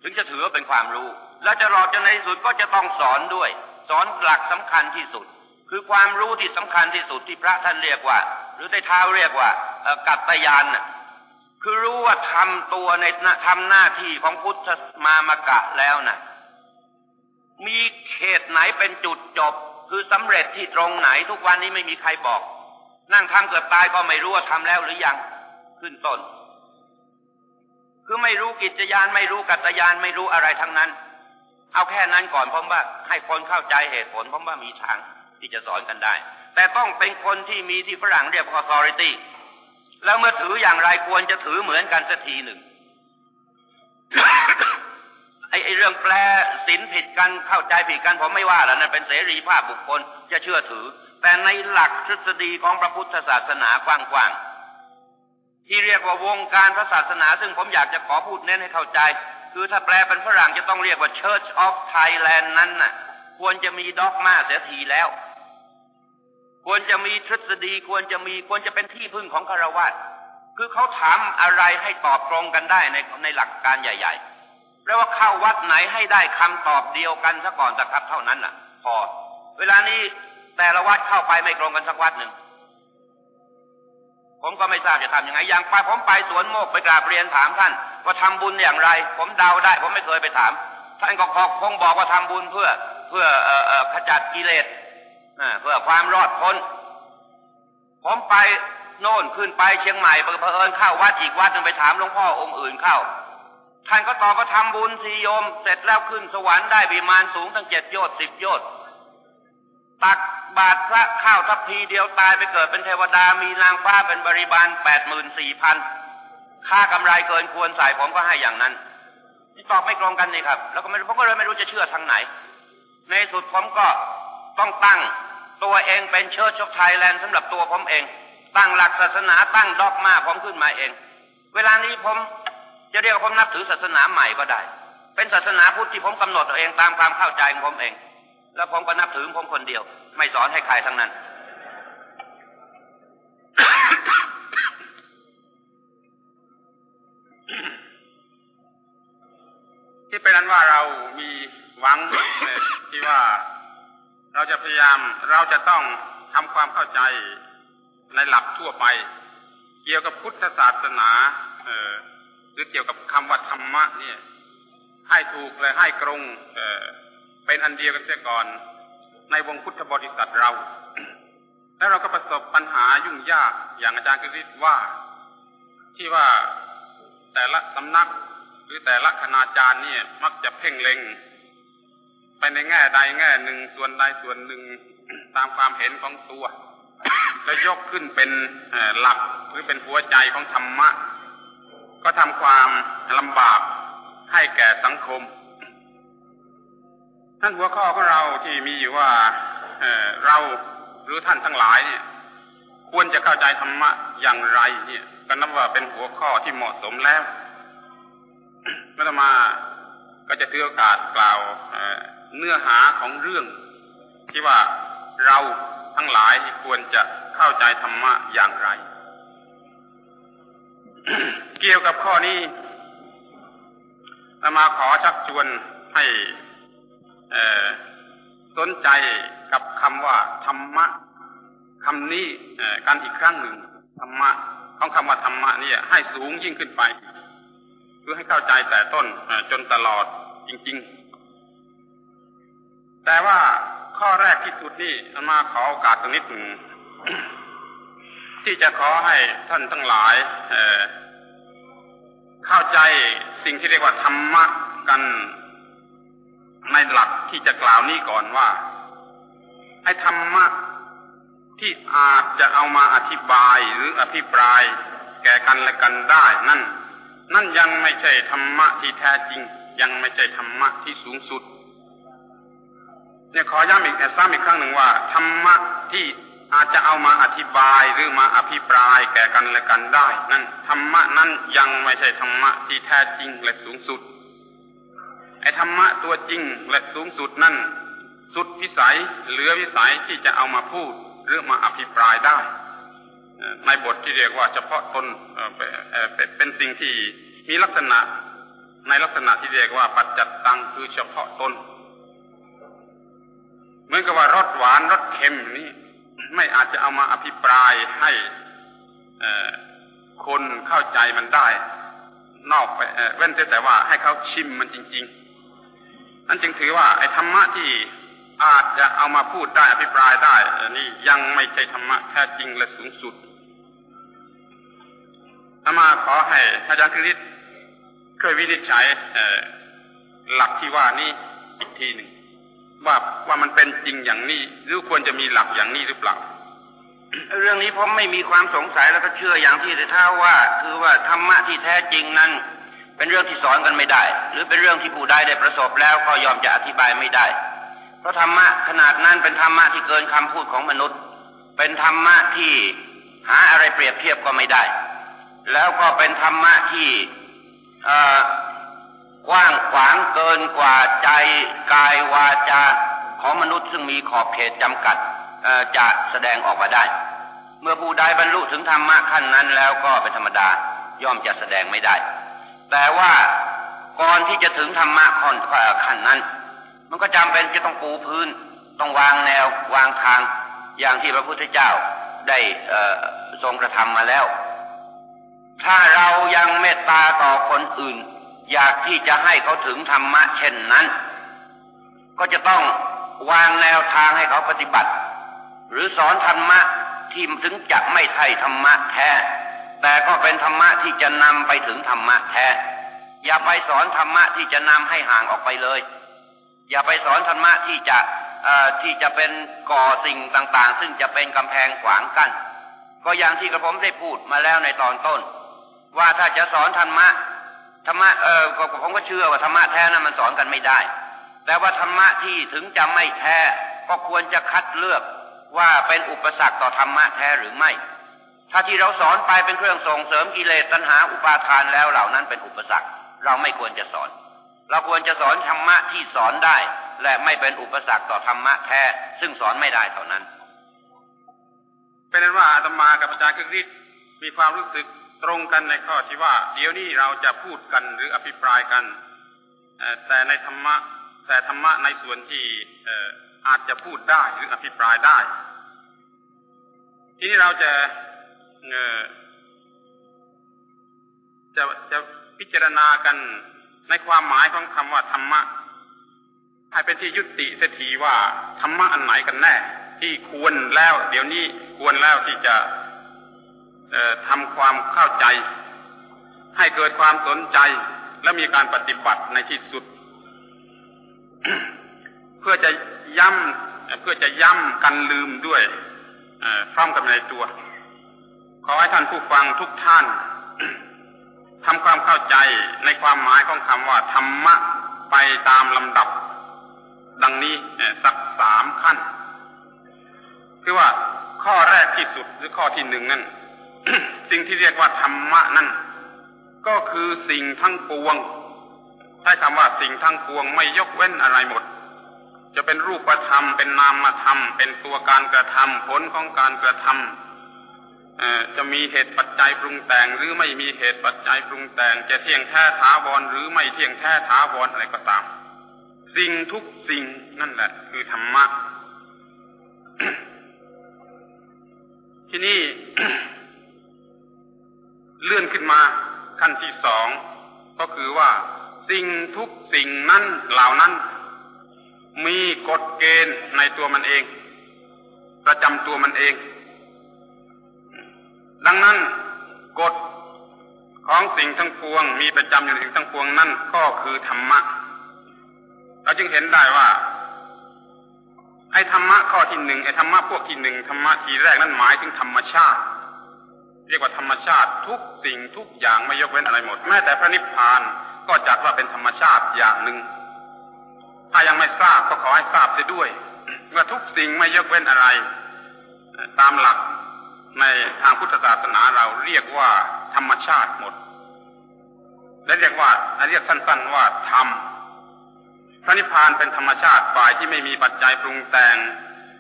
[SPEAKER 2] ถึงจะถือว่าเป็นความรู้ แล้วจะรอจนในที่สุดก็จะต้องสอนด้วย สอนหลักสำคัญที่สุด คือความรู้ที่สำคัญที่สุดที่พระท่านเรียกว่า หรือในเท้าเรียกว่ากัตตยานน่ะคือรู้ว่าทำตัวในทำหน้าที่ของพุทธมามกะแล้วน่ะ มีเขตไหนเป็นจุดจบ คือสำเร็จที่ตรงไหนทุกวันนี้ไม่มีใครบอก นั่งทำเกือบตายก็ไม่รู้ว่าทำแล้วหรือยังขึ้นต้น คือไม่รู้กิจยานไม่รู้กัตยานไม่รู้อะไรทั้งนั้น เอาแค่นั้นก่อนผมว่าให้คนเข้าใจเหตุผลผมว่ามีทาง ที่จะสอนกันได้ แต่ต้องเป็นคนที่มีที่ฝรั่งเรียก authority แล้วเมื่อถืออย่างไรควรจะถือเหมือนกันสักทีหนึ่งไอ้เรื่องแปลสินผิดกันเข้าใจผิดกันผมไม่ว่าแล้วนั่นเป็นเสรีภาพบุคคลจะเชื่อถือ แต่ในหลักทฤษฎีของพระพุทธศาสนากว้างๆที่เรียกว่าวงการพระศาสนา ซึ่งผมอยากจะขอพูดเน้นให้เข้าใจ คือถ้าแปลเป็นฝรั่งจะต้องเรียกว่า Church of Thailand นั้นน่ะ ควรจะมีด็อกมาเสียทีแล้ว ควรจะมีทฤษฎีควรจะมีควรจะเป็นที่พึ่งของคารวะคือเขาถามอะไรให้ตอบตรงกันได้ในในหลักการใหญ่ๆแปลว่าเข้าวัดไหนให้ได้คำตอบเดียวกันซะก่อนสักครับเท่านั้นน่ะ พอ เวลานี้แต่ละวัดเข้าไปไม่ตรงกันสักวัดหนึ่งผมก็ไม่ทราบจะทำยังไงอย่างไปผมไปสวนโมกไปกราบเรียนถามท่าน ว่าทำบุญอย่างไร ผมเดาได้ ผมไม่เคยไปถาม ท่านก็คงบอกว่าทำบุญเพื่อ เพื่อเอ่อขจัดกิเลส เพื่อความรอดพ้น ผมไปโน่นขึ้นไปเชียงใหม่เผอิญเข้าวัดอีกวัดหนึ่งไปถามหลวงพ่อองค์อื่นเข้าท่านก็ตอบว่าทำบุญสีโยม เสร็จแล้วขึ้นสวรรค์ได้วิมานสูงตั้งเจ็ดโยชน์สิบโยชน์ตักบาทพระข้าวทัพพีเดียวตายไปเกิดเป็นเทวดามีนางฟ้าเป็นบริบาลแปดหมื่นสี่พันค่ากำไรเกินควรใส่ผมก็ให้อย่างนั้นนี่ตอบไม่ตรงกันนี่ครับ แล้วก็ไม่ผมก็เลยไม่รู้จะเชื่อทางไหน ในสุดผมก็ต้องตั้ง ตัวเองเป็นเชิดชกไทยแลนด์สำหรับตัวผมเอง ตั้งหลักศาสนาตั้งดอกมาผมขึ้นมาเอง เวลานี้ผมจะเรียกว่าผมนับถือศาสนาใหม่ก็ได้ เป็นศาสนาพุทธที่ผมกำหนดตัวเองตามความเข้าใจของผมเอง แล้วผมก็นับถือผมคนเดียว ไม่สอนให้ใครทั้งนั้น
[SPEAKER 1] ที่เป็นนั้นว่าเรามีหวังที่ว่า เราจะพยายามเราจะต้องทำความเข้าใจในหลักทั่วไป เกี่ยวกับพุทธศาสนา เออหรือเกี่ยวกับคำว่าธรรมะเนี่ย ให้ถูกและให้ตรง เออเป็นอันเดียวกันเสียก่อน ในวงพุทธบริษัทเรา แล้วเราก็ประสบปัญหายุ่งยากอย่างอาจารย์กฤษว่า ที่ว่าแต่ละสำนักหรือแต่ละคณาจารย์เนี่ย มักจะเพ่งเล็ง ไปในแง่ใดแง่หนึ่งส่วนใดส่วนหนึ่งตามความเห็นของตัว แล้วยกขึ้นเป็นหลักหรือเป็นหัวใจของธรรมะ ก็ทำความลำบากให้แก่สังคมท่านหัวข้อของเราที่มีอยู่ว่าเเราหรือท่านทั้งหลายเนี่ย ควรจะเข้าใจธรรมะอย่างไร เนี่ยก็นับว่าเป็นหัวข้อที่เหมาะสมแล้วเมื่อมาก็จะถือโอกาสกล่าว เนื้อหาของเรื่อง ที่ว่าเราทั้งหลายควรจะเข้าใจธรรมะอย่างไร เกี่ยวกับข้อนี้มาขอชักชวนให้สนใจกับคำว่าธรรมะคำนี้กันอีกครั้งหนึ่งธรรมะของคำว่าธรรมะนี่ให้สูงยิ่งขึ้นไป เพื่อให้เข้าใจแต่ต้นจนตลอดจริง ๆ แต่ว่าข้อแรกที่สุดนี่มาขอโอกาสตรงนิดหนึ่งที่จะขอให้ท่านทั้งหลายเข้าใจสิ่งที่เรียกว่าธรรมะกันในหลักที่จะกล่าวนี้ก่อนว่าไอ้ธรรมะที่อาจจะเอามาอธิบายหรืออภิปราย แก่กันและกันได้ นั่น นั่นยังไม่ใช่ธรรมะที่แท้จริง ยังไม่ใช่ธรรมะที่สูงสุด เนี่ยขอย้ำอีกซ้ำอีกครั้งหนึ่งว่าธรรมะที่อาจจะเอามาอธิบายหรือมาอภิปรายแก่กันและกันได้ นั่นธรรมะนั้นยังไม่ใช่ธรรมะที่แท้จริงและสูงสุดไอ้ธรรมะตัวจริงและสูงสุดนั่น สุดวิสัยเหลือวิสัยที่จะเอามาพูดหรือมาอภิปรายได้ในบทที่เรียกว่าเฉพาะตนเป็นสิ่งที่มีลักษณะในลักษณะที่เรียกว่าปัจจัตตังคือเฉพาะตน เหมือนกับว่ารสหวานรสเค็มนี่ไม่อาจจะเอามาอภิปรายให้คนเข้าใจมันได้ นอกไปเว้นแต่ว่าให้เขาชิมมันจริง ๆ นั่นจึงถือว่า ไอ้ธรรมะที่อาจจะเอามาพูดได้อภิปรายได้นี่ยังไม่ใช่ธรรมะแท้จริงและสูงสุดอามาขอให้อาจารย์คริสช่วยวินิจฉัยหลักที่ว่านี้อีกทีหนึ่ง ว่าว่ามันเป็นจริงอย่างนี้ หรือควรจะมีหลักอย่างนี้หรือเปล่า
[SPEAKER 2] เรื่องนี้ผมไม่มีความสงสัยแล้วก็เชื่ออย่างที่จะเท่าว่า คือว่าธรรมะที่แท้จริงนั้น เป็นเรื่องที่สอนกันไม่ได้ หรือเป็นเรื่องที่ผู้ใดได้ประสบแล้วก็ยอมจะอธิบายไม่ได้ เพราะธรรมะขนาดนั้นเป็นธรรมะที่เกินคำพูดของมนุษย์ เป็นธรรมะที่หาอะไรเปรียบเทียบก็ไม่ได้ แล้วก็เป็นธรรมะที่ กว้างขวางเกินกว่าใจกายวาจาของมนุษย์ซึ่งมีขอบเขตจำกัดจะแสดงออกมาได้ เมื่อผู้ใดบรรลุถึงธรรมะขั้นนั้นแล้วก็เป็นธรรมดาย่อมจะแสดงไม่ได้ แต่ว่าก่อนที่จะถึงธรรมะขั้นนั้น มันก็จำเป็นจะต้องปูพื้น ต้องวางแนววางทางอย่างที่พระพุทธเจ้าได้ทรงกระทำมาแล้ว ถ้าเรายังเมตตาต่อคนอื่น อยากที่จะให้เขาถึงธรรมะเช่นนั้น ก็จะต้องวางแนวทางให้เขาปฏิบัติ หรือสอนธรรมะที่ถึงจะไม่ใช่ธรรมะแท้ แต่ก็เป็นธรรมะที่จะนำไปถึงธรรมะแท้ อย่าไปสอนธรรมะที่จะนำให้ห่างออกไปเลย อย่าไปสอนธรรมะที่จะที่จะเป็นก่อสิ่งต่างๆ ซึ่งจะเป็นกำแพงขวางกัน้นก็อย่างที่กระผมได้พูดมาแล้วในตอนต้น ว่าถ้าจะสอนธรรมะ ธรรมะเออผมก็เชื่อว่าธรรมะแท้นั้นมันสอนกันไม่ได้ แต่ว่าธรรมะที่ถึงจะไม่แท้ก็ควรจะคัดเลือกว่าเป็นอุปสรรคต่อธรรมะแท้หรือไม่ ถ้าที่เราสอนไปเป็นเครื่องส่งเสริมกิเลสตัณหาอุปาทานแล้วเหล่านั้นเป็นอุปสรรค เราไม่ควรจะสอน เราควรจะสอนธรรมะที่สอนได้ และไม่เป็นอุปสรรคต่อธรรมะแท้ ซึ่งสอนไม่ได้เท่านั้น
[SPEAKER 1] เป็นนั้นว่าอาตมากับอาจารย์คึกฤทธิ์มีความรู้สึก ตรงกันในข้อที่ว่า เดี๋ยวนี้เราจะพูดกันหรืออภิปรายกันแต่ในธรรมะแต่ธรรมะในส่วนที่อาจจะพูดได้หรืออภิปรายได้ ทีนี้เราจะจะจะพิจารณากันในความหมายของคำว่าธรรมะให้เป็นที่ยุติเสียทีว่าธรรมะอันไหนกันแน่ ที่ควรแล้ว เดี๋ยวนี้ควรแล้วที่จะ ทำความเข้าใจ ให้เกิดความสนใจและมีการปฏิบัติในที่สุด เพื่อจะย้ำเพื่อจะย้ำกันลืมด้วยพร้อมกับในตัว ขอให้ท่านผู้ฟังทุกท่านทำความเข้าใจในความหมายของคำว่าธรรมะไปตามลำดับ ดังนี้สักสามขั้น คือว่าข้อแรกที่สุดหรือข้อที่หนึ่งนั่น สิ่งที่เรียกว่าธรรมะนั่นก็คือสิ่งทั้งปวงใช้คำว่าสิ่งทั้งปวงไม่ยกเว้นอะไรหมด จะเป็นรูปธรรม เป็นนามธรรม เป็นตัวการกระทำผลของการกระทำจะมีเหตุปัจจัยปรุงแต่ง หรือไม่มีเหตุปัจจัยปรุงแต่ง จะเที่ยงแท้ถาวรหรือไม่เที่ยงแท้ถาวรอะไรก็ตาม สิ่งทุกสิ่งนั่นแหละ คือธรรมะที่นี่ เลื่อนขึ้นมาขั้นที่สองก็คือว่าสิ่งทุกสิ่งนั้นเหล่านั้น มีกฎเกณฑ์ในตัวมันเอง ประจำตัวมันเอง ดังนั้นกฎของสิ่งทั้งปวง มีประจำอยู่ในสิ่งทั้งปวงนั่นก็คือธรรมะเราจึงเห็นได้ว่าไอ้ธรรมะข้อที่หนึ่งไอ้ธรรมะพวกที่หนึ่งธรรมะทีแรกนั้นหมายถึงธรรมชาติ เรียกว่าธรรมชาติทุกสิ่งทุกอย่างไม่ยกเว้นอะไรหมด แม้แต่พระนิพพานก็จัดว่าเป็นธรรมชาติอย่างหนึ่ง ถ้ายังไม่ทราบก็ขอให้ทราบเสียด้วยว่าทุกสิ่งไม่ยกเว้นอะไร ตามหลักในทางพุทธศาสนาเราเรียกว่าธรรมชาติหมด และเรียกว่าเรียกสั้น ๆว่าธรรมพระนิพพานเป็นธรรมชาติฝ่ายที่ไม่มีปัจจัยปรุงแต่ง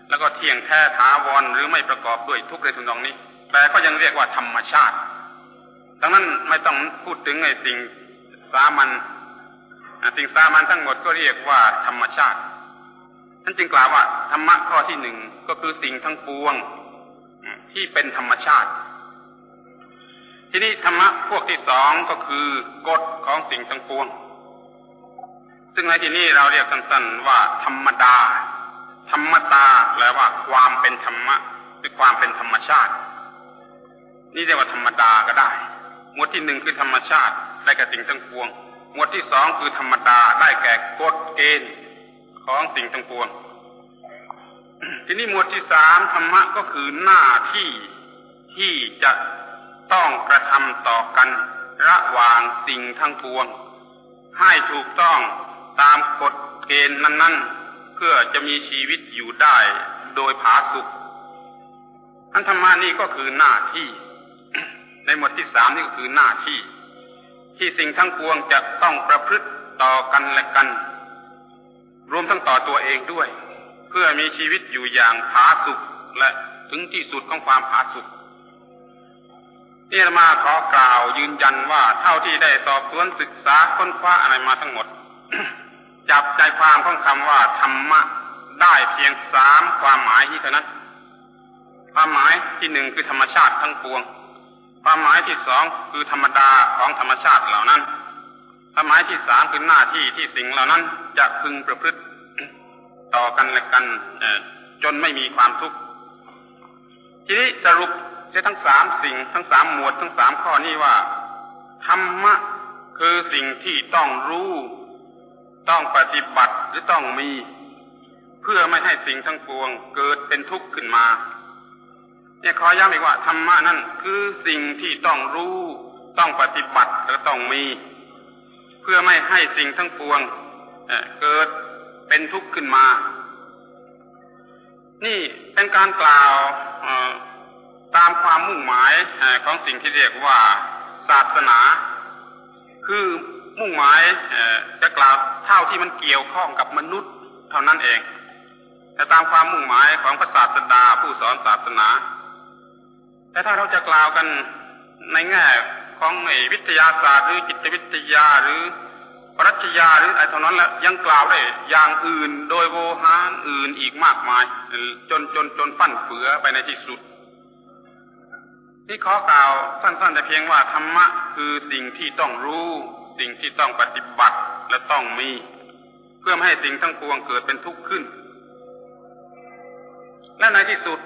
[SPEAKER 1] แล้วก็เที่ยงแท้ถาวรหรือไม่ประกอบด้วยทุกข์ในทุนองนี้ แต่ก็ยังเรียกว่าธรรมชาติ ดังนั้นไม่ต้องพูดถึงไอ้สิ่งสามัญสิ่งสามัญทั้งหมดก็เรียกว่าธรรมชาติท่านจึงกล่าวว่าธรรมะข้อที่หนึ่งก็คือสิ่งทั้งปวงที่เป็นธรรมชาติ ทีนี้ธรรมะพวกที่สองก็คือกฎของสิ่งทั้งปวง ซึ่งในที่นี้เราเรียกสั้นๆว่าธรรมดา ธรรมตาแปลว่าความเป็นธรรมะคือความเป็นธรรมชาติ นี่เรียกว่าธรรมดาก็ได้ หมวดที่หนึ่งคือธรรมชาติได้แก่สิ่งทั้งปวง หมวดที่สองคือธรรมดาได้แก่กฎเกณฑ์ของสิ่งทั้งปวง ทีนี้หมวดที่สามธรรมะก็คือหน้าที่ที่จะต้องกระทำต่อกันระหว่างสิ่งทั้งปวง ให้ถูกต้องตามกฎเกณฑ์นั้น ๆ เพื่อจะมีชีวิตอยู่ได้โดยผาสุกอันธรรมานี่ก็คือหน้าที่ ในหมวดที่สามนี่ก็คือหน้าที่ ที่สิ่งทั้งปวงจะต้องประพฤติต่อกันและกัน รวมทั้งต่อตัวเองด้วย เพื่อมีชีวิตอยู่อย่างผาสุกและถึงที่สุดของความผาสุกนี่มาขอกล่าวยืนยันว่าเท่าที่ได้สอบสวนศึกษาค้นคว้าอะไรมาทั้งหมด จับใจความของคำว่าธรรมะได้เพียงสามความหมายนี้เท่านั้น ความหมายที่หนึ่งคือธรรมชาติทั้งปวง ความหมายที่สองคือธรรมดาของธรรมชาติเหล่านั้น ความหมายที่สามคือหน้าที่ที่สิ่งเหล่านั้น จะพึงประพฤติต่อกันและกันจนไม่มีความทุกข์ทีนี้สรุปจะทั้งสามสิ่งทั้งสามหมวดทั้งสามข้อนี้ว่าธรรมะคือสิ่งที่ต้องรู้ ต้องปฏิบัติหรือต้องมี เพื่อไม่ให้สิ่งทั้งปวงเกิดเป็นทุกข์ขึ้นมา เนี่ยขอย้ำอีกว่าธรรมะนั่นคือสิ่งที่ต้องรู้ ต้องปฏิบัติและต้องมี เพื่อไม่ให้สิ่งทั้งปวงเกิดเป็นทุกข์ขึ้นมา นี่เป็นการกล่าวตามความมุ่งหมายของสิ่งที่เรียกว่าศาสนา คือมุ่งหมายจะกล่าวเท่าที่มันเกี่ยวข้องกับมนุษย์เท่านั้นเองแต่ตามความมุ่งหมายของพระศาสดาผู้สอนศาสนา แต่ถ้าเราจะกล่าวกันในแง่ของวิทยาศาสตร์หรือจิตวิทยาหรือปรัชญาหรืออะไรเท่านั้นแล้วยังกล่าวได้อย่างอื่นโดยโวหารอื่นอีกมากมาย จนจนจนฟั่นเฟือไปในที่สุด ที่ขอกล่าวสั้นๆแต่เพียงว่าธรรมะคือสิ่งที่ต้องรู้ สิ่งที่ต้องปฏิบัติและต้องมี เพื่อไม่ให้สิ่งทั้งปวงเกิดเป็นทุกข์ขึ้น และในที่สุด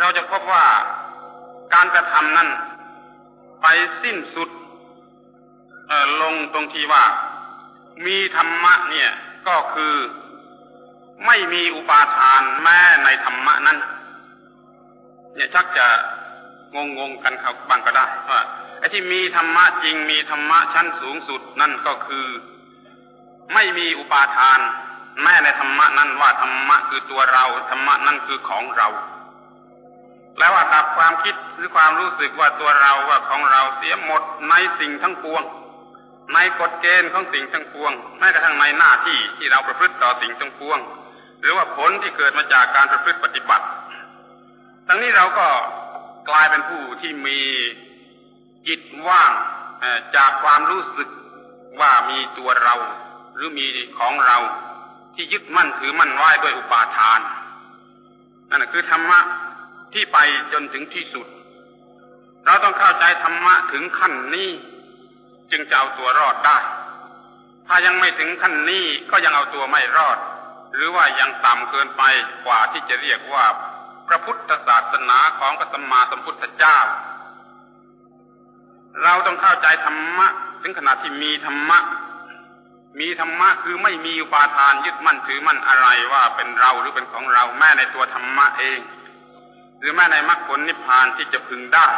[SPEAKER 1] เราจะพบว่า การกระทำนั้น ไปสิ้นสุดลงตรงที่ว่า มีธรรมะเนี่ยก็คือไม่มีอุปาทานแม้ในธรรมะนั้น เนี่ยชักจะงงงกันเขาบางก็ได้ว่าไอ้ที่มีธรรมะจริงมีธรรมะชั้นสูงสุดนั่นก็คือ ไม่มีอุปาทาน แม้ในธรรมะนั้นว่าธรรมะคือตัวเราธรรมะนั่นคือของเรา แล้วว่าตัดความคิดหรือความรู้สึกว่าตัวเราว่าของเราเสียหมดในสิ่งทั้งปวง ในกฎเกณฑ์ของสิ่งทั้งปวงแม้กระทั่งในหน้าที่ที่เราประพฤติต่อสิ่งทั้งปวง หรือว่าผลที่เกิดมาจากการประพฤติปฏิบัติ ทั้งนี้เราก็กลายเป็นผู้ที่มีจิตว่างจากความรู้สึกว่ามีตัวเรา หรือมีของเราที่ยึดมั่นถือมั่นไว้ด้วยอุปาทานนั่นคือธรรมะ ที่ไปจนถึงที่สุด เราต้องเข้าใจธรรมะถึงขั้นนี้ จึงจะเอาตัวรอดได้ ถ้ายังไม่ถึงขั้นนี้ก็ยังเอาตัวไม่รอด หรือว่ายังต่ำเกินไปกว่าที่จะเรียกว่า พระพุทธศาสนาของพระสัมมาสัมพุทธเจ้า เราต้องเข้าใจธรรมะ ถึงขนาดที่มีธรรมะมีธรรมะคือไม่มีอุปาทานยึดมั่นถือมั่นอะไรว่าเป็นเราหรือเป็นของเราแม้ในตัวธรรมะเอง หรือแม้ในมรรคผลนิพพานที่จะพึงได้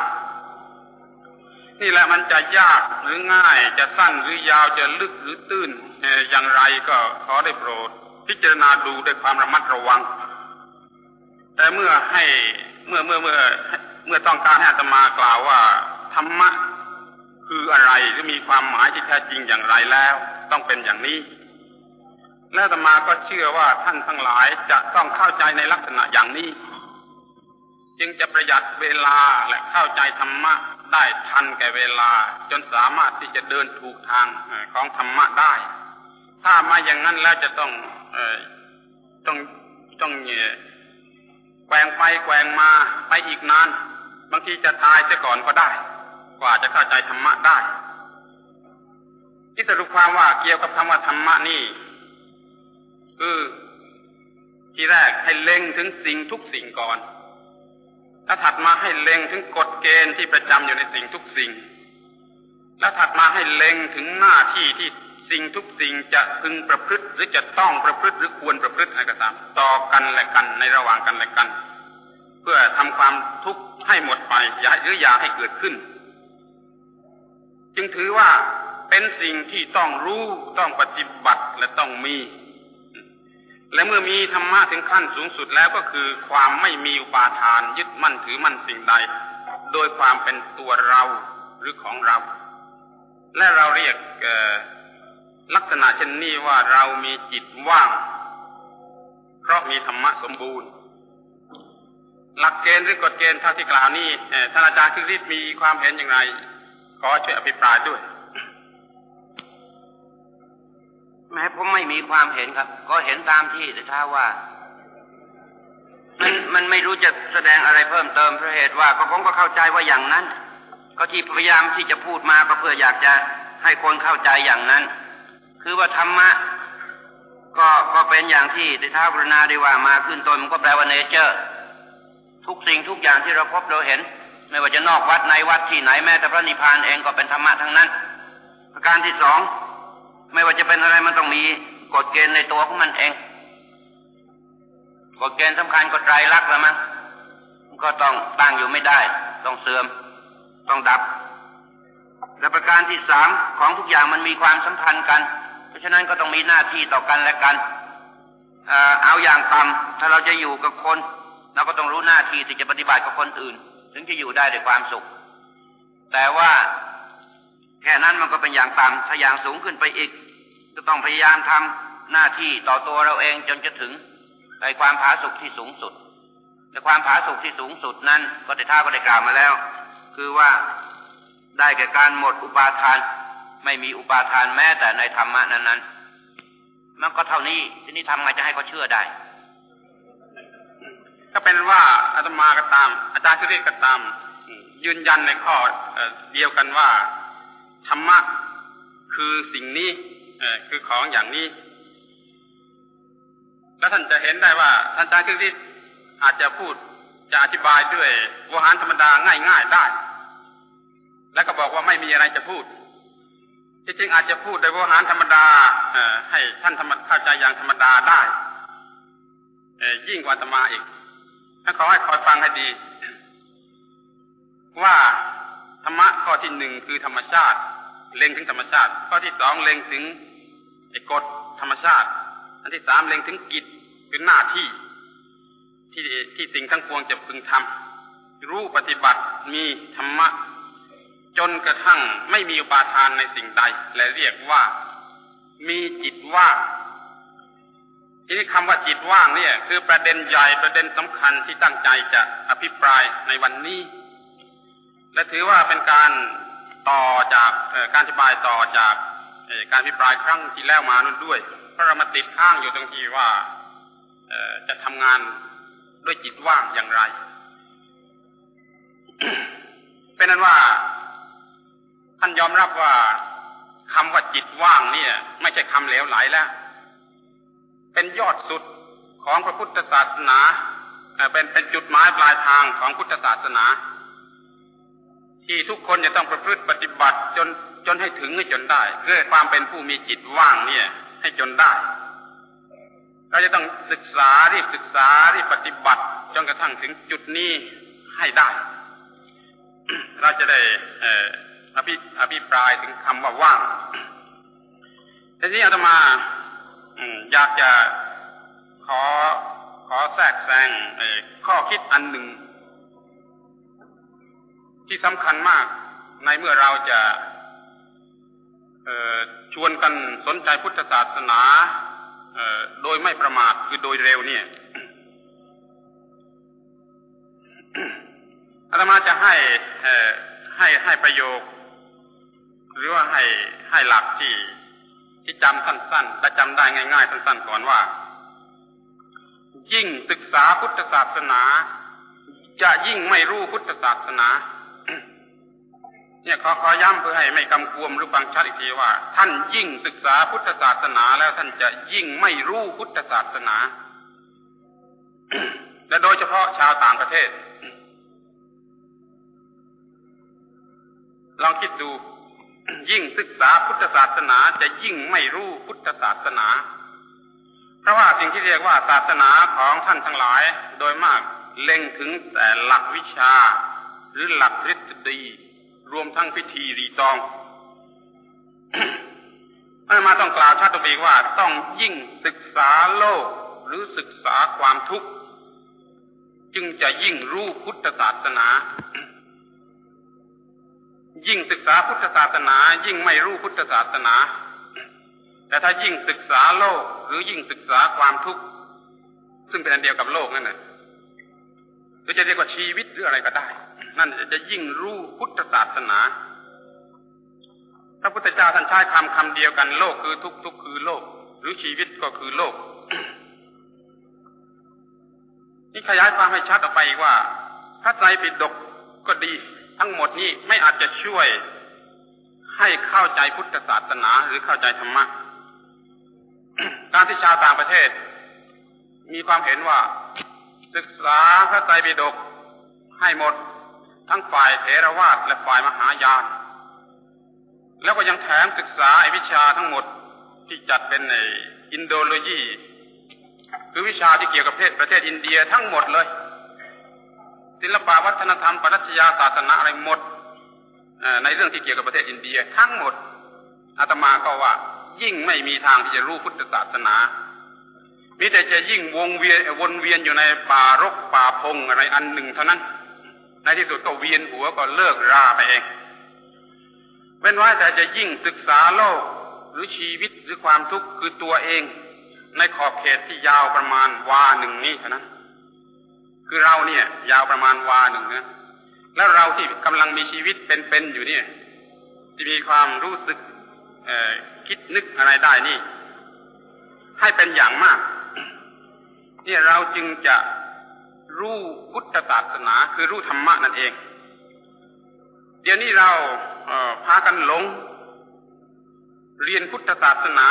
[SPEAKER 1] นี่แหละมันจะยากหรือง่ายจะสั้นหรือยาวจะลึกหรือตื้นอย่างไรก็ขอได้โปรด พิจารณาดูด้วยความระมัดระวัง แต่เมื่อให้เมื่อเมื่อเมื่อเมื่อต้องการให้อาตมากล่าวว่าธรรมะคืออะไรหรือมีความหมายที่แท้จริงอย่างไรแล้ว ต้องเป็นอย่างนี้ และอาตมาก็เชื่อว่าท่านทั้งหลายจะต้องเข้าใจในลักษณะอย่างนี้ จึงจะประหยัดเวลาและเข้าใจธรรมะได้ทันแก่เวลา จนสามารถที่จะเดินถูกทางของธรรมะได้ ถ้ามาอย่างนั้นแล้วจะต้องต้องต้องแกว่งไปแกว่งมาไปอีกนานบางทีจะตายเสียก่อนก็ได้ กว่าจะเข้าใจธรรมะได้ที่สรุปความว่าเกี่ยวกับคำว่าธรรมะนี่คือที่แรกให้เล็งถึงสิ่งทุกสิ่งก่อน แล้วถัดมาให้เล็งถึงกฎเกณฑ์ที่ประจำอยู่ในสิ่งทุกสิ่ง แล้วถัดมาให้เล็งถึงหน้าที่ที่สิ่งทุกสิ่งจะพึงประพฤติหรือจะต้องประพฤติหรือควรประพฤติอะไรก็ตามต่อกันและกันในระหว่างกันและกัน เพื่อทำความทุกข์ให้หมดไปอย่าหรืออย่าให้เกิดขึ้น จึงถือว่าเป็นสิ่งที่ต้องรู้ต้องปฏิบัติและต้องมี และเมื่อมีธรรมะถึงขั้นสูงสุดแล้วก็คือความไม่มีอุปาทานยึดมั่นถือมั่นสิ่งใด โดยความเป็นตัวเราหรือของเรา และเราเรียกลักษณะเช่นนี้ว่าเรามีจิตว่าง เพราะมีธรรมะสมบูรณ์ หลักเกณฑ์หรือกฎเกณฑ์เท่าที่กล่าวนี้ท่านอาจารย์คือฤทธิ์มีความเห็นอย่างไร ขอช่วยอภิปรายด้วย
[SPEAKER 2] แม้ผมไม่มีความเห็นครับ ก็เห็นตามที่แต่ถ้าว่า มันมันไม่รู้จะแสดงอะไรเพิ่มเติมเพราะเหตุว่าก็ผมก็เข้าใจว่าอย่างนั้น ก็ที่พยายามที่จะพูดมาก็เพื่ออยากจะให้คนเข้าใจอย่างนั้น คือว่าธรรมะก็ก็เป็นอย่างที่ได้ท้าวรณาได้ว่ามาขึ้นตนมันก็แปลว่าเนเจอร์ ทุกสิ่งทุกอย่างที่เราพบเราเห็น ไม่ว่าจะนอกวัดในวัดที่ไหนแม้แต่พระนิพพานเองก็เป็นธรรมะทั้งนั้น ประการที่สอง ไม่ว่าจะเป็นอะไรมันต้องมีกฎเกณฑ์ในตัวของมันเองกฎเกณฑ์สำคัญก็ไตรลักษณ์ละมั้งก็ต้องตั้งอยู่ไม่ได้ ต้องเสื่อม ต้องดับ และประการที่สามของทุกอย่างมันมีความสัมพันธ์กัน เพราะฉะนั้นก็ต้องมีหน้าที่ต่อกันและกันเอาอย่างต่ำถ้าเราจะอยู่กับคน เราก็ต้องรู้หน้าที่ที่จะปฏิบัติกับคนอื่น ถึงจะอยู่ได้ด้วยความสุข แต่ว่าแค่นั้นมันก็เป็นอย่างต่ำถ้าอย่างสูงขึ้นไปอีก ก็ต้องพยายามทำหน้าที่ต่อตัวเราเองจนจะถึงในความผาสุกที่สูงสุดแต่ความผาสุกที่สูงสุดนั้นก็ได้ท่าก็ได้กล่าวมาแล้ว คือว่าได้แก่การหมดอุปาทาน ไม่มีอุปาทานแม้แต่ในธรรมะนั้นๆมันก็เท่านี้ทีนี้ทำไงจะให้เขาเชื่อได้
[SPEAKER 1] ก็เป็นว่าอาตมาก็ตาม อาจารย์สุริก็ตาม ยืนยันในข้อเดียวกันว่าธรรมะคือสิ่งนี้ คือของอย่างนี้ แล้วท่านจะเห็นได้ว่าท่านอาจารย์คือที่อาจจะพูดจะอธิบายด้วยวหารธรรมดาง่ายๆได้ แล้วก็บอกว่าไม่มีอะไรจะพูดที่จริงอาจจะพูดโดยวหารธรรมดาให้ท่านเข้าใจอย่างธรรมดาได้ยิ่งกว่าธรรมาอีกถ้าขอให้คอยฟังให้ดี ว่าธรรมะข้อที่หนึ่งคือธรรมชาติ เล็งถึงธรรมชาติ ข้อที่สองเล็งถึง กฎธรรมชาติ อันที่สามเล็งถึงกิจคือหน้าที่ ที่ที่สิ่งทั้งปวงจะพึงทำรู้ปฏิบัติมีธรรมะ จนกระทั่งไม่มีอุปาทานในสิ่งใด และเรียกว่ามีจิตว่างทีนี้คำว่าจิตว่างเนี่ย คือประเด็นใหญ่ประเด็นสำคัญที่ตั้งใจจะอภิปรายในวันนี้ และถือว่าเป็นการต่อจากการอธิบายต่อจาก การอภิปรายครั้งที่แล้วมานั่นด้วย เพราะเรามาติดข้างอยู่ตรงที่ว่าจะทำงานด้วยจิตว่างอย่างไร เป็นนั้นว่า ท่านยอมรับว่าคำว่าจิตว่างเนี่ย ไม่ใช่คำเหลวไหลแล้ว เป็นยอดสุดของพระพุทธศาสนาเป็นเป็นจุดหมายปลายทางของพุทธศาสนา ที่ทุกคนจะต้องประพฤติปฏิบัติจน จนให้ถึงให้จนได้เพื่อความเป็นผู้มีจิตว่างเนี่ย ให้จนได้เราจะต้องศึกษารีบศึกษารีบปฏิบัติจนกระทั่งถึงจุดนี้ให้ได้ เราจะได้อภิอภิปรายถึงคำว่าว่างทีนี้อาตมาอยากจะขอขอแทรกแซงข้อคิดอันหนึ่ง ที่สำคัญมากในเมื่อเราจะ ชวนกันสนใจพุทธศาสนาโดยไม่ประมาทคือโดยเร็วเนี่ยอาตมาจะให้ให้ให้ประโยค หรือว่าให้ให้หลักที่ที่จำสั้นๆและจำได้ง่าย ๆ สั้นๆก่อนว่า ยิ่งศึกษาพุทธศาสนา จะยิ่งไม่รู้พุทธศาสนา เนี่ยขอขอย้ำเพื่อให้ไม่กำกวมหรือฟังชัดอีกทีว่า ท่านยิ่งศึกษาพุทธศาสนาแล้วท่านจะยิ่งไม่รู้พุทธศาสนา และโดยเฉพาะชาวต่างประเทศ ลองคิดดู ยิ่งศึกษาพุทธศาสนาจะยิ่งไม่รู้พุทธศาสนา เพราะว่าสิ่งที่เรียกว่าศาสนาของท่านทั้งหลาย โดยมากเล็งถึงแต่หลักวิชา หรือหลักทฤษฎี รวมทั้งพิธีรีตองอามาต้องกล่าวชัดตรงนี้ว่าต้องยิ่งศึกษาโลกหรือศึกษาความทุกข์ จึงจะยิ่งรู้พุทธศาสนา ยิ่งศึกษาพุทธศาสนา ยิ่งไม่รู้พุทธศาสนา แต่ถ้ายิ่งศึกษาโลกหรือยิ่งศึกษาความทุกข์ ซึ่งเป็นอันเดียวกับโลกนั่นแหละหรือจะเรียกว่าชีวิตหรืออะไรก็ได้ นั่นจะยิ่งรู้พุทธศาสนา พระพุทธเจ้าท่านใช้คำคำเดียวกันโลกคือทุกทุกคือโลก หรือชีวิตก็คือโลก นี่ขยายความให้ชัดออกไปว่าพระไตรปิฎกก็ดี ทั้งหมดนี้ไม่อาจจะช่วยให้เข้าใจพุทธศาสนาหรือเข้าใจธรรมะ การที่ชาวต่างประเทศ มีความเห็นว่า ศึกษาพระไตรปิฎกให้หมด ทั้งฝ่ายเถรวาทและฝ่ายมหายาน แล้วก็ยังแถมศึกษาไอวิชาทั้งหมดที่จัดเป็นในอินโดโลยีคือวิชาที่เกี่ยวกับประเทศประเทศอินเดียทั้งหมดเลย ศิลปวัฒนธรรมปรัชญาศาสนาอะไรหมดในเรื่องที่เกี่ยวกับประเทศอินเดียทั้งหมดอาตมาก็ว่ายิ่งไม่มีทางที่จะรู้พุทธศาสนามีแต่จะยิ่งวงเวียนวนเวียนอยู่ในป่ารกป่าพงอะไรอันหนึ่งเท่านั้น ในที่สุดก็เวียนหัวก็เลิกราไปเองเป็นว่าแต่จะยิ่งศึกษาโลกหรือชีวิตหรือความทุกข์คือตัวเอง ในขอบเขตที่ยาวประมาณวาหนึ่งนี้เท่านั้นคือเราเนี่ย ยาวประมาณวาหนึ่งนะแล้วเราที่กำลังมีชีวิตเป็นๆอยู่เนี่ยที่มีความรู้สึกคิดนึกอะไรได้นี่ ให้เป็นอย่างมากเนี่ยเราจึงจะ รู้พุทธศาสนาคือรู้ธรรมะนั่นเอง เดี๋ยวนี้เราเพากันหลง เรียนพุทธศาสนา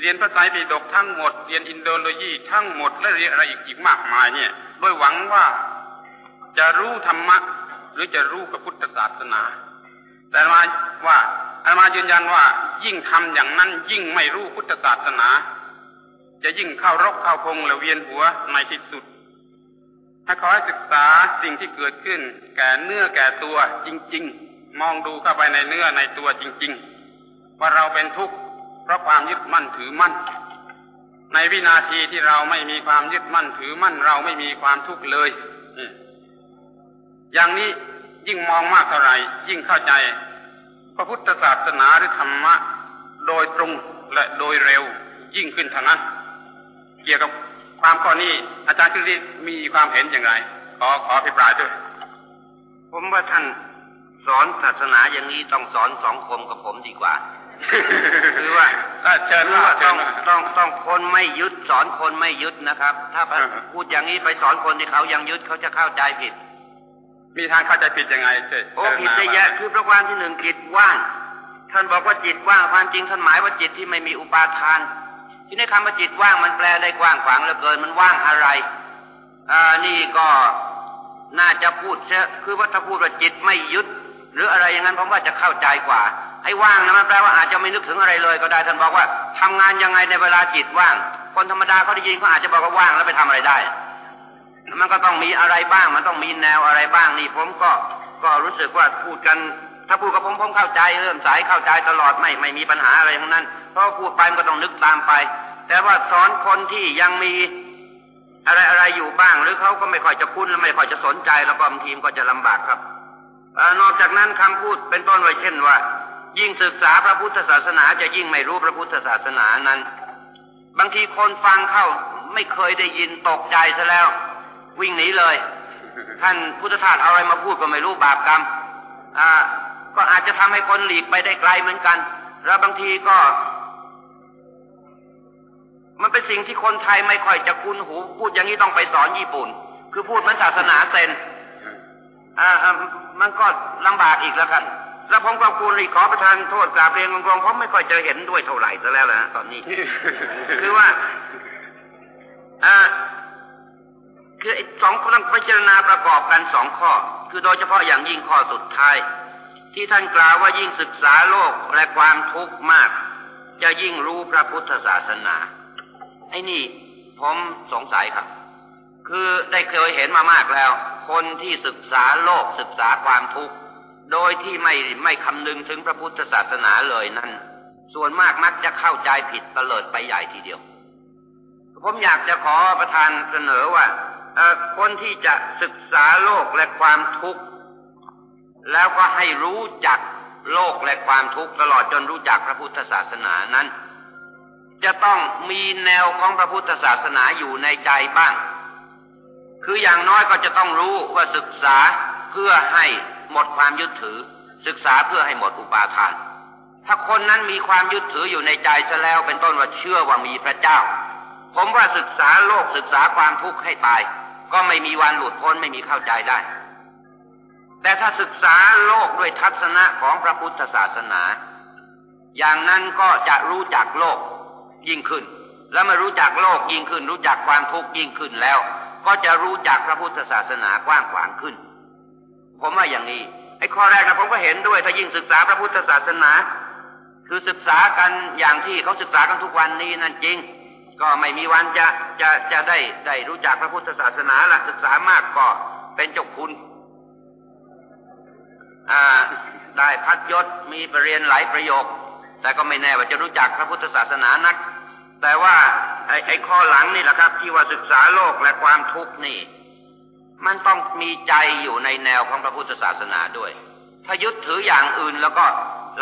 [SPEAKER 1] เรียนภาษาปิฎกทั้งหมด เรียนอินโดโลยีทั้งหมดและเรียนอะไรอีกอีกมากมายเนี่ยโดยหวังว่าจะรู้ธรรมะ หรือจะรู้กับพุทธศาสนา แต่มาว่าอามายืนยันว่า ยิ่งทำอย่างนั้นยิ่งไม่รู้พุทธศาสนา จะยิ่งเข้ารกเข้าพงและเวียนหัวในที่สุด ถ้าขอให้ศึกษาสิ่งที่เกิดขึ้น แก่เนื้อแก่ตัวจริง ๆ มองดูเข้าไปในเนื้อในตัวจริง ๆ ว่าเราเป็นทุกข์เพราะความยึดมั่นถือมั่น ในวินาทีที่เราไม่มีความยึดมั่นถือมั่น เราไม่มีความทุกข์เลยอย่างนี้ยิ่งมองมากเท่าไหร่ ยิ่งเข้าใจ พระพุทธศาสนาหรือธรรมะ โดยตรงและโดยเร็วยิ่งขึ้นท่านั้น เกี่ยวกับ ความข้อนี้ อาจารย์คือมีความเห็นอย่างไร ขอขอพิปรายด้วย
[SPEAKER 2] ผมว่าท่านสอนศาสนาอย่างนี้ต้องสอนสองคมกับผมดีกว่าคือว่า
[SPEAKER 1] เชิญว่า
[SPEAKER 2] ต้องต้องต้องคนไม่ยึดสอนคนไม่ยึดนะครับ ถ้าพูดอย่างนี้ไปสอนคนที่เขายังยึดเขาจะเข้าใจผิด
[SPEAKER 1] มีทางเข้าใจผิดยังไงเจ๊
[SPEAKER 2] โอ้ผิดได้แยะคือประการที่หนึ่งจิตว่าง ท่านบอกว่าจิตว่างความจริงท่านหมายว่าจิตที่ไม่มีอุปาทาน ที่ในคำว่าจิตว่างมันแปลได้กว้างขวางเหลือเกินมันว่างอะไรอ่านี่ก็น่าจะพูดเชคือว่าถ้าพูดว่าจิตไม่ยึด หรืออะไรอย่างนั้นผมว่าจะเข้าใจกว่าไอ้ว่างนะมันแปลว่าอาจจะไม่นึกถึงอะไรเลยก็ได้ท่านบอกว่าทำงานยังไงในเวลาจิตว่าง คนธรรมดาเขาได้ยินเขาอาจจะบอกว่าว่างแล้วไปทำอะไรได้ มันก็ต้องมีอะไรบ้าง มันต้องมีแนวอะไรบ้างนี่ผมก็ก็รู้สึกว่าพูดกัน ถ้าพูดกับผมผมเข้าใจเริ่มสายเข้าใจตลอดไม่ไม่มีปัญหาอะไรทั้งนั้นเพราะพูดไปมันก็ต้องนึกตามไป แต่ว่าสอนคนที่ยังมีอะไรอะไรอยู่บ้าง หรือเขาก็ไม่ค่อยจะคุ้นและไม่ค่อยจะสนใจแล้วบางทีมก็จะลำบากครับอนอกจากนั้นคำพูดเป็นต้นไว้เช่นว่า ยิ่งศึกษาพระพุทธศาสนาจะยิ่งไม่รู้พระพุทธศาสนานั้น บางทีคนฟังเข้าไม่เคยได้ยินตกใจซะแล้ว วิ่งหนีเลย ท่านพุทธทาสเอาอะไรมาพูดก็ไม่รู้บาปกรรมอ่า ก็อาจจะทำให้คนหลีกไปได้ไกลเหมือนกัน แล้วบางทีก็ มันเป็นสิ่งที่คนไทยไม่ค่อยจะคุ้นหู พูดอย่างนี้ต้องไปสอนญี่ปุ่น คือพูดมันศาสนาเซนอ่ามันก็ลำบากอีกแล้วกันแล้วผมก็คุณรีขอประทานโทษกราบเรียนกรงๆผมไม่ค่อยจะเห็นด้วยเท่าไหร่ซะแล้วนะตอนนี้ คือว่าอ่าคือสองต้องพิจารณาประกอบกันสองข้อ คือโดยเฉพาะอย่างยิ่งข้อสุดท้าย ที่ท่านกล่าวว่ายิ่งศึกษาโลกและความทุกข์มาก จะยิ่งรู้พระพุทธศาสนา ไอ้นี่ผมสงสัยครับ คือได้เคยเห็นมามากแล้ว คนที่ศึกษาโลกศึกษาความทุกข์ โดยที่ไม่ไม่คำนึงถึงพระพุทธศาสนาเลยนั้นส่วนมากมักจะเข้าใจผิดเตลิดไปใหญ่ทีเดียว ผมอยากจะขอประธานเสนอว่าคนที่จะศึกษาโลกและความทุกข์ แล้วก็ให้รู้จักโลกและความทุกข์ตลอดจนรู้จักพระพุทธศาสนานั้น จะต้องมีแนวของพระพุทธศาสนาอยู่ในใจบ้าง คืออย่างน้อยก็จะต้องรู้ว่าศึกษาเพื่อให้หมดความยึดถือ ศึกษาเพื่อให้หมดอุปาทาน ถ้าคนนั้นมีความยึดถืออยู่ในใจซะแล้วเป็นต้นว่าเชื่อว่ามีพระเจ้า ผมว่าศึกษาโลกศึกษาความทุกข์ให้ตาย ก็ไม่มีวันหลุดพ้นไม่มีเข้าใจได้ แต่ถ้าศึกษาโลกด้วยทัศนะของพระพุทธศาสนา อย่างนั้นก็จะรู้จักโลกยิ่งขึ้น แล้วมารู้จักโลกยิ่งขึ้น รู้จักความทุกข์ยิ่งขึ้นแล้ว ก็จะรู้จักพระพุทธศาสนากว้างขวางขึ้น ผมว่าอย่างนี้ไอ้ข้อแรกนะผมก็เห็นด้วย ถ้ายิ่งศึกษาพระพุทธศาสนา คือศึกษากันอย่างที่เขาศึกษากันทุกวันนี้นั่นจริง ก็ไม่มีวันจะจะจะได้ได้รู้จักพระพุทธศาสนาละศึกษามากก็เป็นจ้าคุณ ได้พัดยศมีปรริญญาหลายประโยค แต่ก็ไม่แน่ว่าจะรู้จักพระพุทธศาสนานัก แต่ว่าไอ้ไอ้ข้อหลังนี่แหละครับ ที่ว่าศึกษาโลกและความทุกข์นี่ มันต้องมีใจอยู่ในแนวของพระพุทธศาสนาด้วย ถ้ายึดถืออย่างอื่นแล้วก็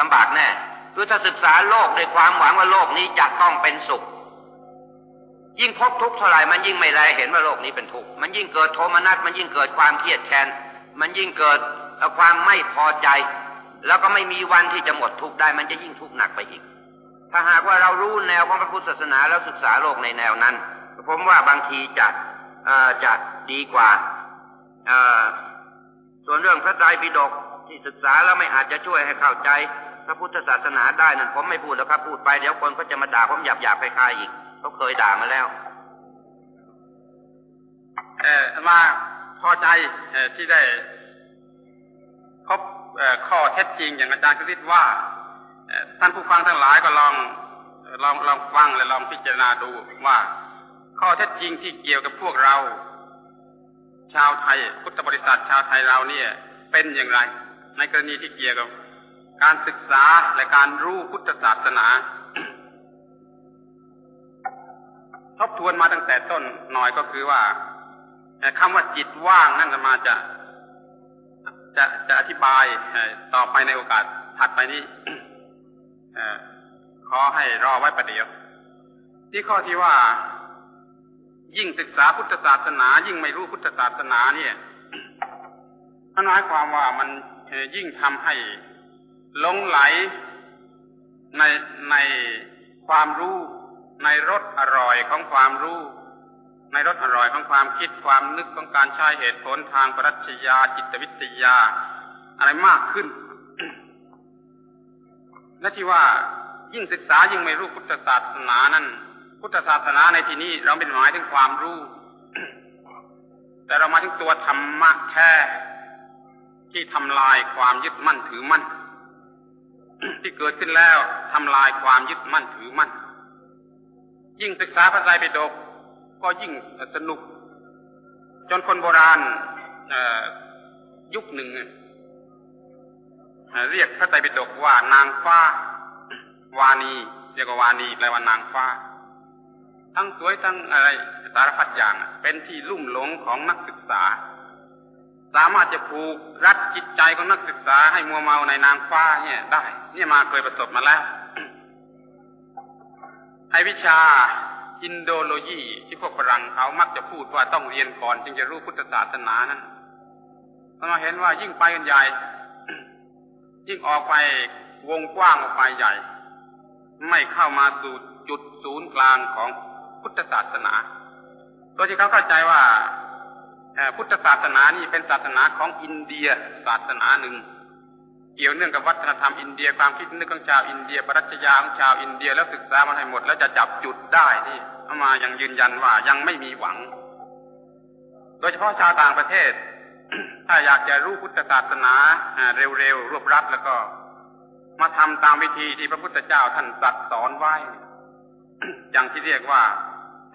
[SPEAKER 2] ลำบากแน่คือถ้าศึกษาโลกด้วยความหวังว่าโลกนี้จะต้องเป็นสุข ยิ่งพบทุกข์เท่าไหร่มันยิ่งไม่แลเห็นว่าโลกนี้เป็นทุกข์มันยิ่งเกิดโทมนัสมันยิ่งเกิดความเครียดแค้นมันยิ่งเกิด และความไม่พอใจ แล้วก็ไม่มีวันที่จะหมดทุกข์ได้ มันจะยิ่งทุกข์หนักไปอีก ถ้าหากว่าเรารู้แนวของพระพุทธศาสนาแล้วศึกษาโลกในแนวนั้น ผมว่าบางทีจะจะดีกว่าส่วนเรื่องพระไตรปิฎกที่ศึกษาแล้วไม่อาจจะช่วยให้เข้าใจพระพุทธศาสนาได้นั่นผมไม่พูดแล้วครับพูดไปเดี๋ยวคนก็จะมาด่าผมหยาบหยาบคลายๆอีกเขาเคยด่ามาแล้ว
[SPEAKER 1] เออมาพอใจที่ได้ พบข้อเท็จจริงอย่างอาจารย์คริสว่าท่านผู้ฟังทั้งหลายก็ลองลองลองฟังและลองพิจารณาดูว่า ข้อเท็จจริงที่เกี่ยวกับพวกเรา ชาวไทยพุทธบริษัทชาวไทยเราเนี่ย เป็นอย่างไร ในกรณีที่เกี่ยวกับการศึกษาและการรู้พุทธศาสนา ทบทวนมาตั้งแต่ต้นหน่อยก็คือว่าคำว่าจิตว่างนั่นมาจะ จะจะอธิบายต่อไปในโอกาสถัดไปนี้ขอให้รอไว้ประเดี๋ยว ที่ข้อที่ว่า ยิ่งศึกษาพุทธศาสนา ยิ่งไม่รู้พุทธศาสนาเนี่ยนั่นหมายความว่ามันยิ่งทำให้หลงไหลในในความรู้ในรสอร่อยของความรู้ ในรสอร่อยของความคิดความนึกของการใช้เหตุผลทางปรัชญาจิตวิทยา อะไรมากขึ้น และที่ว่ายิ่งศึกษายิ่งไม่รู้พุทธศาสนานั้น พุทธศาสนาในที่นี้เราเป็นหมายถึงความรู้ แต่เรามาถึงตัวธรรมะแค่ที่ทำลายความยึดมั่นถือมั่น ที่เกิดขึ้นแล้วทำลายความยึดมั่นถือมั่น ยิ่งศึกษาพระไตรปิฎก ก็ยิ่งสนุก จนคนโบราณยุคหนึ่งเรียกพระไตรปิฎกว่านางฟ้าวานีเรียกว่าวานีแปลว่านางฟ้า ทั้งสวยทั้งอะไรสารพัดอย่าง เป็นที่ลุ่มหลงของนักศึกษา สามารถจะผูกรัดจิตใจของนักศึกษาให้มัวเมาในนางฟ้าเนี่ยได้ เนี่ยมาเคยประสบมาแล้วไอวิชา อินโดโลยีที่พวกฝรั่งเขามักจะพูดว่าต้องเรียนก่อน จึงจะรู้พุทธศาสนานั้นเราเห็นว่ายิ่งไปกันใหญ่ ยิ่งออกไปวงกว้างออกไปใหญ่ ไม่เข้ามาสู่จุดศูนย์กลางของพุทธศาสนาโดยที่เขาเข้าใจว่าพุทธศาสนานี่เป็นศาสนาของอินเดียศาสนาหนึ่ง เกี่ยวเนื่องกับวัฒนธรรมอินเดียความคิดนึกของชาวอินเดียปรัชญาของชาวอินเดียแล้วศึกษามาให้หมด แล้วจะจับจุดได้ที่เอามายังยืนยันว่ายังไม่มีหวัง โดยเฉพาะชาวต่างประเทศ ถ้าอยากจะรู้พุทธศาสนาเร็วๆรวบรัดแล้วก็ มาทำตามวิธีที่พระพุทธเจ้าท่านตรัสสอนไว้ อย่างที่เรียกว่า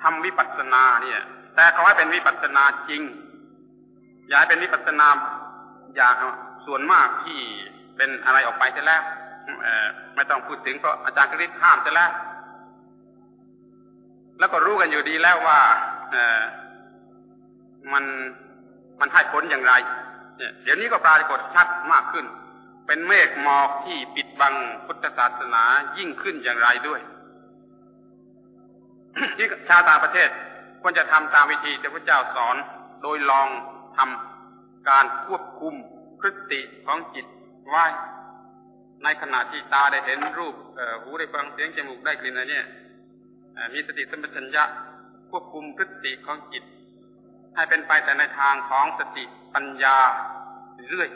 [SPEAKER 1] ทำวิปัสสนาเนี่ย แต่เขาให้เป็นวิปัสสนาจริง อย่าให้เป็นวิปัสสนา อย่างส่วนมากที่ เป็นอะไรออกไปจะแล้วไม่ต้องพูดถึงเพราะอาจารย์คริสห้ามจะแล้ว แล้วก็รู้กันอยู่ดีแล้วว่ามันมันให้ผลอย่างไรเนี่ยเดี๋ยวนี้ก็ปรากฏชัดมากขึ้น เป็นเมฆหมอกที่ปิดบังพุทธศาสนายิ่งขึ้นอย่างไรด้วย ที่ชาวต่างประเทศควรจะทำตามวิธีที่พระเจ้าสอน โดยลองทำการควบคุมพฤติของจิต ไว้ ในขณะที่ตาได้เห็นรูปหูได้ฟังเสียงจมูกได้กลิ่นอะไรเนี่ยมีสติสัมปชัญญะควบคุมพฤติของจิต ให้เป็นไปแต่ในทางของสติปัญญาเรื่อย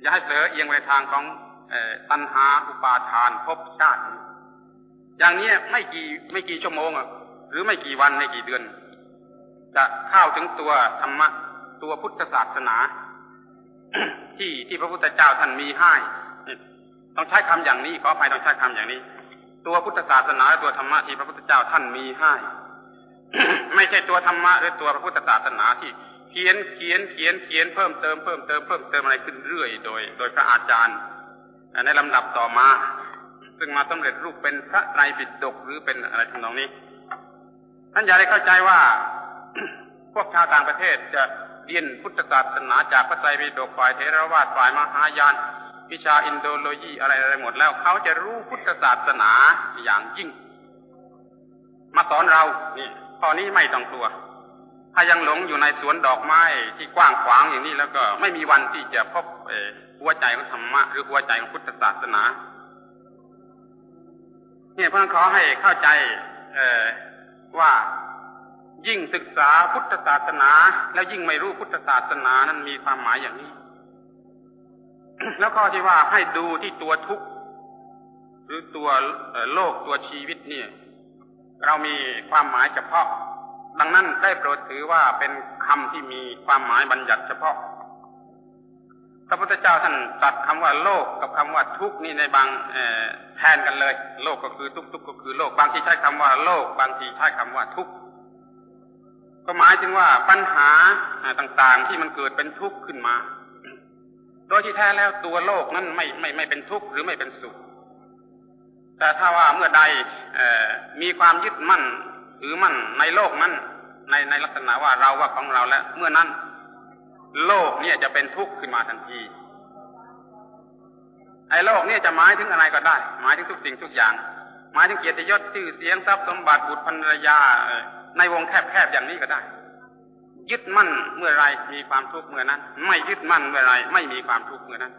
[SPEAKER 1] อย่าให้เผลอเอียงไปทางของตัณหาอุปาทานภพชาติ อย่างนี้ไม่กี่ไม่กี่ชั่วโมงหรือไม่กี่วันไม่กี่เดือน จะเข้าถึงตัวธรรมะตัวพุทธศาสนา ที่ที่พระพุทธเจ้าท่านมีให้ต้องใช้คำอย่างนี้ขออภัยต้องใช้คำอย่างนี้ ตัวพุทธศาสนาและตัวธรรมะที่พระพุทธเจ้าท่านมีให้ไม่ใช่ตัวธรรมะหรือตัวพระพุทธศาสนาที่เขียนเขียนเขียนเขียนเพิ่มเติมเพิ่มเติมเพิ่มเติมอะไรขึ้นเรื่อยโดย โดยพระอาจารย์ในลำดับต่อมา ซึ่งมาสำเร็จรูปเป็นพระไตรปิฎกหรือเป็นอะไรทำนองนี้ท่านอย่าได้เข้าใจว่า พวกชาวต่างประเทศจะ เรียนพุทธศาสนาจากพระไตรปิฎกฝ่ายเทรวาสฝ่ายมหายาน วิชาอินโดโลยีอะไรอะไรหมดแล้ว เขาจะรู้พุทธศาสนาอย่างยิ่ง มาสอนเรานี่ข้อนี้ไม่ต้องกลัว ถ้ายังหลงอยู่ในสวนดอกไม้ที่กว้างขวางอย่างนี้แล้วก็ไม่มีวันที่จะพบหัวใจของธรรมะหรือหัวใจของพุทธศาสนาเนี่ยเพื่อนขอให้เข้าใจว่า ยิ่งศึกษาพุทธศาสนา แล้วยิ่งไม่รู้พุทธศาสนานั้นมีความหมายอย่างนี้ แล้วข้อที่ว่าให้ดูที่ตัวทุกข์หรือตัวโลกตัวชีวิตเนี่ย เรามีความหมายเฉพาะ ดังนั้นได้โปรดถือว่าเป็นคำที่มีความหมายบัญญัติเฉพาะพระพุทธเจ้าท่านตัดคำว่าโลกกับคำว่าทุกข์นี่ในบางแทนกันเลย โลกก็คือทุกข์ทุกข์ก็คือโลกบางทีใช้คำว่าโลก บางทีใช้คำว่าทุกข์ ก็หมายถึงว่าปัญหาต่างๆที่มันเกิดเป็นทุกข์ขึ้นมา โดยที่แท้แล้วตัวโลกนั้นไม่ไม่ไม่เป็นทุกข์หรือไม่เป็นสุข แต่ถ้าว่าเมื่อใดมีความยึดมั่นหรือมั่นในโลกนั้น ในในลักษณะว่าเราว่าของเราแล้วเมื่อนั้น โลกเนี่ยจะเป็นทุกข์ขึ้นมาทันทีไอ้โลกเนี่ยจะหมายถึงอะไรก็ได้ หมายถึงทุกสิ่งทุกอย่าง หมายถึงเกียรติยศชื่อเสียงทรัพย์สมบัติบุตรภรรยา ในวงแคบๆอย่างนี้ก็ได้ ยึดมั่นเมื่อไรมีความทุกข์เมื่อนั้น ไม่ยึดมั่นเมื่อไรไม่มีความทุกข์เมื่อนั้น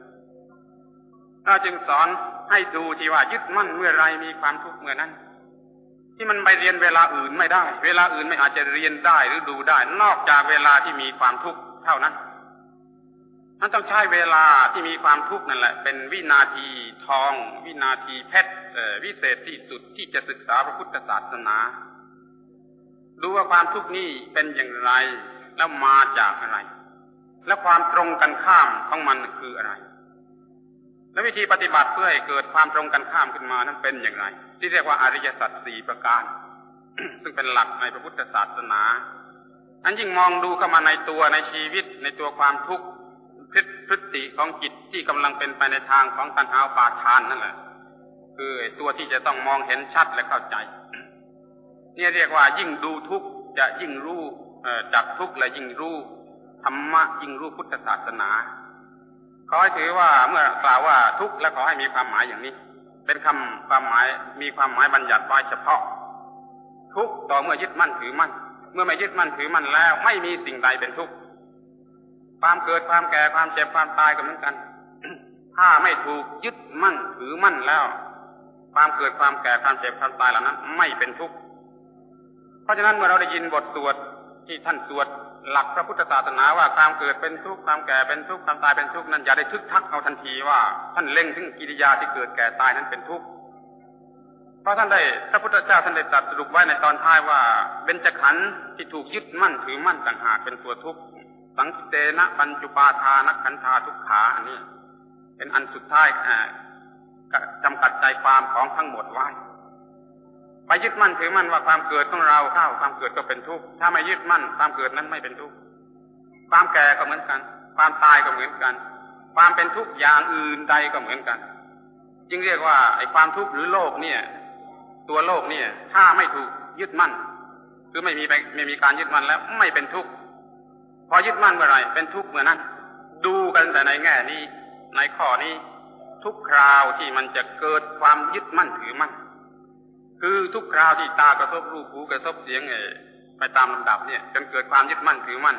[SPEAKER 1] เราจึงสอนให้ดูที่ว่ายึดมั่นเมื่อไรมีความทุกข์เมื่อนั้น ที่มันไปเรียนเวลาอื่นไม่ได้ เวลาอื่นไม่อาจจะเรียนได้หรือดูได้ นอกจากเวลาที่มีความทุกข์เท่านั้นมันต้องใช้เวลาที่มีความทุกข์นั่นแหละ เป็นวินาทีทอง วินาทีเพชรวิเศษที่สุดที่จะศึกษาพระพุทธศาสนา ดูว่าความทุกข์นี้เป็นอย่างไร แล้วมาจากอะไร และความตรงกันข้ามของมันคืออะไร และวิธีปฏิบัติเพื่อให้เกิดความตรงกันข้ามขึ้นมานั้นเป็นอย่างไร ที่เรียกว่าอริยสัจสี่ประการ ซึ่งเป็นหลักในพระพุทธศาสนาอันยิ่งมองดูเข้ามาในตัวในชีวิตในตัวความทุกข์พฤติของจิตที่กำลังเป็นไปในทางของตัณหาปาทานนั่นแหละคือตัวที่จะต้องมองเห็นชัดและเข้าใจ นี่เรียกว่ายิ่งดูทุกข์จะยิ่งรู้จักทุกข์และยิ่งรู้ธรรมะยิ่งรู้พุทธศาสนาขอให้ถือว่าเมื่อกล่าวว่าทุกข์และขอให้มีความหมายอย่างนี้ เป็นคำความหมายมีความหมายบัญญัติไว้เฉพาะ ทุกข์ต่อเมื่อยึดมั่นถือมั่น เมื่อไม่ยึดมั่นถือมั่นแล้ว ไม่มีสิ่งใดเป็นทุกข์ความเกิดความแก่ความเจ็บความตายก็เหมือนกัน ถ้าไม่ถูกยึดมั่นถือมั่นแล้ว ความเกิดความแก่ความเจ็บความตายเหล่านั้น ไม่เป็นทุกข์ เพราะฉะนั้นเมื่อเราได้ยินบทสวดที่ท่านสวดหลักพระพุทธศาสนาว่าความเกิดเป็นทุกข์ความแก่เป็นทุกข์ความตายเป็นทุกข์นั้นอย่าได้ทึกทักเอาทันทีว่าท่านเล็งถึงกิริยาที่เกิดแก่ตายนั้นเป็นทุกข์เพราะท่านได้พระพุทธเจ้าท่านได้ตรัสรุปไว้ในตอนท้ายว่าเบญจขันธ์ที่ถูกยึดมั่นถือมั่นต่างหากเป็นตัวทุกข์สังเตนะปัญจุปาทานักขันธาทุกขาอันนี้ เป็นอันสุดท้ายจำกัดใจความของทั้งหมดไว้ ไปยึดมั่นถือมั่นว่าความเกิดของเราเข้าความเกิดก็เป็นทุกข์ถ้าไม่ยึดมั่น ความเกิดนั้นไม่เป็นทุกข์ความแก่ก็เหมือนกัน ความตายก็เหมือนกัน ความเป็นทุกข์อย่างอื่นใดก็เหมือนกัน จึงเรียกว่าไอ้ความทุกข์หรือโลกเนี่ย ตัวโลกเนี่ย ถ้าไม่ถูกยึดมั่น คือไม่มีไม่มีการยึดมั่นแล้วไม่เป็นทุกข์พอยึดมั่นเมื่อไรเป็นทุกข์เมื่อนั้น ดูกันแต่ในแง่นี้ในข้อนี้ทุกคราวที่มันจะเกิดความยึดมั่นถือมั่น คือทุกคราวที่ตากระทบรูปหูกระทบเสียงเอไปตามลำดับเนี่ย จนเกิดความยึดมั่นถือมั่น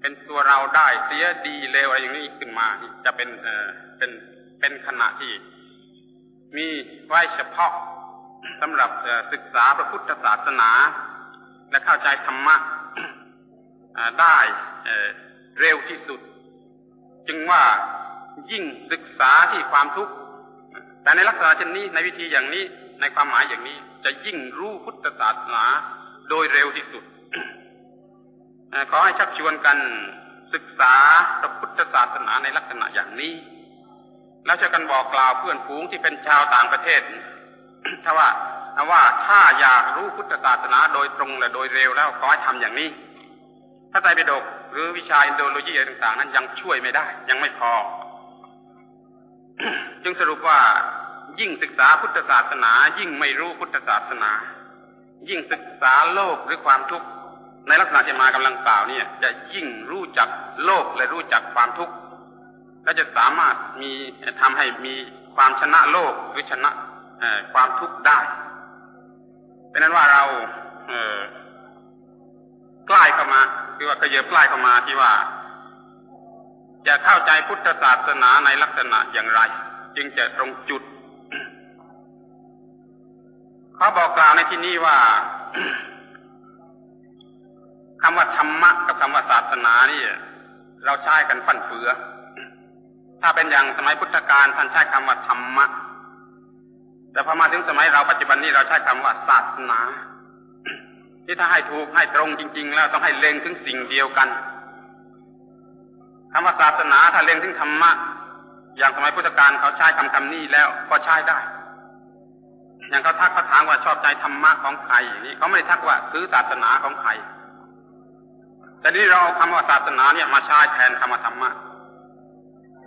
[SPEAKER 1] เป็นตัวเราได้เสียดีเลวอะไรอย่างนี้ขึ้นมาจะเป็นเออเป็นเป็นขณะที่ มีไว้เฉพาะสำหรับศึกษาพระพุทธศาสนา และเข้าใจธรรมะได้เร็วที่สุด จึงว่ายิ่งศึกษาที่ความทุกข์แต่ในลักษณะเช่นนี้ในวิธีอย่างนี้ ในความหมายอย่างนี้จะยิ่งรู้พุทธศาสนาโดยเร็วที่สุดขอให้ชักชวนกันศึกษาพระพุทธศาสนาในลักษณะอย่างนี้ แล้วจะกันบอกกล่าวเพื่อนฝูงที่เป็นชาวต่างประเทศ ถ้าว่าว่าถ้าอยากรู้พุทธศาสนาโดยตรงและโดยเร็วแล้วขอให้ทำอย่างนี้ถ้าใจไปดกหรือวิชาอินโดโลยีต่าง ๆ นั้นยังช่วยไม่ได้ ยังไม่พอ จึงสรุปว่า ยิ่งศึกษาพุทธศาสนา ยิ่งไม่รู้พุทธศาสนา ยิ่งศึกษาโลกหรือความทุกข์ในลักษณะที่มากำลังกล่าวเนี่ย จะยิ่งรู้จักโลกและรู้จักความทุกข์และจะสามารถมีทำให้มีความชนะโลกหรือชนะความทุกข์ได้เป็นนั้นว่าเราเออใกล้เข้ามาคือว่าขยับใกล้เข้ามาที่ว่า จะเข้าใจพุทธศาสนาในลักษณะอย่างไร จึงจะตรงจุด เขาบอกกล่าวในที่นี้ว่าคำว่าธรรมะกับคำว่าศาสนานี่เราใช้กันฟันเฟือ ถ้าเป็นอย่างสมัยพุทธกาลท่านใช้คำว่าธรรมะ แต่พอมาถึงสมัยเราปัจจุบันนี้เราใช้คำว่าศาสนา ที่ถ้าให้ถูกให้ตรงจริง ๆ แล้วต้องให้เล็งถึงสิ่งเดียวกันคำว่าศาสนาถ้าเล็งถึงธรรมะ อย่างสมัยพุทธกาลเขาใช้คำคำนี้แล้วก็ใช้ได้ อย่างเขาทักเขาถามว่าชอบใจธรรมะของใครนี่เขาไม่ได้ทักว่าซื้อศาสนาของใคร แต่นี้เราเอาคำว่าศาสนาเนี่ยมาใช้แทนคำว่าธรรมะ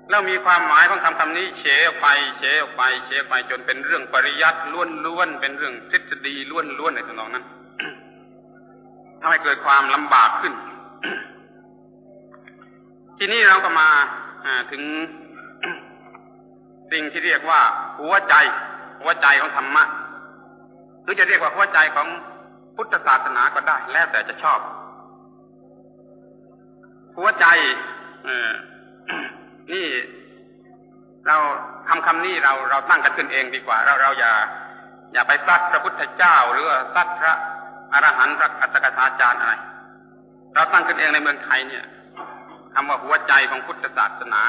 [SPEAKER 1] แล้วมีความหมายของคำคำนี้เฉยออกไปเฉยออกไปเฉยไปจนเป็นเรื่องปริยัติล้วนๆเป็นเรื่องทฤษฎีล้วนๆในตำนองนั้นทำให้เกิดความลำบากขึ้น ทีนี้เราก็มาถึงสิ่งที่เรียกว่าหัวใจ หัวใจของธรรมะหรือจะเรียกว่าหัวใจของพุทธศาสนาก็ได้ แล้วแต่จะชอบ หัวใจนี่เราคำคำนี้เราเราตั้งกันขึ้นเองดีกว่า เราเราอย่า อย่าไปซัดพระพุทธเจ้า หรือซัดพระอรหันต์พระอัตถกถาจารย์อะไร เราตั้งขึ้นเองในเมืองไทยเนี่ยคำว่าหัวใจของพุทธศาสนา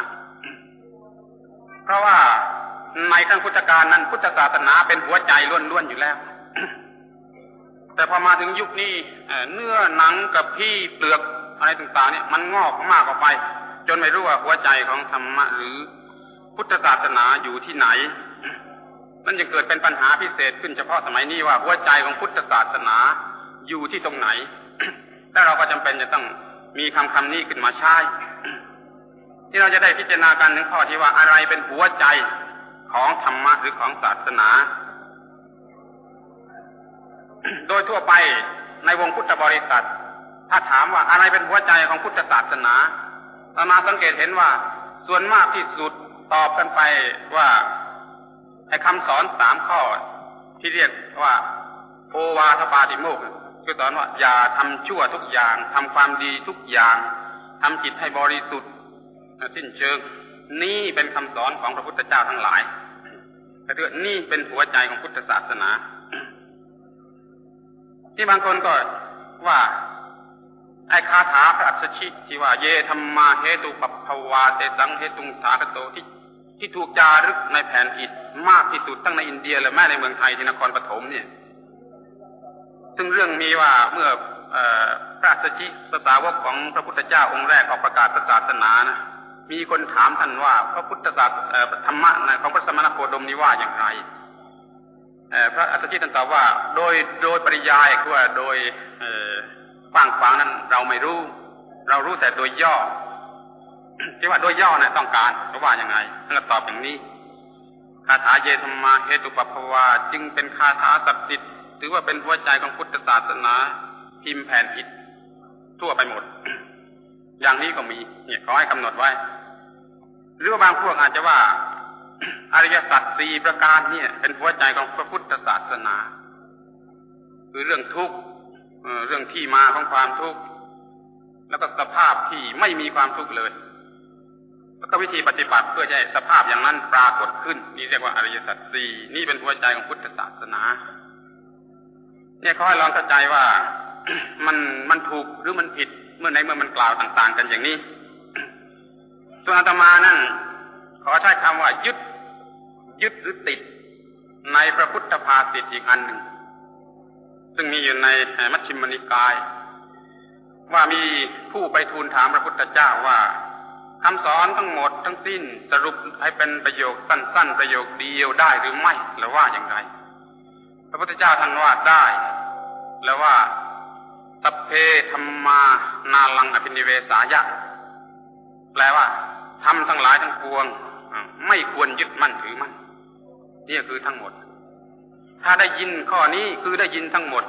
[SPEAKER 1] เพราะว่า ในครั้งพุทธกาลนั้นพุทธศาสนาเป็นหัวใจล้วนๆอยู่แล้ว แต่พอมาถึงยุคนี้เนื้อหนังกับพี่เปลือกอะไรต่างๆเนี่ยมันงอกมากออกไป จนไม่รู้ว่าหัวใจของธรรมะหรือพุทธศาสนาอยู่ที่ไหนมันจะเกิดเป็นปัญหาพิเศษขึ้นเฉพาะสมัยนี้ว่าหัวใจของพุทธศาสนาอยู่ที่ตรงไหน แล้วเราก็จำเป็นจะต้องมีคำคำนี้ขึ้นมาใช้ที่เราจะได้พิจารณากันถึงข้อที่ว่าอะไรเป็นหัวใจ ของธรรมะหรือของศาสนา โดยทั่วไปในวงพุทธบริษัท ถ้าถามว่าอะไรเป็นหัวใจของพุทธศาสนาตมาสังเกตเห็นว่าส่วนมากที่สุดตอบกันไปว่าไอ้คำสอนสามข้อ ที่เรียกว่าโอวาทปาติโมกคือสอนว่าอย่าทำชั่วทุกอย่างทำความดีทุกอย่างทำจิตให้บริสุทธิ์สิ้นเชิง นี่เป็นคำสอนของพระพุทธเจ้าทั้งหลาย แต่ว่านี่เป็นหัวใจของพุทธศาสนา ที่บางคนก็ว่าไอ้คาถาพระอัศชิที่ว่าเยธรรมาเหตุปัปภวาเตสังเหตุงสาคโตที่ที่ถูกจารึกในแผ่นอิฐมากที่สุดตั้งในอินเดียและแม้ในเมืองไทยที่นครปฐมเนี่ย ซึ่งเรื่องมีว่าเมื่อพระอัศชิสสาวกของพระพุทธเจ้าองค์แรกออกประกาศศาสนานะ มีคนถามท่านว่า พระพุทธศาสนาธรรมะของพระสมณโคดมนี้ว่าอย่างไรพระอัตถจิตท่านตอบว่า โดยโดยปริยายคือว่าโดยกว้างขวางนั้นเราไม่รู้ เรารู้แต่โดยย่อที่ว่าโดยย่อนะต้องการเพราะว่าอย่างไงท่านตอบอย่างนี้คาถาเยธรรมาเหตุปปภวาจึงเป็นคาถาศักดิ์สิทธิ์ถือว่าเป็นหัวใจของพุทธศาสนา พิมพ์แผ่นอิฐทั่วไปหมด อย่างนี้ก็มี เนี่ยขอให้กำหนดไว้ หรือว่าบางพวกอาจจะว่า อริยสัจสี่ประการเนี่ย เป็นหัวใจของพระพุทธศาสนา คือเรื่องทุกข์เรื่องที่มาของความทุกข์แล้วก็สภาพที่ไม่มีความทุกข์เลย แล้วก็วิธีปฏิบัติเพื่อให้สภาพอย่างนั้นปรากฏขึ้น นี่เรียกว่าอริยสัจสี่นี่เป็นหัวใจของพุทธศาสนา เนี่ยเขาให้ลองเข้าใจว่ามันมันถูกหรือมันผิด เมื่อในเมื่อมันกล่าวต่าง ๆ กันอย่างนี้ส่วนอาตมานั่นขอใช้คำว่ายึด ยึดหรือติด ในพระพุทธภาษิตอีกอันหนึ่ง ซึ่งมีอยู่ในมัชฌิมนิกาย ว่ามีผู้ไปทูลถามพระพุทธเจ้าว่าคำสอนทั้งหมดทั้งสิ้นสรุปให้เป็นประโยคสั้น ๆ ประโยคเดียวได้หรือไม่หรือว่าอย่างไร พระพุทธเจ้าท่านว่าได้ แล้วว่า สัพเพธรรมานาลังอภินิเวสายะ แปลว่าทำทั้งหลายทั้งปวง ไม่ควรยึดมั่นถือมั่นนี่คือทั้งหมด ถ้าได้ยินข้อนี้คือได้ยินทั้งหมด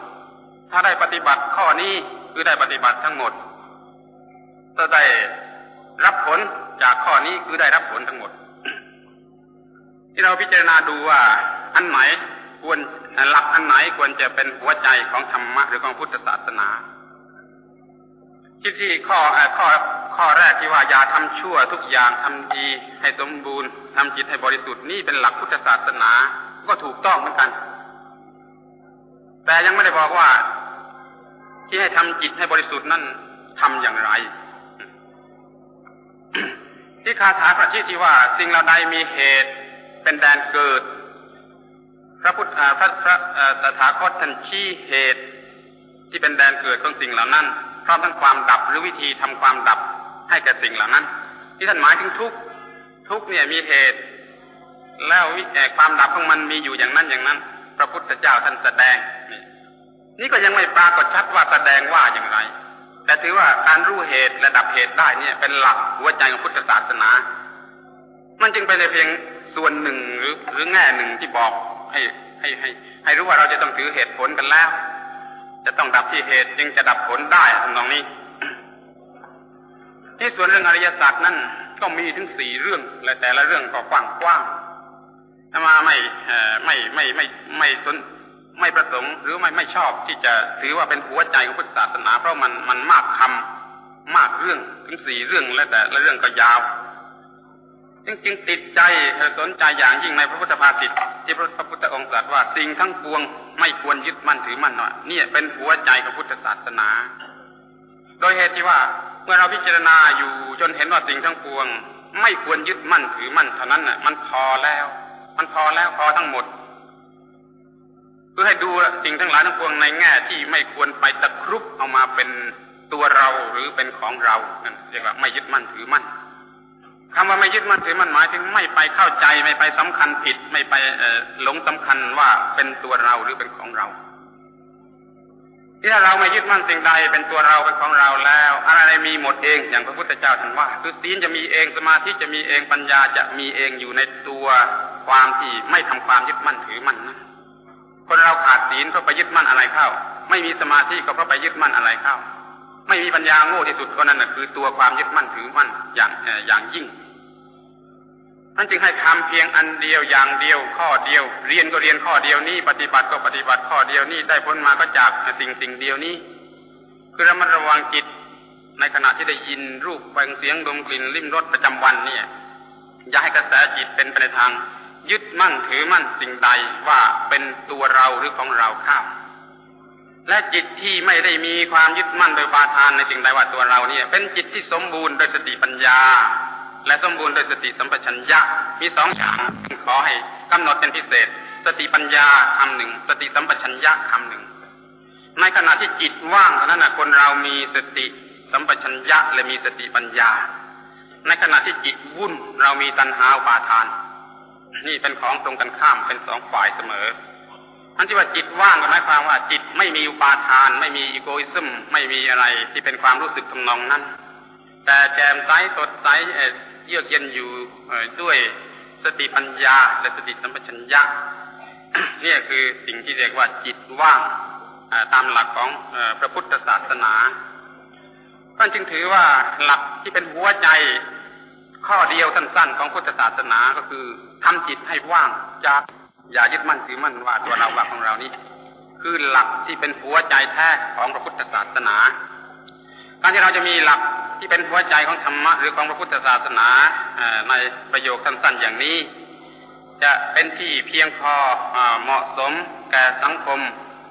[SPEAKER 1] ถ้าได้ปฏิบัติข้อนี้คือได้ปฏิบัติทั้งหมดถ้าได้รับผลจากข้อนี้คือได้รับผลทั้งหมด ที่เราพิจารณาดูว่า อันไหนควร หลักอันไหนควรจะเป็นหัวใจของธรรมะหรือของพุทธศาสนา ที่ที่ข้อข้อข้อแรกที่ว่าอย่าทำชั่วทุกอย่างทำดีให้สมบูรณ์ทำจิตให้บริสุทธิ์นี่เป็นหลักพุทธศาสนาก็ถูกต้องเหมือนกัน แต่ยังไม่ได้บอกว่า ที่ให้ทำจิตให้บริสุทธิ์นั่นทำอย่างไรที่คาถาประชิที่ว่า สิ่งเหล่าใดมีเหตุเป็นแดนเกิด พระพุทธพระพระตถาคตท่านชี้เหตุ ที่เป็นแดนเกิดของสิ่งเหล่านั้นพร้อมทั้งความดับหรือวิธีทำความดับให้แก่สิ่งเหล่านั้น ที่ท่านหมายถึงทุกทุกเนี่ยมีเหตุ แล้ววิความดับของมันมีอยู่อย่างนั้นอย่างนั้น พระพุทธเจ้าท่านแสดงนี่นี่ก็ยังไม่ปรากฏชัดว่าแสดงว่าอย่างไร แต่ถือว่าการรู้เหตุและดับเหตุได้เนี่ยเป็นหลักหัวใจของพุทธศาสนา มันจึงเป็นเพียงส่วนหนึ่งหรือหรือแง่หนึ่งที่บอก ให้ให้ให้ ให้รู้ว่าเราจะต้องถือเหตุผลกันแล้ว จะต้องดับที่เหตุจึงจะดับผลได้ทำนองนี้ ที่ส่วนเรื่องอริยสัจนั้นก็มีถึงสี่เรื่องและแต่ละเรื่องก็กว้างกว้างถ้ามาไม่ไม่ไม่ไม่ไม่สนไม่ประสงค์หรือไม่ไม่ชอบที่จะถือว่าเป็นหัวใจของพุทธศาสนา เพราะมันมันมากคำมากเรื่องถึงสี่เรื่องและแต่ละเรื่องก็ยาว จริงๆติดใจสนใจอย่างยิ่งในพระพุทธภาษิตที่พระพุทธองค์ตรัสว่าสิ่งทั้งปวงไม่ควรยึดมั่นถือมั่นว่าะนี่เป็นหัวใจของพุทธศาสนา โดยเหตุที่ว่าเมื่อเราพิจารณาอยู่จนเห็นว่าสิ่งทั้งปวง ไม่ควรยึดมั่นถือมั่นเท่านั้นน่ะ มันพอแล้ว มันพอแล้วพอทั้งหมด เพื่อให้ดูสิ่งทั้งหลายทั้งปวงในแง่ที่ไม่ควรไปตะครุบเอามาเป็นตัวเราหรือเป็นของเรานั่นเรียกว่าไม่ยึดมั่นถือมั่น คำว่าไม่ยึดมั่นถือมันหมายถึงไม่ไปเข้าใจไม่ไปสำคัญผิด ไม่ไปหลงสำคัญว่าเป็นตัวเราหรือเป็นของเราที่ถ้าเราไม่ยึดมั่นสิ่งใดเป็นตัวเราเป็นของเราแล้ว อะไรมีหมดเองอย่างพระพุทธเจ้าท่านว่าคือศีลจะมีเองสมาธิจะมีเองปัญญาจะมีเองอยู่ในตัวความที่ไม่ทำความยึดมั่นถือมั่นนะคนเราขาดศีลเพราะไปยึดมั่นอะไรเข้า ไม่มีสมาธิก็เพราะไปยึดมั่นอะไรเข้า ไม่มีปัญญาโง่ที่สุดก็นั่นคือตัวความยึดมั่นถือมั่นอย่างอย่างยิ่ง ท่านจึงให้ทำเพียงอันเดียวอย่างเดียวข้อเดียว เรียนก็เรียนข้อเดียวนี้ ปฏิบัติก็ปฏิบัติข้อเดียวนี้ได้พ้นมาก็จากสิ่งสิ่งเดียวนี้คือระมัดระวังจิตในขณะที่ได้ยินรูปแปลงเสียงดมกลิ่นลิ้มรสประจำวันเนี่ย อย่าให้กระแสจิตเป็นไปในทาง ยึดมั่นถือมั่นสิ่งใดว่าเป็นตัวเราหรือของเราข้ามและจิตที่ไม่ได้มีความยึดมั่นโดยปาทานในสิ่งใดว่าตัวเราเนี่ย เป็นจิตที่สมบูรณ์โดยสติปัญญา และสมบูรณ์โดยสติสัมปชัญญะมีสองอย่างขอให้กำหนดเป็นพิเศษ สติปัญญาคำหนึ่ง สติสัมปชัญญะคำหนึ่ง ในขณะที่จิตว่างนั้นนะคนเรามีสติสัมปชัญญะและมีสติปัญญา ในขณะที่จิตวุ่นเรามีตัณหาปาทาน นี่เป็นของตรงกันข้ามเป็นสองฝ่ายเสมอท่านที่ว่าจิตว่างก็หมายความว่าจิตไม่มีอุปาทาน ไม่มีอีโกอิซึมไม่มีอะไรที่เป็นความรู้สึกทำนองนั้น แต่แจ่มใสสดใส เยือกเย็นอยู่ด้วยสติปัญญาและสติสัมปชัญญะนี่คือสิ่งที่เรียกว่าจิตว่างตามหลักของพระพุทธศาสนาท่านจึงถือว่าหลักที่เป็นหัวใจข้อเดียวสั้นๆของพุทธศาสนาก็คือทำจิตให้ว่างจากอย่ายึดมั่นถือมั่นว่าตัวเราว่าของเรานี้ คือหลักที่เป็นหัวใจแท้ของพระพุทธศาสนา การที่เราจะมีหลักที่เป็นหัวใจของธรรมะหรือของพระพุทธศาสนาในประโยคสั้นๆอย่างนี้ จะเป็นที่เพียงพอเหมาะสมแก่สังคม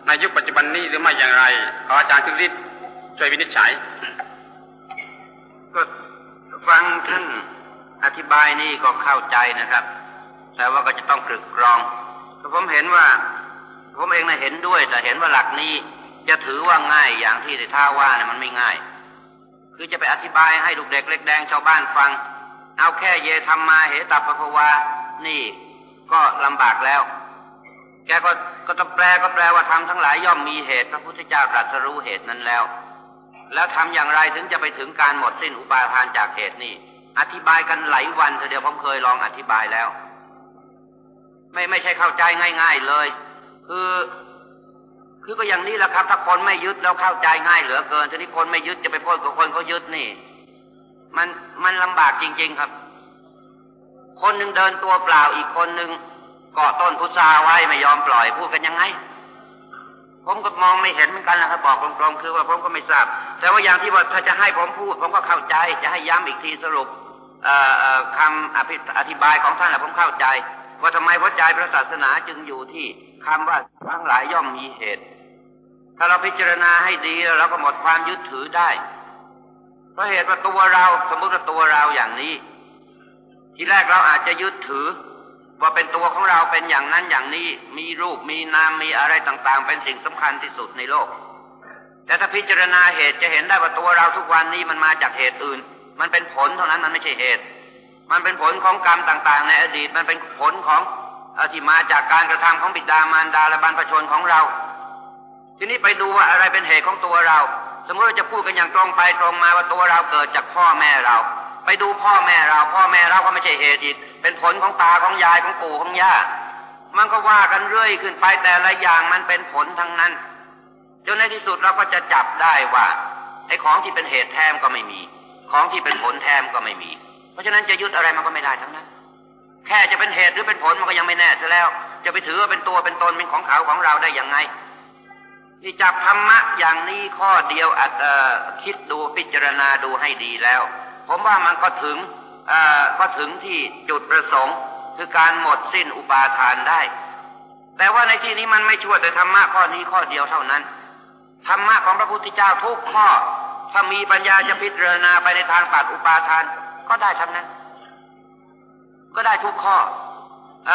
[SPEAKER 1] ในยุคปัจจุบันนี้หรือไม่อย่างไร ขออาจารย์ทุริศช่วยวินิจฉัย
[SPEAKER 2] ก็ฟังท่านอธิบายนี่ก็เข้าใจนะครับ แต่ว่าก็จะต้องตรึกกรองผมเห็นว่า ผมเองนะเห็นด้วย แต่เห็นว่าหลักนี้จะถือว่าง่ายอย่างที่ท่าว่าเนี่ยมันไม่ง่าย คือจะไปอธิบายให้ลูกเด็กเล็กแดงชาวบ้านฟัง เอาแค่เยธรรมมาเหตับปะภวา นี่ก็ลำบากแล้ว แกก็ก็ต้องแปลก็แปลว่าทำทั้งหลายย่อมมีเหตุ พระพุทธเจ้าตรัสรู้เหตุนั้นแล้ว แล้วทำอย่างไรถึงจะไปถึงการหมดสิ้นอุปาทานจากเหตุนี้อธิบายกันหลายวันเดียวผมเคยลองอธิบายแล้ว ไม่ไม่ใช่เข้าใจง่าย ๆเลย คือ คือก็อย่างนี้แหละครับ ถ้าคนไม่ยึดแล้วเข้าใจง่ายเหลือเกินทีนี้คนไม่ยึดจะไปพ้นกับคนเขายึดนี่ มันมันลำบากจริง ๆครับ คนหนึ่งเดินตัวเปล่าอีกคนหนึ่งเกาะต้นพุทราไว้ไม่ยอมปล่อยพูดกันยังไง ผมก็มองไม่เห็นเหมือนกันนะครับบอกตรงๆคือว่าผมก็ไม่ทราบ แต่ว่าอย่างที่ว่าถ้าจะให้ผมพูด ผมก็เข้าใจ จะให้ย้ำอีกทีสรุปคำอธิบายของท่านแหละผมเข้าใจ ว่าทำไมหัวใจพระศาสนาจึงอยู่ที่คำว่าทั้งหลายย่อมมีเหตุ ถ้าเราพิจารณาให้ดีแล้วเราก็หมดความยึดถือได้เพราะเหตุว่าตัวเราสมมติว่าตัวเราอย่างนี้ ทีแรกเราอาจจะยึดถือ ว่าเป็นตัวของเราเป็นอย่างนั้นอย่างนี้ มีรูปมีนามมีอะไรต่างๆ เป็นสิ่งสำคัญที่สุดในโลก แต่ถ้าพิจารณาเหตุจะเห็นได้ว่าตัวเราทุกวันนี้มันมาจากเหตุอื่น มันเป็นผลเท่านั้นมันไม่ใช่เหตุ มันเป็นผลของกรรมต่าง ๆ ในอดีต มันเป็นผลของที่มาจากการกระทำของบิดามารดาและบรรพชนของเรา ทีนี้ไปดูว่าอะไรเป็นเหตุของตัวเรา สมมติเราจะพูดกันอย่างตรงไปตรงมาว่าตัวเราเกิดจากพ่อแม่เรา ไปดูพ่อแม่เรา พ่อแม่เราก็ไม่ใช่เหตุอีก เป็นผลของตาของยายของปู่ของย่า มันก็ว่ากันเรื่อยขึ้นไปแต่ละอย่างมันเป็นผลทั้งนั้นจนในที่สุดเราก็จะจับได้ว่าไอ้ของที่เป็นเหตุแทมก็ไม่มี ของที่เป็นผลแทมก็ไม่มี เพราะฉะนั้นจะยึดอะไรมันก็ไม่ได้ทั้งนั้น แค่จะเป็นเหตุหรือเป็นผลมันก็ยังไม่แน่ซะแล้ว จะไปถือว่าเป็นตัวเป็นตนเป็นของเขาของเราได้อย่างไงที่จับธรรมะอย่างนี้ข้อเดียวอาจจะคิดดูพิจารณาดูให้ดีแล้ว ผมว่ามันก็ถึงก็ถึงที่จุดประสงค์ คือการหมดสิ้นอุปาทานได้ แต่ว่าในที่นี้มันไม่ช่วยแต่ธรรมะข้อนี้ข้อเดียวเท่านั้นธรรมะของพระพุทธเจ้าทุกข้อ ถ้ามีปัญญาจะพิจารณาไปในทางปัดอุปาทาน ก็ได้ทั้งนั้น ก็ได้ทุกข้ออ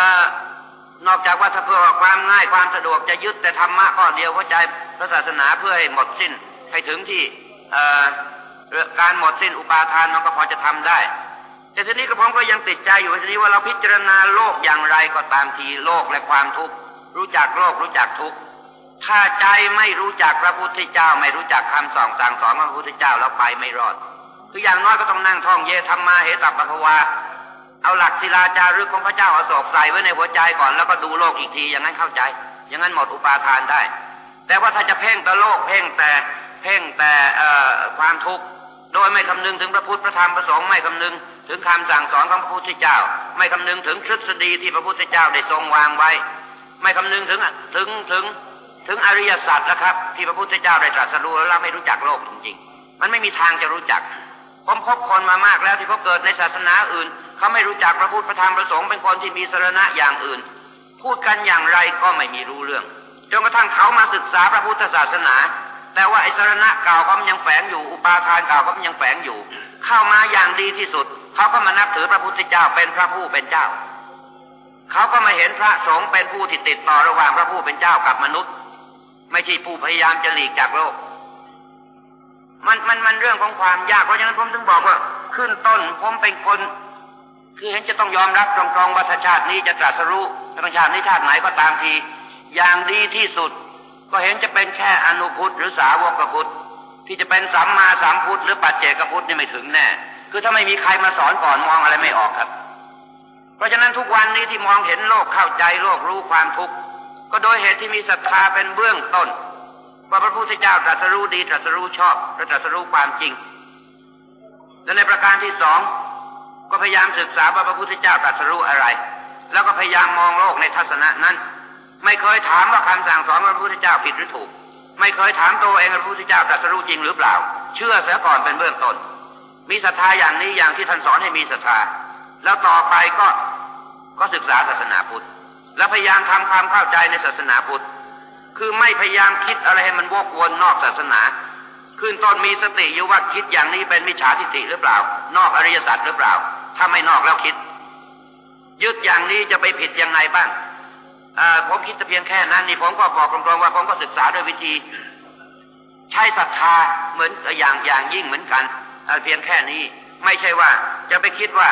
[SPEAKER 2] นอกจากว่าถ้าเพื่อความง่ายความสะดวกจะยึดแต่ธรรมะข้อเดียวหัวใจพระศาสนาเพื่อให้หมดสิ้นให้ถึงที่การหมดสิ้นอุปาทานมันก็พอจะทำได้ แต่ทีนี้ก็ผมก็ยังติดใจอยู่ทีนี้ว่าเราพิจารณาโลกอย่างไรก็ตามทีโลกและความทุกข์รู้จักโลกรู้จักทุกข์ถ้าใจไม่รู้จักพระพุทธเจ้า ไม่รู้จักคำสอนสั่งสอนของพระพุทธเจ้าแล้วไปไม่รอด คืออย่างน้อยก็ต้องนั่งท่องเยธรรมาเหตับปะวา เอาหลักศิลาจารึกของพระเจ้าอาโศกใส่ไว้ในหัวใจก่อนแล้วก็ดูโลกอีกทีอย่างนั้นเข้าใจ อย่างนั้นหมดอุปาทานได้ แต่ว่าถ้าจะเพ่งแต่โลกเพ่งแต่เพ่งแต่ความทุกข์โดยไม่คำนึงถึงพระพุทธพระธรรมพระสงฆ์ไม่คำนึงถึงคำสั่งสอนของพระพุทธเจ้า ไม่คำนึงถึงทฤษฎีที่พระพุทธเจ้าได้ทรงวางไว้ ไม่คำนึงถึงถึงถึงถึงอริยสัจนะครับ ที่พระพุทธเจ้าได้ตรัสรู้แล้วไม่รู้จักโลกจริงๆ มันไม่มีทางจะรู้จัก ผมพบคนมามากแล้วที่เขาเกิดในศาสนาอื่น เขาไม่รู้จักพระพุทธพระธรรมพระสงฆ์เป็นคนที่มีสรณะอย่างอื่น พูดกันอย่างไรก็ไม่มีรู้เรื่องจนกระทั่งเขามาศึกษาพระพุทธศาสนา แต่ว่าไอ้สรณะเก่าก็มันยังแฝงอยู่อุปาทานเก่าก็มันยังแฝงอยู่ เข้ามาอย่างดีที่สุด เขาก็มานับถือพระพุทธเจ้าเป็นพระผู้เป็นเจ้า เขาก็มาเห็นพระสงฆ์เป็นผู้ที่ติดต่อระหว่างพระผู้เป็นเจ้ากับมนุษย์ ไม่ใช่ผู้พยายามจะหลีกจากโลก มันมันมันเรื่องของความยากเพราะฉะนั้นผมถึงบอกว่า ขึ้นต้นผมเป็นคนคือเห็นจะต้องยอมรับตรงๆว่าชาตินี้จะตรัสรู้ชาตินี้ชาติไหนก็ตามที อย่างดีที่สุด ก็เห็นจะเป็นแค่อนุพุทธหรือสาวกพุทธที่จะเป็นสัมมาสัมพุทธหรือปัจเจกพุทธนี่ไม่ถึงแน่ คือถ้าไม่มีใครมาสอนก่อนมองอะไรไม่ออกครับ เพราะฉะนั้นทุกวันนี้ที่มองเห็นโลกเข้าใจโลกรู้ความทุกข์ก็โดยเหตุที่มีศรัทธาเป็นเบื้องต้น ว่าพระพุทธเจ้าตรัสรู้ดีตรัสรู้ชอบและตรัสรู้ความจริง และในประการที่สองก็พยายามศึกษาว่าพระพุทธเจ้าตรัสรู้อะไร แล้วก็พยายามมองโลกในทัศนะนั้น ไม่เคยถามว่าคำสั่งสอนพระพุทธเจ้าผิดหรือถูก ไม่เคยถามตัวเองว่าพระพุทธเจ้าตรัสรู้จริงหรือเปล่า เชื่อเสียก่อนเป็นเบื้องต้น มีศรัทธาอย่างนี้อย่างที่ท่านสอนให้มีศรัทธา แล้วต่อไปก็ก็ศึกษาศาสนาพุทธ แล้วพยายามทำความเข้าใจในศาสนาพุทธ คือไม่พยายามคิดอะไรให้มันวกวนนอกศาสนา ขึ้นต้นมีสติอยู่ว่าคิดอย่างนี้เป็นมิจฉาทิฏฐิหรือเปล่า นอกอริยสัจหรือเปล่า ถ้าไม่นอกแล้วคิด ยึดอย่างนี้จะไปผิดยังไงบ้างผมคิดแต่เพียงแค่นั้นนี่ผมก็บอกตรงๆว่าผมก็ศึกษาด้วยวิธี ใช้ศรัทธาเหมือนอย่างอย่างยิ่งเหมือนกันเพียงแค่นี้ ไม่ใช่ว่าจะไปคิดว่า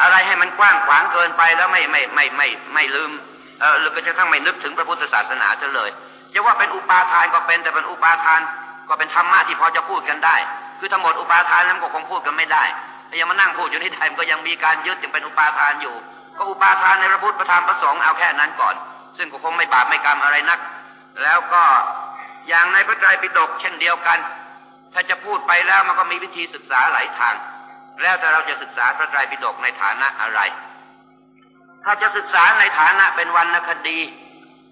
[SPEAKER 2] อะไรให้มันกว้างขวางเกินไปแล้วไม่ไม่ไม่ไม่ไม่ลืม เออหรือก็จะทั้งไม่นึกถึงพระพุทธศาสนาจะเลยจะว่าเป็นอุปาทานก็เป็นแต่เป็นอุปาทานก็เป็นธรรมะที่พอจะพูดกันได้ คือทั้งหมดอุปาทานนั้นก็คงพูดกันไม่ได้แต่ยังมานั่งพูดอยู่นี่ไทยมันก็ยังมีการยึดยังเป็นอุปาทานอยู่ ก็อุปาทานในพระพุทธพระธรรมพระสงฆ์เอาแค่นั้นก่อน ซึ่งก็คงไม่บาปไม่กรรมอะไรนัก แล้วก็อย่างในพระไตรปิฎกเช่นเดียวกัน ถ้าจะพูดไปแล้วมันก็มีวิธีศึกษาหลายทาง แล้วแต่เราจะศึกษาพระไตรปิฎกในฐานะอะไร ถ้าจะศึกษาในฐานะเป็นวรรณคดี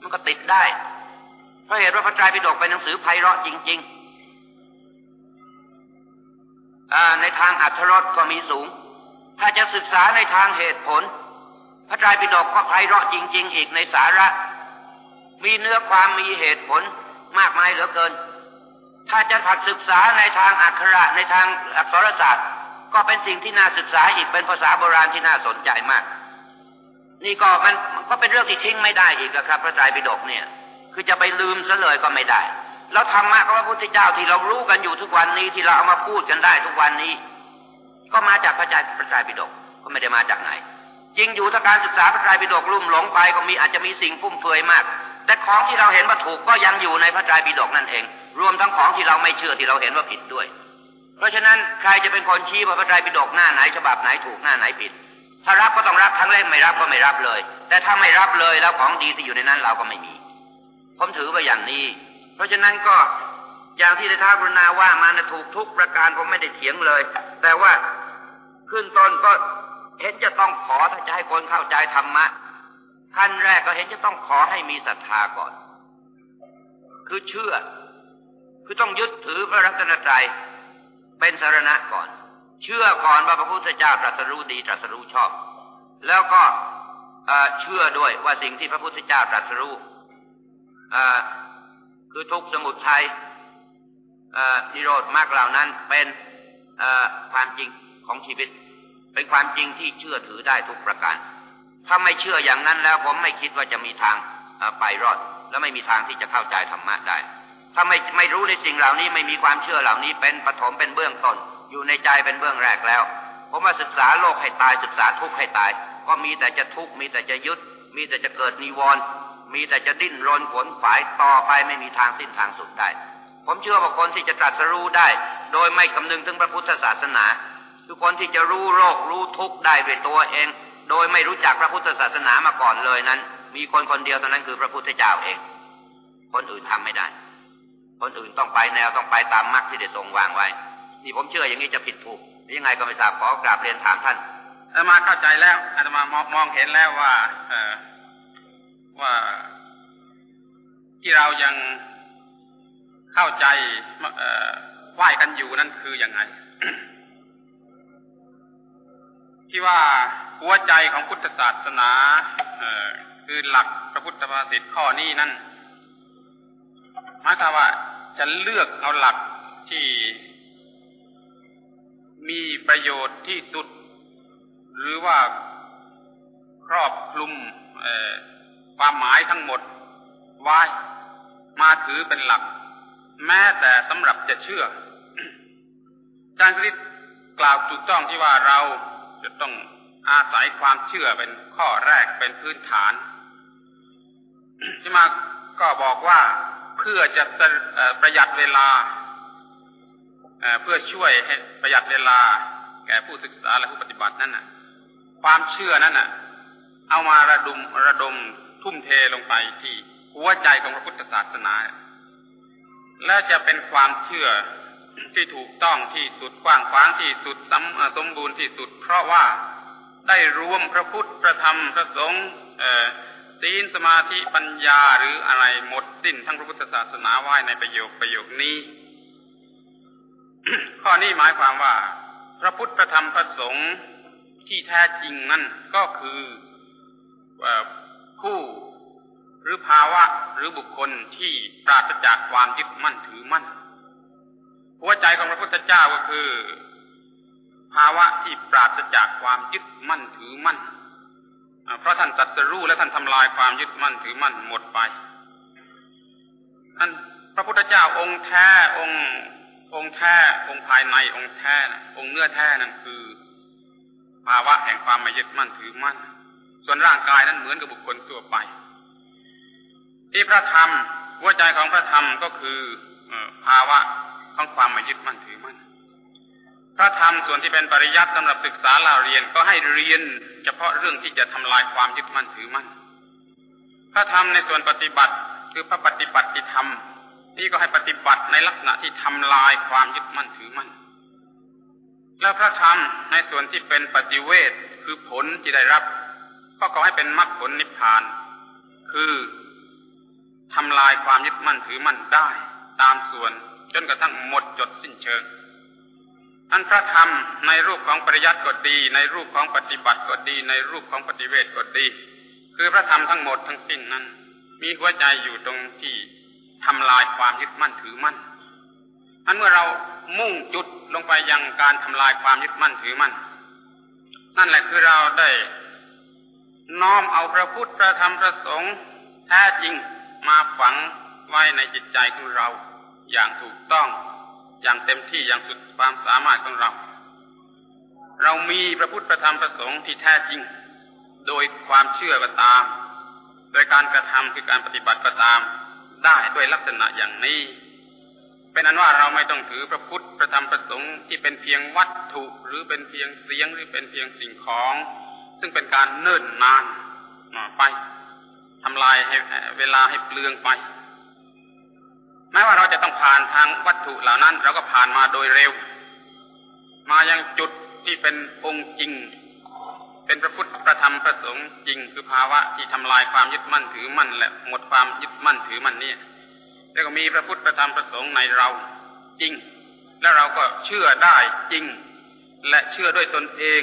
[SPEAKER 2] มันก็ติดได้ เพราะเหตุว่าพระไตรปิฎกเป็นหนังสือไพเราะจริง ๆ ในทางอัธรสก็มีสูง ถ้าจะศึกษาในทางเหตุผล พระไตรปิฎกก็ไพเราะจริง ๆ อีกในสาระ มีเนื้อความมีเหตุผลมากมายเหลือเกิน ถ้าจะถัดศึกษาในทางอักขระในทางอักษรศาสตร์ ก็เป็นสิ่งที่น่าศึกษาอีกเป็นภาษาโบราณที่น่าสนใจมาก นี่ก็มันก็เป็นเรื่องที่ทิ้งไม่ได้อีกครับ พระไตรปิฎกเนี่ย คือจะไปลืมซะเลยก็ไม่ได้ แล้วธรรมะของพระพุทธเจ้าที่เรารู้กันอยู่ทุกวันนี้ที่เราเอามาพูดกันได้ทุกวันนี้ ก็มาจากพระไตรปิฎกก็ไม่ได้มาจากไหนจริงอยู่ถ้าการศึกษาพระไตรปิฎกลุ่มหลงไปก็มีอาจจะมีสิ่งฟุ่มเฟือยมาก แต่ของที่เราเห็นว่าถูกก็ยังอยู่ในพระไตรปิฎกนั่นเอง รวมทั้งของที่เราไม่เชื่อที่เราเห็นว่าผิดด้วย เพราะฉะนั้นใครจะเป็นคนชี้ว่าพระไตรปิฎกหน้าไหนฉบับไหนถูกหน้าไหนผิด ถ้ารับก็ต้องรับทั้งเล่มไม่รับก็ไม่รับเลย แต่ถ้าไม่รับเลยแล้วของดีที่อยู่ในนั้นเราก็ไม่มี ผมถือว่าอย่างนี้ เพราะฉะนั้นก็อย่างที่ได้ท้ากรุณาว่ามานะถูกทุกประการผมไม่ได้เถียงเลย แต่ว่าขึ้นต้นก็เห็นจะต้องขอถ้าจะให้คนเข้าใจธรรมะขั้นแรกก็เห็นจะต้องขอให้มีศรัทธาก่อน คือเชื่อ คือต้องยึดถือพระรัตนตรัยเป็นสารณะก่อน เชื่อก่อนว่าพระพุทธเจ้าตรัสรู้ดีตรัสรู้ชอบ แล้วก็เชื่อด้วยว่าสิ่งที่พระพุทธเจ้าตรัสรู้คือทุกสมุทัยนิโรธมากเหล่านั้นเป็นความจริงของชีวิต เป็นความจริงที่เชื่อถือได้ทุกประการ ถ้าไม่เชื่ออย่างนั้นแล้วผมไม่คิดว่าจะมีทางไปรอด และไม่มีทางที่จะเข้าใจธรรมะได้ ถ้าไม่ไม่รู้ในสิ่งเหล่านี้ไม่มีความเชื่อเหล่านี้เป็นปฐมเป็นเบื้องต้น อยู่ในใจเป็นเบื้องแรกแล้ว ผมว่าศึกษาโลกให้ตายศึกษาทุกข์ให้ตาย ก็มีแต่จะทุกข์มีแต่จะยึด มีแต่จะเกิดนิวรณ์มีแต่จะดิ้นรนขวนขวายต่อไปไม่มีทางสิ้นทางสุดได้ ผมเชื่อว่าคนที่จะตรัสรู้ได้ โดยไม่คำนึงถึงพระพุทธศาสนาคือคนที่จะรู้โรครู้ทุกข์ได้ด้วยตัวเอง โดยไม่รู้จักพระพุทธศาสนามาก่อนเลยนั้น มีคนคนเดียวเท่านั้นคือพระพุทธเจ้าเอง คนอื่นทำไม่ได้ คนอื่นต้องไปแนวต้องไปตามมรรคที่ได้ทรงวางไว้ นี่ผมเชื่ออย่างนี้จะผิดถูกยังไงก็ไม่ทราบขอกราบเรียนถามท่าน
[SPEAKER 1] อาตมาเข้าใจแล้วอาตมามองเห็นแล้วว่าเออว่าที่เรายังเข้าใจไหว้กันอยู่นั่นคืออย่างไง ที่ว่าหัวใจของพุทธศาสนาคือหลักพระพุทธภาษิตข้อนี้นั่นหมายความว่าจะเลือกเอาหลักที่ มีประโยชน์ที่สุด หรือว่าครอบคลุมความหมายทั้งหมดไว้มาถือเป็นหลัก แม้แต่สำหรับจะเชื่ออาจารย์กฤษกล่าวถูกต้องที่ว่าเราจะต้องอาศัยความเชื่อเป็นข้อแรกเป็นพื้นฐานที่มาก็บอกว่าเพื่อจะประหยัดเวลา เพื่อช่วยให้ประหยัดเวลา แก่ผู้ศึกษาและผู้ปฏิบัตินั่นน่ะ ความเชื่อนั้นน่ะ เอามาระดมระดมทุ่มเทลงไปที่หัวใจของพระพุทธศาสนา และจะเป็นความเชื่อที่ถูกต้องที่สุดกว้างขวางที่สุดสมสมบูรณ์ที่สุด เพราะว่าได้รวมพระพุทธพระธรรมพระสงฆ์ศีลสมาธิปัญญาหรืออะไรหมดสิ้นทั้งพระพุทธศาสนาไว้ในประโยคประโยคนี้ ข้อนี้หมายความว่า พระพุทธธรรมพระสงฆ์ที่แท้จริงนั่นก็คือผู้หรือภาวะหรือบุคคลที่ปราศจากความยึดมั่นถือมั่น หัวใจของพระพุทธเจ้าก็คือ ภาวะที่ปราศจากความยึดมั่นถือมั่นเพราะท่านตัดสรู้และท่านทำลายความยึดมั่นถือมั่นหมดไปท่านพระพุทธเจ้าองค์แท้องค์ องค์แท้องค์ภายในองค์แท้องค์เนื้อแท้นั่นคือภาวะแห่งความไม่ยึดมั่นถือมั่น ส่วนร่างกายนั้นเหมือนกับบุคคลทั่วไป ที่พระธรรมหัวใจของพระธรรมก็คือภาวะของความไม่ยึดมั่นถือมั่น พระธรรมส่วนที่เป็นปริยัติสำหรับศึกษาเล่าเรียนก็ให้เรียน เฉพาะเรื่องที่จะทำลายความยึดมั่นถือมั่น พระธรรมในส่วนปฏิบัติคือพระปฏิบัติธรรม นี่ก็ให้ปฏิบัติในลักษณะที่ทำลายความยึดมั่นถือมั่น แล้วพระธรรมในส่วนที่เป็นปฏิเวทคือผลที่ได้รับ ก็ขอให้เป็นมรรคผลนิพพาน คือทำลายความยึดมั่นถือมั่นได้ ตามส่วนจนกระทั่งหมดจดสิ้นเชิงอันพระธรรมในรูปของปริยัติก็ดี ในรูปของปฏิบัติก็ดี ในรูปของปฏิเวทก็ดี คือพระธรรมทั้งหมดทั้งสิ้นนั้น มีหัวใจอยู่ตรงที่ ทำลายความยึดมั่นถือมั่นอันเมื่อเรามุ่งจุดลงไปยังการทำลายความยึดมั่นถือมั่นนั่นแหละคือเราได้น้อมเอาพระพุทธพระธรรมพระสงฆ์แท้จริงมาฝังไว้ในจิตใจของเรา อย่างถูกต้อง อย่างเต็มที่อย่างสุดความสามารถของเรา เรามีพระพุทธพระธรรมประสงค์ที่แท้จริง โดยความเชื่อก็ตาม โดยการกระทำคือการปฏิบัติก็ตาม ได้ด้วยลักษณะอย่างนี้ เป็นอันว่าเราไม่ต้องถือพระพุทธประธรรมประสงค์ที่เป็นเพียงวัตถุหรือเป็นเพียงเสียงหรือเป็นเพียงสิ่งของ ซึ่งเป็นการเนิ่นนานไปทำลายให้เวลาให้เปลืองไปแม้ว่าเราจะต้องผ่านทางวัตถุเหล่านั้น เราก็ผ่านมาโดยเร็ว มายังจุดที่เป็นองค์จริง เป็นพระพุทธประธรรมประสงค์จริงคือภาวะที่ทำลายความยึดมั่นถือมั่นและหมดความยึดมั่นถือมั่นนี่แล้วก็มีพระพุทธประธรรมประสงค์ในเราจริง แล้วเราก็เชื่อได้จริง และเชื่อด้วยตนเอง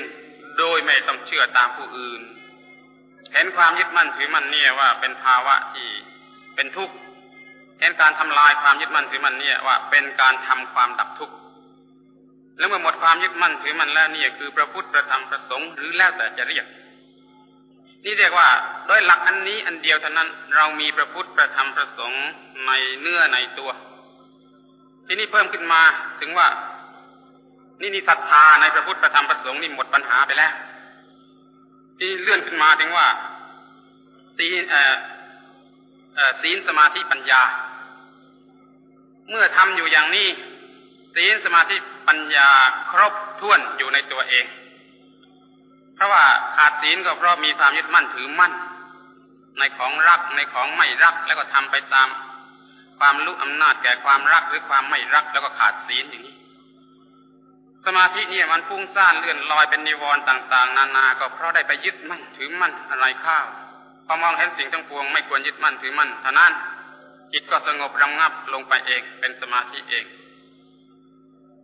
[SPEAKER 1] โดยไม่ต้องเชื่อตามผู้อื่น เห็นความยึดมั่นถือมั่นเนี่ยว่าเป็นภาวะที่เป็นทุกข์เห็นการทำลายความยึดมั่นถือมั่นเนี่ยว่าเป็นการทำความดับทุกข์ แล้วเมื่อหมดความยึดมั่นถือมันแล้วนี่คือพระพุทธประธรรมประสงค์หรือแล้วแต่จะเรียก นี่เรียกว่าโดยหลักอันนี้อันเดียวเท่านั้นเรามีพระพุทธประธรรมประสงค์ในเนื้อในตัว ที่นี่เพิ่มขึ้นมาถึงว่า นี่นี่ศรัทธาในพระพุทธประธรรมประสงค์นี่หมดปัญหาไปแล้ว ที่เลื่อนขึ้นมาถึงว่าสีศีลสมาธิปัญญา เมื่อทำอยู่อย่างนี้ ศีลสมาธิปัญญาครบถ้วนอยู่ในตัวเอง เพราะว่าขาดศีลก็เพราะมีความยึดมั่นถือมั่น ในของรักในของไม่รักแล้วก็ทำไปตาม ความรู้อำนาจแก่ความรักหรือความไม่รักแล้วก็ขาดศีลอย่างนี้สมาธิเนี่ยมันฟุ้งซ่านเลื่อนลอยเป็นนิวรณ์ต่าง ๆ นานาก็เพราะได้ไปยึดมั่นถือมั่นอะไรข้าวพอมองเห็นสิ่งทั้งปวงไม่ควรยึดมั่นถือมั่นเท่านั้นจิตก็สงบระงับลงไปเองเป็นสมาธิเอง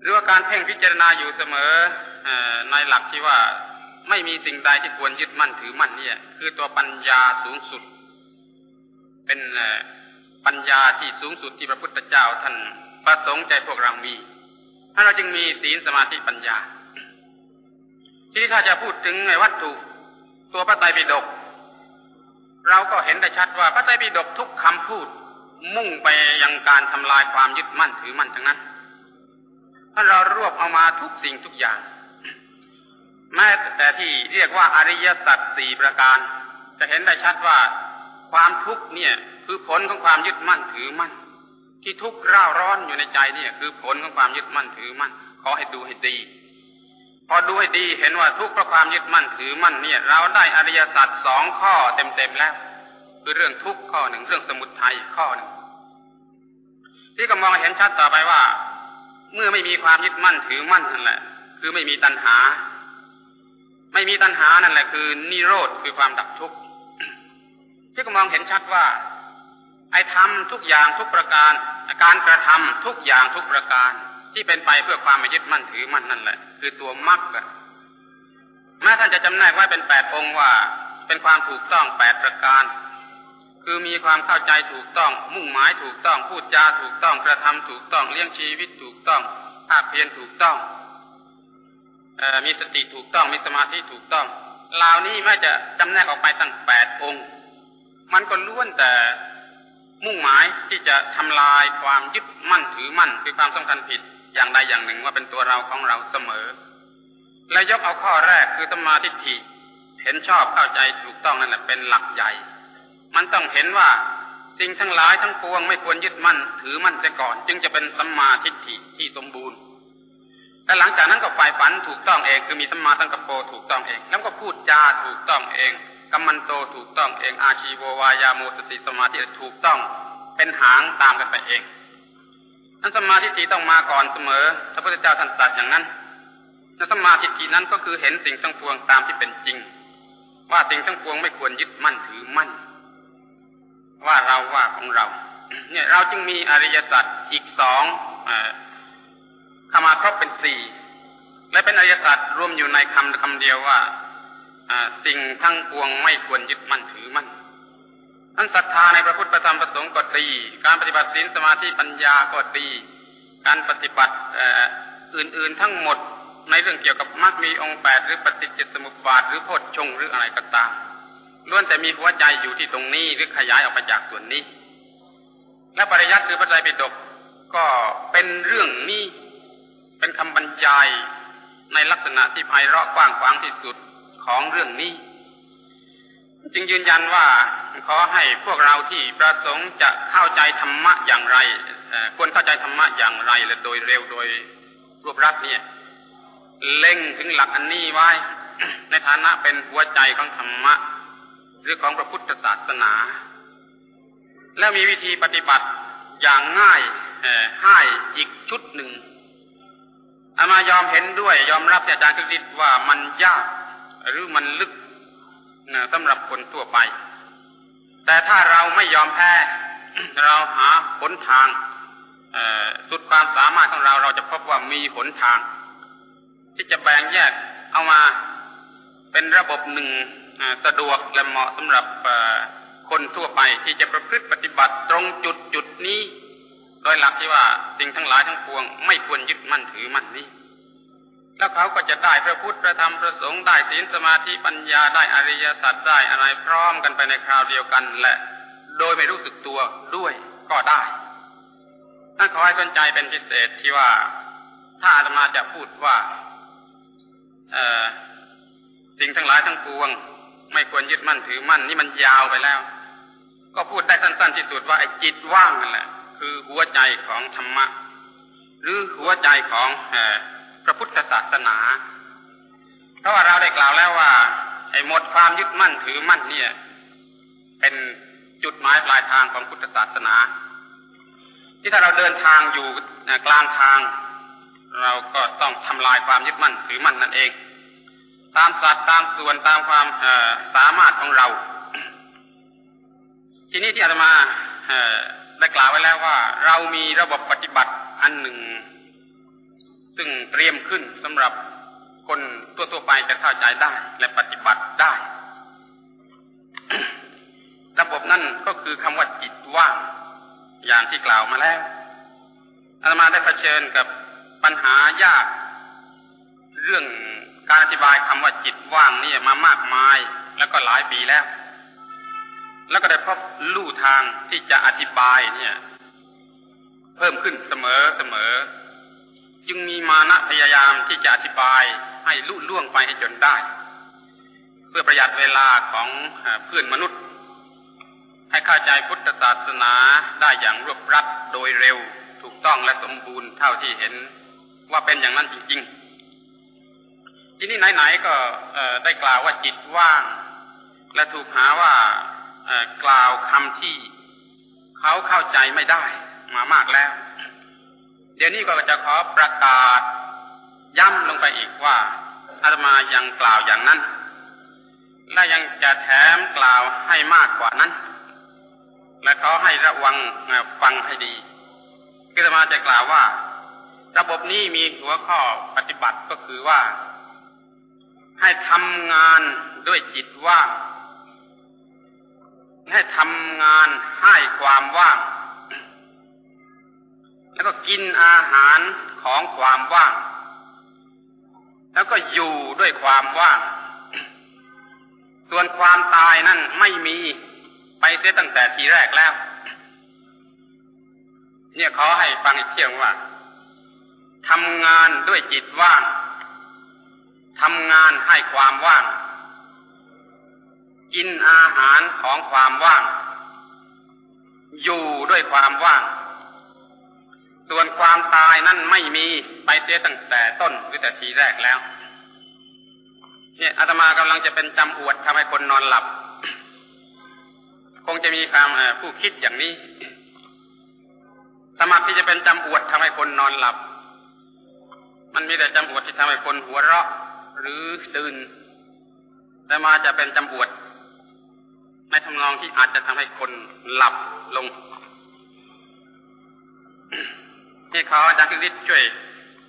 [SPEAKER 1] หรือว่าการเพ่งพิจารณาอยู่เสมอในหลักที่ว่าไม่มีสิ่งใดที่ควรยึดมั่นถือมั่นเนี่ย คือตัวปัญญาสูงสุด เป็นปัญญาที่สูงสุดที่พระพุทธเจ้าท่านประสงค์ใจพวกเรามีถ้านเราจึงมีศีลสมาธิปัญญา ที่ถ้าจะพูดถึงในวัตถุตัวพระไตรปิฎกเราก็เห็นได้ชัดว่าพระไตรปิฎกทุกคำพูดมุ่งไปยังการทำลายความยึดมั่นถือมั่นทั้งนั้น ถ้าเรารวบเอามาทุกสิ่งทุกอย่าง แม้แต่ที่เรียกว่าอริยสัจสี่ประการ จะเห็นได้ชัดว่าความทุกข์เนี่ย คือผลของความยึดมั่นถือมั่น ที่ทุกข์ร่าร้อนอยู่ในใจเนี่ย คือผลของความยึดมั่นถือมั่นขอให้ดูให้ดี พอดูให้ดีเห็นว่าทุกข์เพราะความยึดมั่นถือมั่นเนี่ย เราได้อริยสัจสองข้อเต็มๆแล้ว คือเรื่องทุกข์ข้อหนึ่งเรื่องสมุทัยข้อหนึ่งที่ก็มองเห็นชัดต่อไปว่า เมื่อไม่มีความยึดมั่นถือมั่นนั่นแหละ คือไม่มีตัณหา ไม่มีตัณหานั่นแหละ คือนิโรธคือความดับทุกข์ที่ก็มองเห็นชัดว่า ไอ้ทำทุกอย่างทุกประการ การกระทำทุกอย่างทุกประการ ที่เป็นไปเพื่อความไม่ยึดมั่นถือมั่นนั่นแหละ คือตัวมรรคแม้ท่านจะจำแนกไว้เป็นแปดองค์ว่า เป็นความถูกต้องแปดประการ คือมีความเข้าใจถูกต้อง มุ่งหมายถูกต้อง พูดจาถูกต้อง กระทำถูกต้อง เลี้ยงชีวิตถูกต้องภาคเพียรถูกต้องอมีสติถูกต้อง มีสมาธิถูกต้องเหล่านี้ไม่จะจำแนกออกไปตั้งแปดองค์ มันก็ล้วนแต่มุ่งหมายที่จะทำลายความยึดมั่นถือมั่นคือความสำคัญผิดอย่างใดอย่างหนึ่งว่าเป็นตัวเราของเราเสมอ และยกเอาข้อแรกคือสมาธิิเห็นชอบเข้าใจถูกต้องนั่นแหละเป็นหลักใหญ่ มันต้องเห็นว่าสิ่งทั้งหลายทั้งปวงไม่ควรยึดมั่น ถือมั่นเสียก่อน จึงจะเป็นสัมมาทิฏฐิที่สมบูรณ์แต่หลังจากนั้นก็ฝ่ายฝันถูกต้องเองคือมีสัมมาสังกปรถูกต้องเอง แล้วก็พูดจาถูกต้องเองกัมมันโตถูกต้องเอง อาชีโววายาโมสติสมาธิถูกต้องเป็นหางตามกันไปเองนั้นสมาธิฏต้องมาก่อนเสมอพระพุทธเจ้าท่านตรัสอย่างนั้นและสมาธิฏนั้นก็คือเห็นสิ่งทั้งปวงตามที่เป็นจริง ว่าสิ่งทั้งปวงไม่ควรยึดมั่นถือมั่น ว่าเราว่าของเรา เนี่ยเราจึงมีอริยสัจอีกสองเข้ามาครบเป็นสี่และเป็นอริยสัจรวมอยู่ในคำคำเดียวว่าสิ่งทั้งปวงไม่ควรยึดมั่นถือมั่นนั้นศรัทธาในพระพุทธธรรมประสงค์ก็ดี การปฏิบัติศีลสมาธิปัญญาก็ดี การปฏิบัติอื่น ๆ ทั้งหมดในเรื่องเกี่ยวกับมรรคมีองค์แปดหรือปฏิจจสมุปบาทหรือโพชฌงหรืออะไรก็ตาม ล้วนแต่มีหัวใจอยู่ที่ตรงนี้หรือขยายออกไปจากส่วนนี้ และปริยัติคือพระไตรปิฎกก็เป็นเรื่องนี้เป็นคำบรรยายในลักษณะที่ไพเราะกว้างขวางที่สุดของเรื่องนี้ จึงยืนยันว่าขอให้พวกเราที่ประสงค์จะเข้าใจธรรมะอย่างไรควรเข้าใจธรรมะอย่างไรและโดยเร็วโดยรวบรัดเนี่ย เล่งถึงหลักอันนี้ไว้ ในฐานะเป็นหัวใจของธรรมะ หรือของพระพุทธศาสนา แล้วมีวิธีปฏิบัติอย่างง่ายให้อีกชุดหนึ่งอามายอมเห็นด้วย ยอมรับอาจารย์คึกฤทธิ์ว่ามันยาก หรือมันลึกนะสำหรับคนทั่วไป แต่ถ้าเราไม่ยอมแพ้ เราหาหนทางสุดความสามารถของเราเราจะพบว่ามีหนทาง ที่จะแบ่งแยกเอามาเป็นระบบหนึ่ง สะดวกและเหมาะสำหรับคนทั่วไปที่จะประพฤติปฏิบัติตรงจุดจุดนี้ โดยหลักที่ว่าสิ่งทั้งหลายทั้งปวง ไม่ควรยึดมั่นถือมั่นนี้ แล้วเขาก็จะได้พระพุทธพระธรรมพระสงฆ์ได้ศีลสมาธิปัญญาได้อริยสัจได้อะไรพร้อมกันไปในคราวเดียวกันและโดยไม่รู้สึกตัวด้วยก็ได้ท่านขอให้สนใจเป็นพิเศษที่ว่าถ้าอาตมาจะพูดว่าสิ่งทั้งหลายทั้งปวง ไม่ควรยึดมั่นถือมั่น นี่มันยาวไปแล้ว ก็พูดได้สั้น ๆ ที่สุดว่าไอ้จิตว่างนั่นแหละ คือหัวใจของธรรมะ หรือหัวใจของพระพุทธศาสนา เพราะว่าเราได้กล่าวแล้วว่า ไอ้หมดความยึดมั่นถือมั่นเนี่ย เป็นจุดหมายปลายทางของพุทธศาสนา ที่ถ้าเราเดินทางอยู่กลางทาง เราก็ต้องทำลายความยึดมั่นถือมั่นนั่นเอง ตามสัดตามส่วนตามความสามารถของเรา ทีนี้ที่อาตมาได้กล่าวไว้แล้วว่า เรามีระบบปฏิบัติอันหนึ่ง ซึ่งเตรียมขึ้นสำหรับคนทั่วๆไปจะเข้าใจได้และปฏิบัติได้ ระบบนั่นก็คือคำว่าจิตว่างอย่างที่กล่าวมาแล้วอาตมาได้เผชิญกับปัญหายากเรื่อง การอธิบายคำว่าจิตว่างนี่มามากมาย แล้วก็หลายปีแล้ว แล้วก็ได้พบลู่ทางที่จะอธิบายเนี่ย เพิ่มขึ้นเสมอเสมอ จึงมีมานะพยายามที่จะอธิบายให้ลุ่ล่วงไปให้จนได้ เพื่อประหยัดเวลาของเพื่อนมนุษย์ ให้เข้าใจพุทธศาสนาได้อย่างรวบรัดโดยเร็ว ถูกต้องและสมบูรณ์เท่าที่เห็นว่าเป็นอย่างนั้นจริง ๆ ที่นี่ไหนๆก็ได้กล่าวว่าจิตว่าง และถูกหาว่ากล่าวคำที่เขาเข้าใจไม่ได้มามากแล้ว เดี๋ยวนี้ก็จะขอประกาศย้ำลงไปอีกว่าอาตมายังกล่าวอย่างนั้น และยังจะแถมกล่าวให้มากกว่านั้น และเขาให้ระวังฟังให้ดีคือมาจะกล่าวว่า ระบบนี้มีหัวข้อปฏิบัติก็คือว่า ให้ทำงานด้วยจิตว่าง ให้ทำงานให้ความว่าง แล้วก็กินอาหารของความว่าง แล้วก็อยู่ด้วยความว่าง ส่วนความตายนั่นไม่มีไปเสียตั้งแต่ทีแรกแล้ว เนี่ยขอให้ฟังอีกเที่ยงว่าทำงานด้วยจิตว่าง ทำงานให้ความว่าง กินอาหารของความว่าง อยู่ด้วยความว่าง ส่วนความตายนั่นไม่มีไปเสียตั้งแต่ต้นหรือแต่ทีแรกแล้ว เนี่ยอาตมากำลังจะเป็นจำอวดทำให้คนนอนหลับ คงจะมีความผู้คิดอย่างนี้ สมัครที่จะเป็นจำอวดทำให้คนนอนหลับ มันมีแต่จำอวดที่ทำให้คนหัวเราะ หรือตื่นแต่มาจะเป็นจำอวดในทำนองที่อาจจะทำให้คนหลับลงนี่เขาอาจารย์คิริช่วย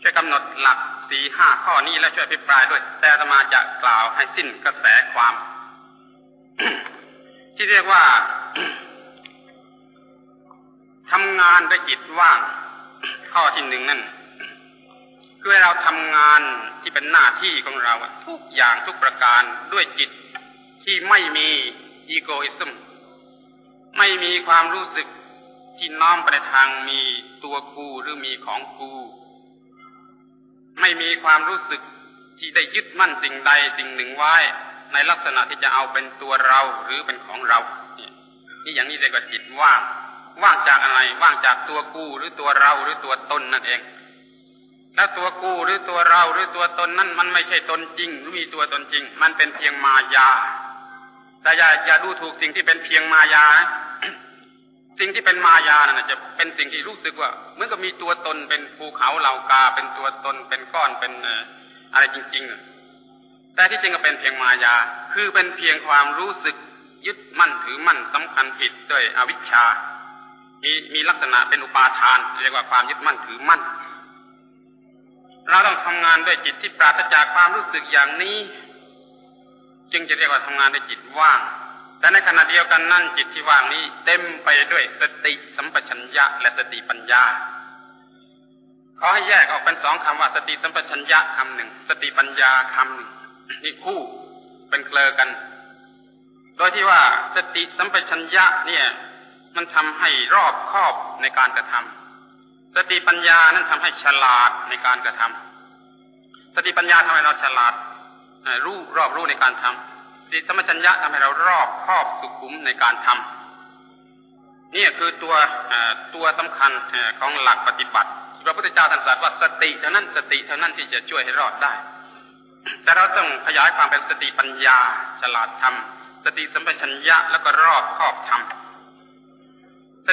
[SPEAKER 1] ช่วยกำหนดหลักสี่ห้าข้อนี้และช่วยพิปรายด้วย แต่ธรรมาจะกล่าวให้สิ้นกระแสความ ที่เรียกว่าทำงานด้วยจิตว่าง ข้อที่หนึ่งนั่น คือเราทำงานที่เป็นหน้าที่ของเราทุกอย่างทุกประการด้วยจิตที่ไม่มีอีโกอิซึมไม่มีความรู้สึกที่น้อมไปทางมีตัวกูหรือมีของกู ไม่มีความรู้สึกที่ได้ยึดมั่นสิ่งใดสิ่งหนึ่งไว้ ในลักษณะที่จะเอาเป็นตัวเราหรือเป็นของเรา นี่อย่างนี้เรียกว่าจิตว่าง ว่างจากอะไร ว่างจากตัวกูหรือตัวเราหรือตัวตนนั่นเอง แล้วตัวกูหรือตัวเราหรือตัวตนนั้นมันไม่ใช่ตนจริงหรือมีตัวตนจริง มันเป็นเพียงมายา แต่อย่าอย่าดูถูกสิ่งที่เป็นเพียงมายา สิ่งที่เป็นมายานั่นจะเป็นสิ่งที่รู้สึกว่าเหมือนกับมีตัวตนเป็นภูเขาเหล่ากา เป็นตัวตนเป็นก้อนเป็นอะไรจริง ๆ แต่ที่จริงก็เป็นเพียงมายา คือเป็นเพียงความรู้สึกยึดมั่นถือมั่นสำคัญผิดด้วยอวิชชา มีมีลักษณะเป็นอุปาทาน เรียกว่าความยึดมั่นถือมั่น เราต้องทำงานด้วยจิตที่ปราศจากความรู้สึกอย่างนี้ จึงจะเรียกว่าทำงานด้วยจิตว่าง แต่ในขณะเดียวกันนั่นจิตที่ว่างนี้ เต็มไปด้วยสติสัมปชัญญะและสติปัญญาขอให้แยกออกเป็นสองคำว่าสติสัมปชัญญะคำหนึ่งสติปัญญาคำหนึ่งนี่คู่เป็นเกลอกัน โดยที่ว่าสติสัมปชัญญะเนี่ย มันทำให้รอบคอบในการกระทำ สติปัญญานั้นทำให้ฉลาดในการกระทำสติปัญญาทำให้เราฉลาดรู้รอบรู้ในการทำสติสมัชัญญะทำให้เรารอบครอบสุขุมในการทำนี่คือตัวตัวสำคัญของหลักปฏิบัติพระพุทธเจ้าท่านตรัสว่าสติเท่านั้นสติเท่านั้นที่จะช่วยให้รอดได้ แต่เราต้องขยายความเป็นสติปัญญาฉลาดทำสติสัมปชัญญะแล้วก็รอบครอบทำ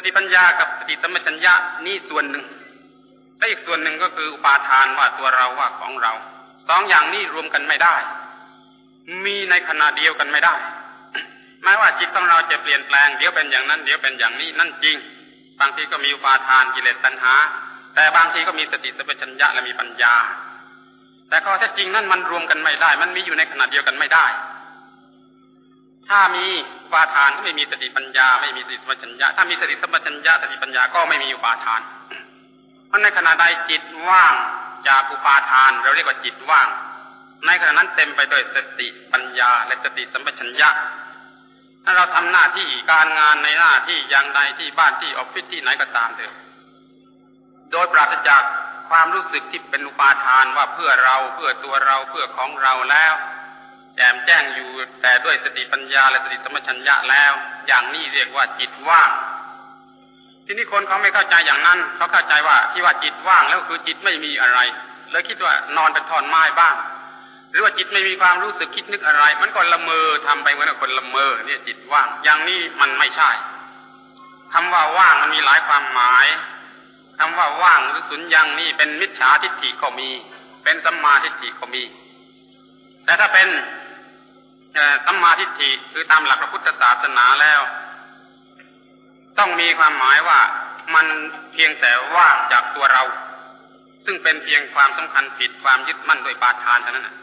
[SPEAKER 1] ติปัญญากับสติสัมปชัญญะนี่ส่วนหนึ่งและอีกส่วนหนึ่งก็คืออุปาทานว่าตัวเราว่าของเรา สองอย่างนี้รวมกันไม่ได้ มีในขณะเดียวกันไม่ได้แม้ว่าจิตของเราจะเปลี่ยนแปลงเดี๋ยวเป็นอย่างนั้น เดี๋ยวเป็นอย่างนี้นั่นจริง บางทีก็มีอุปาทานกิเลสตัณหา แต่บางทีก็มีสติสัมปชัญญะและมีปัญญา แต่ข้อแท้จริงนั่นมันรวมกันไม่ได้ มันมีอยู่ในขณะเดียวกันไม่ได้ ถ้ามีอุปาทานก็ไม่มีสติปัญญา ไม่มีสติสัมปชัญญะถ้ามีสติสัมปชัญญะสติปัญญาก็ไม่มีอุปาทานเพราะในขณะใดจิตว่างจากอุปาทาน เราเรียกว่าจิตว่าง ในขณะนั้นเต็มไปด้วยสติปัญญา และสติสัมปชัญญะถ้าเราทำหน้าที่การงานในหน้าที่อย่างใดที่บ้านที่ออฟฟิศที่ไหนก็ตามเถอะโดยปราศจากความรู้สึกที่เป็นอุปาทานว่าเพื่อเราเพื่อตัวเราเพื่อของเราแล้ว แจ่มแจ้งอยู่แต่ด้วยสติปัญญาและสติสมชัญญะแล้ว อย่างนี้เรียกว่าจิตว่าง ทีนี้คนเขาไม่เข้าใจอย่างนั้น เขาเข้าใจว่าที่ว่าจิตว่างแล้วคือจิตไม่มีอะไรเลยคิดว่านอนเป็นท่อนไม้บ้าง หรือว่าจิตไม่มีความรู้สึกคิดนึกอะไร มันก็ละเมอทำไปเหมือนคนละเมอเนี่ยจิตว่าง อย่างนี้มันไม่ใช่คำว่าว่างมันมีหลายความหมายคำว่าว่างหรือสุญญ์นี่เป็นมิจฉาทิฏฐิก็มี เป็นสัมมาทิฏฐิก็มีแต่ถ้าเป็น สัมมาทิฏฐิคือตามหลักพระพุทธศาสนาแล้ว ต้องมีความหมายว่ามันเพียงแต่ว่างจากตัวเรา ซึ่งเป็นเพียงความสำคัญผิดความยึดมั่นโดยปาทานเท่านั้นนะ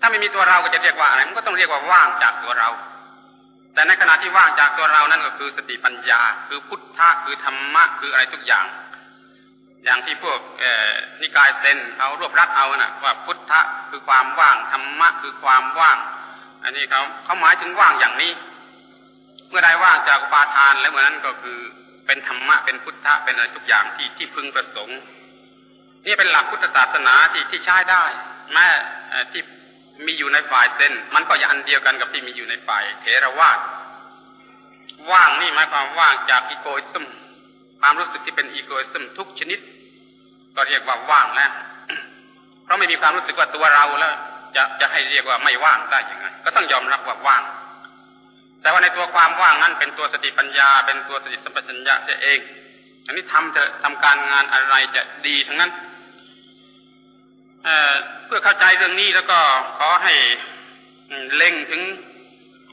[SPEAKER 1] ถ้าไม่มีตัวเราก็จะเรียกว่าอะไรมันก็ต้องเรียกว่าว่างจากตัวเรา แต่ในขณะที่ว่างจากตัวเรานั่นก็คือสติปัญญา คือพุทธะคือธรรมะคืออะไรทุกอย่าง อย่างที่พวกนิกายเซนเขารวบรัดเอานะว่าพุทธะคือความว่างธรรมะคือความว่าง อันนี้เขาเขาหมายถึงว่างอย่างนี้ เมื่อใดว่างจากอุปาทานแล้วเมื่อนั้นก็คือเป็นธรรมะเป็นพุทธะเป็นอะไรทุกอย่างที่ที่พึงประสงค์ นี่เป็นหลักพุทธศาสนาที่ที่ใช้ได้ แม้ที่มีอยู่ในฝ่ายเซนมันก็อย่างเดียวกันกับที่มีอยู่ในฝ่ายเถรวาท ว่างนี่หมายความว่างจาก egoism ความรู้สึกที่เป็น egoism ทุกชนิด ก็เรียกว่าว่างแล้วเพราะไม่มีความรู้สึกว่าตัวเราแล้ว จะจะให้เรียกว่าไม่ว่างได้ยังไง ก็ต้องยอมรับว่าว่าง แต่ว่าในตัวความว่างนั้นเป็นตัวสติปัญญา เป็นตัวสติสัมปชัญญะเอง อันนี้ทำเถอะทำการงานอะไรจะดีทั้งนั้นเพื่อเข้าใจเรื่องนี้แล้วก็ขอให้เล็งถึง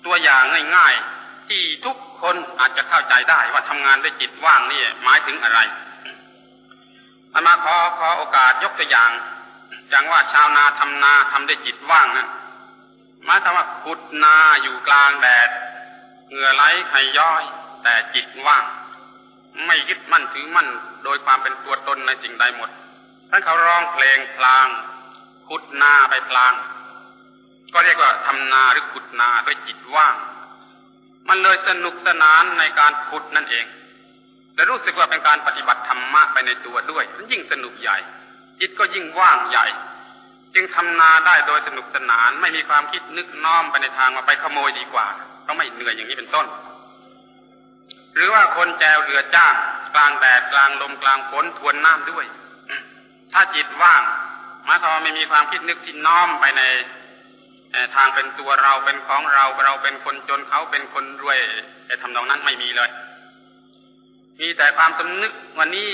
[SPEAKER 1] ตัวอย่างง่ายๆ ที่ทุกคนอาจจะเข้าใจได้ว่าทำงานด้วยจิตว่างนี่หมายถึงอะไรอามาขอขอโอกาสยกตัวอย่าง อย่างว่าชาวนาทำนาทำด้จิตว่างนะหมายถึงว่าขุดนาอยู่กลางแดดเหงื่อไหลไหย้อย แต่จิตว่าง ไม่ยึดมั่นถือมั่น โดยความเป็นตัวตนในสิ่งใดหมดท่านเขาร้องเพลงพลาง ขุดนาไปพลาง ก็เรียกว่าทำนาหรือขุดนาด้วยจิตว่าง มันเลยสนุกสนานในการขุดนั่นเองและรู้สึกว่าเป็นการปฏิบัติธรรมะไปในตัวด้วยมันยิ่งสนุกใหญ่ จิตก็ยิ่งว่างใหญ่ จึงทำนาได้โดยสนุกสนาน ไม่มีความคิดนึกน้อมไปในทางว่าไปขโมยดีกว่าเพราะไม่เหนื่อยอย่างนี้เป็นต้น หรือว่าคนแจวเรือจ้าง กลางแดดกลางลมกลางฝนทวนน้ำด้วย ถ้าจิตว่างมายความว่าไม่มีความคิดนึกที่น้อมไปในทางเป็นตัวเราเป็นของเราเราเป็นคนจนเขาเป็นคนรวยไอ้ทำนองนั้นไม่มีเลย มีแต่ความสำนึกวันนี้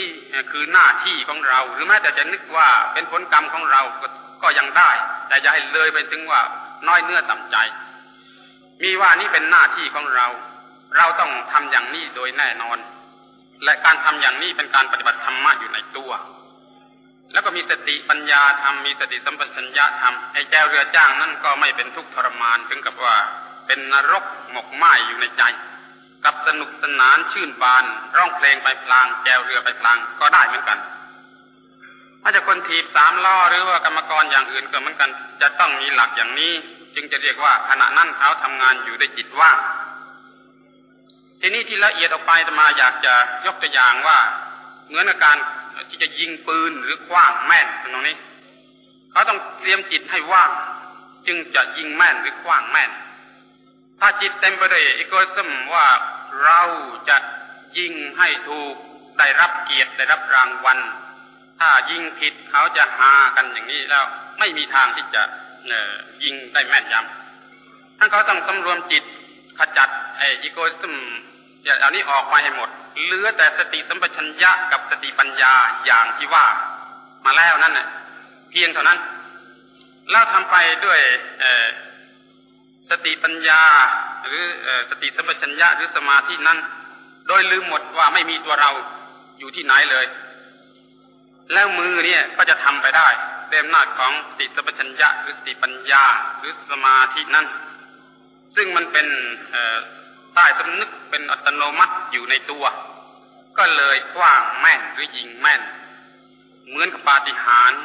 [SPEAKER 1] คือหน้าที่ของเรา หรือแม้แต่จะนึกว่าเป็นผลกรรมของเราก็ก็ยังได้ แต่อย่าให้เลยไปถึงว่าน้อยเนื้อต่ำใจ มีว่านี่เป็นหน้าที่ของเรา เราต้องทำอย่างนี้โดยแน่นอน และการทำอย่างนี้เป็นการปฏิบัติธรรมะอยู่ในตัว แล้วก็มีสติปัญญาธรรมมีสติสัมปชัญญะธรรมไอ้แจวเรือจ้างนั่นก็ไม่เป็นทุกข์ทรมานถึงกับว่า เป็นนรกหมกไหม้อยู่ในใจ กับสนุกสนานชื่นบาน ร้องเพลงไปพลางแจวเรือไปพลางก็ได้เหมือนกันถ้าจะคนถีบสามล้อหรือว่ากรรมกรอย่างอื่นก็เหมือนกัน จะต้องมีหลักอย่างนี้ จึงจะเรียกว่าขณะนั้นเขาทำงานอยู่ด้วยจิตว่างทีนี้ที่ละเอียดออกไปมาอยากจะยกตัวอย่างว่าเหมือนกับการที่จะยิงปืนหรือคว้างแม่นตรงนี้ เขาต้องเตรียมจิตให้ว่าง จึงจะยิงแม่นหรือคว้างแม่น ถ้าจิตเต็มไปด้วยอีโกซึมว่าเราจะยิงให้ถูกได้รับเกียรติได้รับรางวัล ถ้ายิงผิดเขาจะหากันอย่างนี้แล้ว ไม่มีทางที่จะยิงได้แม่นยำท่านเขาต้องสำรวมจิตขจัดไอ้อีโกซึมเอานี้ออกมาให้หมด เหลือแต่สติสัมปชัญญะกับสติปัญญาอย่างที่ว่า มาแล้วนั่นน่ะเพียงเท่านั้น แล้วทำไปด้วย สติปัญญา หรือสติสัมปชัญญะหรือสมาธินั้น โดยลืมหมดว่าไม่มีตัวเราอยู่ที่ไหนเลย แล้วมือเนี่ยก็จะทำไปได้เต็มหน้าของสติสัมปชัญญะหรือสติปัญญาหรือสมาธินั้น ซึ่งมันเป็นใต้สำนึกเป็นอัตโนมัติอยู่ในตัว ก็เลยกว้างแม่นหรือยิงแม่น เหมือนกับปาฏิหาริย์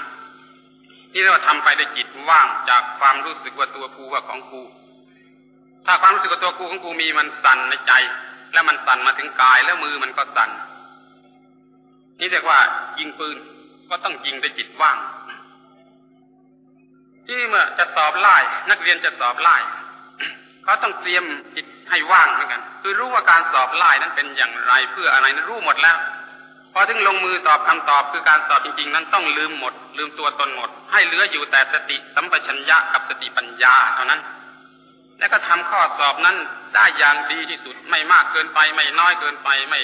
[SPEAKER 1] ที่เราทำไปด้วยจิตว่างจากความรู้สึกว่าตัวกูว่าของกู ถ้าความรู้สึกตัวกูของกูมีมันสั่นในใจ แล้วมันสั่นมาถึงกายแล้วมือมันก็สั่น นี่เรียกว่ายิงปืนก็ต้องยิงด้วยจิตว่าง ที่เมื่อจะสอบไล่นักเรียนจะสอบไล่เขาต้องเตรียมจิตให้ว่างเหมือนกัน คือรู้ว่าการสอบไล่นั้นเป็นอย่างไรเพื่ออะไรนั้นรู้หมดแล้วพอถึงลงมือตอบคำตอบคือการสอบจริงๆ นั้นต้องลืมหมด ลืมตัวตนหมด ให้เหลืออยู่แต่สติสัมปชัญญะกับสติปัญญาเท่านั้น และก็ทำข้อสอบนั้นได้อย่างดีที่สุดไม่มากเกินไป ไม่น้อยเกินไป ไม่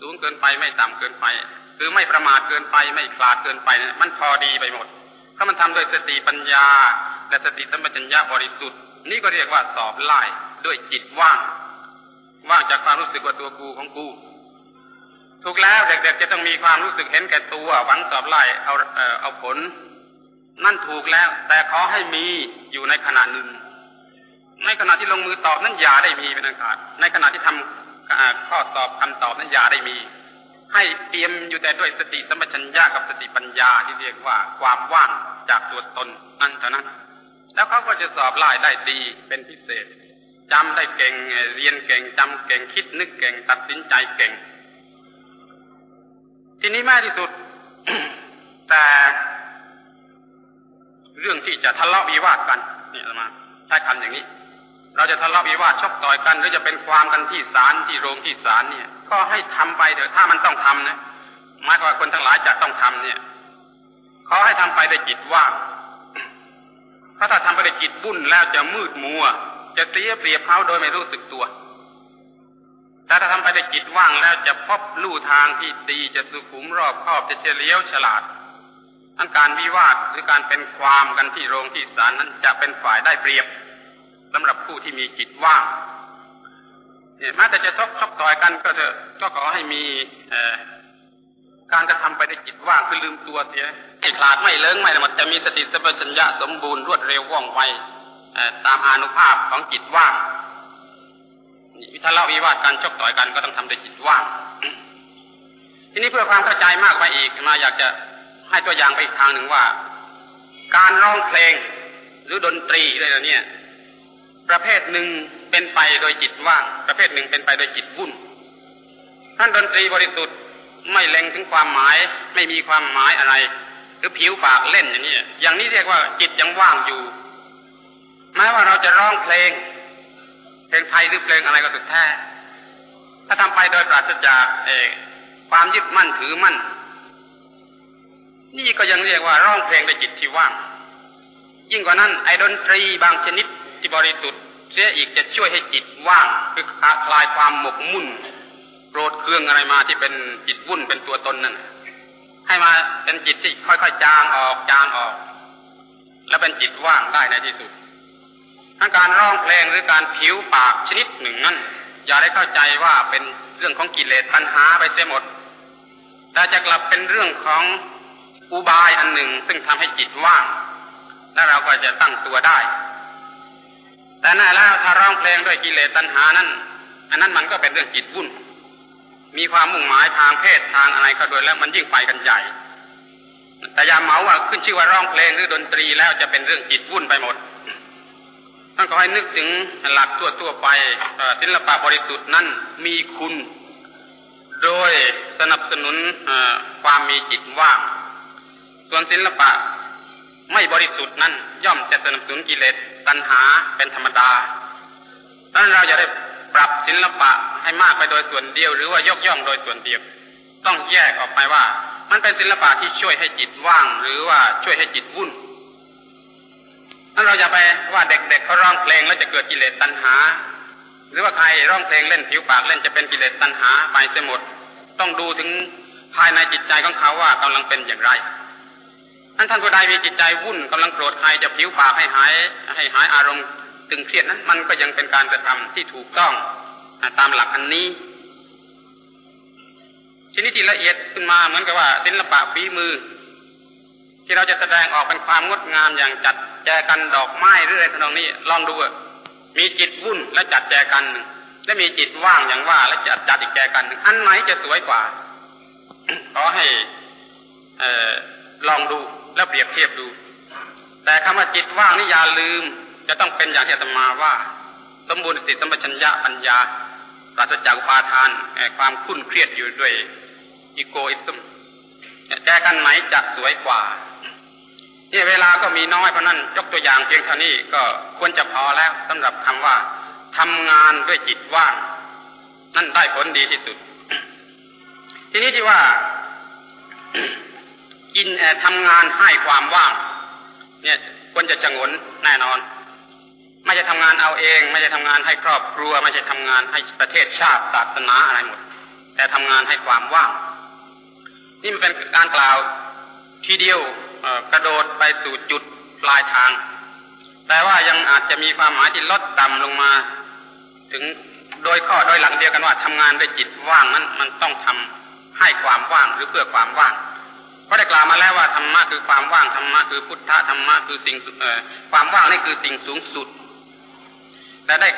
[SPEAKER 1] สูงเกินไป ไม่ต่ำเกินไป คือไม่ประมาทเกินไป ไม่คลาดเกินไปมันพอดีไปหมด ถ้ามันทำโดยสติปัญญา และสติสัมปชัญญะบริสุทธิ์ นี่ก็เรียกว่าสอบไล่ด้วยจิตว่าง ว่างจากความรู้สึกว่าตัวกูของกูถูกแล้วเด็กๆจะต้องมีความรู้สึกเห็นแก่ตัวหวังสอบไล่เอาเอ่อเอาผล นั่นถูกแล้ว แต่ขอให้มีอยู่ในขณะหนึ่ง ในขณะที่ลงมือตอบนั้นอย่าได้มีเป็นอันขาดในขณะที่ทำข้อสอบคำตอบนั้นอย่าได้มี ให้เตรียมอยู่แต่ด้วยสติสัมปชัญญะกับสติปัญญาที่เรียกว่าความว่างจากตัวตนนั่นเท่านั้น แล้วเขาก็จะสอบไล่ได้ดีเป็นพิเศษจำได้เก่งเรียนเก่งจำเก่งคิดนึกเก่งตัดสินใจเก่ง ทีนี้แม่ที่สุด แต่เรื่องที่จะทะเลาะวิวาทกันนี่มาใช้คำอย่างนี้ เราจะทะเลาะวิวาทชกต่อยกันหรือจะเป็นความกันที่ศาลที่โรงที่ศาลเนี่ย ก็ให้ทำไปเถอะถ้ามันต้องทำนะหมายความว่าคนทั้งหลายจะต้องทำเนี่ยขอให้ทำไปด้วยจิตว่างเพราะถ้าทำไปด้วยจิตบุ่นแล้วจะมืดมัว จะเสียเปรียบเขาโดยไม่รู้สึกตัวแต่ถ้าทำไปด้วยจิตว่างแล้วจะพบลู่ทางที่ดีจะสุขุมรอบคอบจะเฉลียวฉลาดทั้งการวิวาทหรือการเป็นความกันที่โรงที่ศาลนั้นจะเป็นฝ่ายได้เปรียบ สำหรับผู้ที่มีจิตว่างเนี่ยแม้แต่จะชกชกต่อยกันก็เถอะก็ขอให้มีการกระทำไปในจิตว่างคือลืมตัวเสียไม่ขาดไม่เลิ้งไม่หมดจะมีสติสัมปชัญญะสมบูรณ์รวดเร็วว่องไวตามอานุภาพของจิตว่างวิทยาะวิวาทการชกต่อยกันก็ต้องทำด้วยจิตว่าง ทีนี้เพื่อความเข้าใจมากไปอีกมาอยากจะให้ตัวอย่างไปอีกทางหนึ่งว่า การร้องเพลงหรือดนตรีอะไรเนี่ย ประเภทหนึ่งเป็นไปโดยจิตว่าง ประเภทหนึ่งเป็นไปโดยจิตวุ่นท่านดนตรีบริสุทธิ์ไม่เล็งถึงความหมาย ไม่มีความหมายอะไรหรือผิวปากเล่นอย่างนี้อย่างนี้เรียกว่าจิตยังว่างอยู่แม้ว่าเราจะร้องเพลง เพลงไทยหรือเพลงอะไรก็สุดแท้ถ้าทำไปโดยปราศจากเอความยึดมั่นถือมั่น นี่ก็ยังเรียกว่าร้องเพลงในจิตที่ว่าง ยิ่งกว่านั้นไอ้ดนตรีบางชนิด ที่บริสุทธิ์เสียอีกจะช่วยให้จิตว่างคือคลายความหมกมุ่นโกรธเครื่องอะไรมาที่เป็นจิตวุ่นเป็นตัวตนนั่นให้มาเป็นจิตที่ค่อยๆจางออกจางออก แล้วเป็นจิตว่างได้ในที่สุดทั้งการร้องเพลงหรือการผิวปากชนิดหนึ่งนั้นอย่าได้เข้าใจว่าเป็นเรื่องของกิเลสปัญหาไปเสียหมดแต่จะกลับเป็นเรื่องของอุบายอันหนึ่งซึ่งทำให้จิตว่าง และเราก็จะตั้งตัวได้ แต่แน่แล้วถ้าร้องเพลงด้วยกิเลสตัณหานั้น อันนั้นมันก็เป็นเรื่องจิตวุ่น มีความมุ่งหมายทางเพศทางอะไรก็โดยแล้วมันยิ่งไปกันใหญ่ แต่ยาเมาว่าขึ้นชื่อว่าร้องเพลงหรือดนตรีแล้วจะเป็นเรื่องจิตวุ่นไปหมดต้องขอให้นึกถึงหลักทั่วทั่วไปศิลปะบริสุทธิ์นั้นมีคุณ โดยสนับสนุนความมีจิตว่าง ส่วนศิลปะ ไม่บริสุทธิ์นั้นย่อมจะสนับสนุนกิเลสตัณหาเป็นธรรมดาดังนั้นเราจะได้ปรับศิลปะให้มากไปโดยส่วนเดียว หรือว่ายกย่องโดยส่วนเดียว ต้องแยกออกไปว่า มันเป็นศิลปะที่ช่วยให้จิตว่าง หรือว่าช่วยให้จิตวุ่นนั้นเราอย่าไปว่าเด็กๆเเขาร้องเพลงแล้วจะเกิดกิเลสตัณหา หรือว่าใครร้องเพลงเล่นผิวปากเล่นจะเป็นกิเลสตัณหาไปเสียหมด ต้องดูถึงภายในจิตใจของเขาว่ากำลังเป็นอย่างไร ท่านท่านผู้ใดมีจิตใจวุ่นกำลังโกรธใครจะผิวปากให้หาย ให้หายอารมณ์ตึงเครียดนั้นมันก็ยังเป็นการกระทำที่ถูกต้องตามหลักอันนี้ชนิดที่ละเอียดขึ้นมาเหมือนกับว่าศิลปะฝีมือ ที่เราจะแสดงออกเป็นความงดงามอย่างจัดแจกันดอกไม้หรืออะไรทำนองนี้ ลองดูมีจิตวุ่นและจัดแจกันและมีจิตว่างอย่างว่า และจัดจัดอีกแจกันอันไหนจะสวยกว่าขอให้อลองดู แล้วเปรียบเทียบดู แต่คำว่าจิตว่างนี่อย่าลืม จะต้องเป็นอย่างที่อาตมาว่า สมบูรณ์สติสัมปชัญญะปัญญาปราศจากอุปาทานความคุ้นเครียดอยู่ด้วยอีโกอิซึมแจกันไหนจะสวยกว่าเนี่ยเวลาก็มีน้อยเพราะนั้นยกตัวอย่างเพียงเท่านี้ก็ควรจะพอแล้วสำหรับคำว่าทำงานด้วยจิตว่าง นั่นได้ผลดีที่สุด ทีนี้ที่ว่า กินทำงานให้ความว่าง เนี่ยควรจะจงนแน่นอน ไม่ใช่ทำงานเอาเอง ไม่ใช่ทำงานให้ครอบครัว ไม่ใช่ทำงานให้ประเทศชาติศาสนาอะไรหมด แต่ทำงานให้ความว่าง นี่มันเป็นการกล่าวทีเดียวกระโดดไปสู่จุดปลายทาง แต่ว่ายังอาจจะมีความหมายที่ลดต่ำลงมา ถึงโดยข้อโดยหลังเดียวกันว่าทำงานด้วยจิตว่างนั้นมันต้องทำให้ความว่างหรือเพื่อความว่าง เพราะได้กล่าวมาแล้วว่าธรรมะคือความว่างธรรมะคือพุทธะธรรมะคือสิ่งความว่างนี่คือสิ่งสูงสุด แต่ได้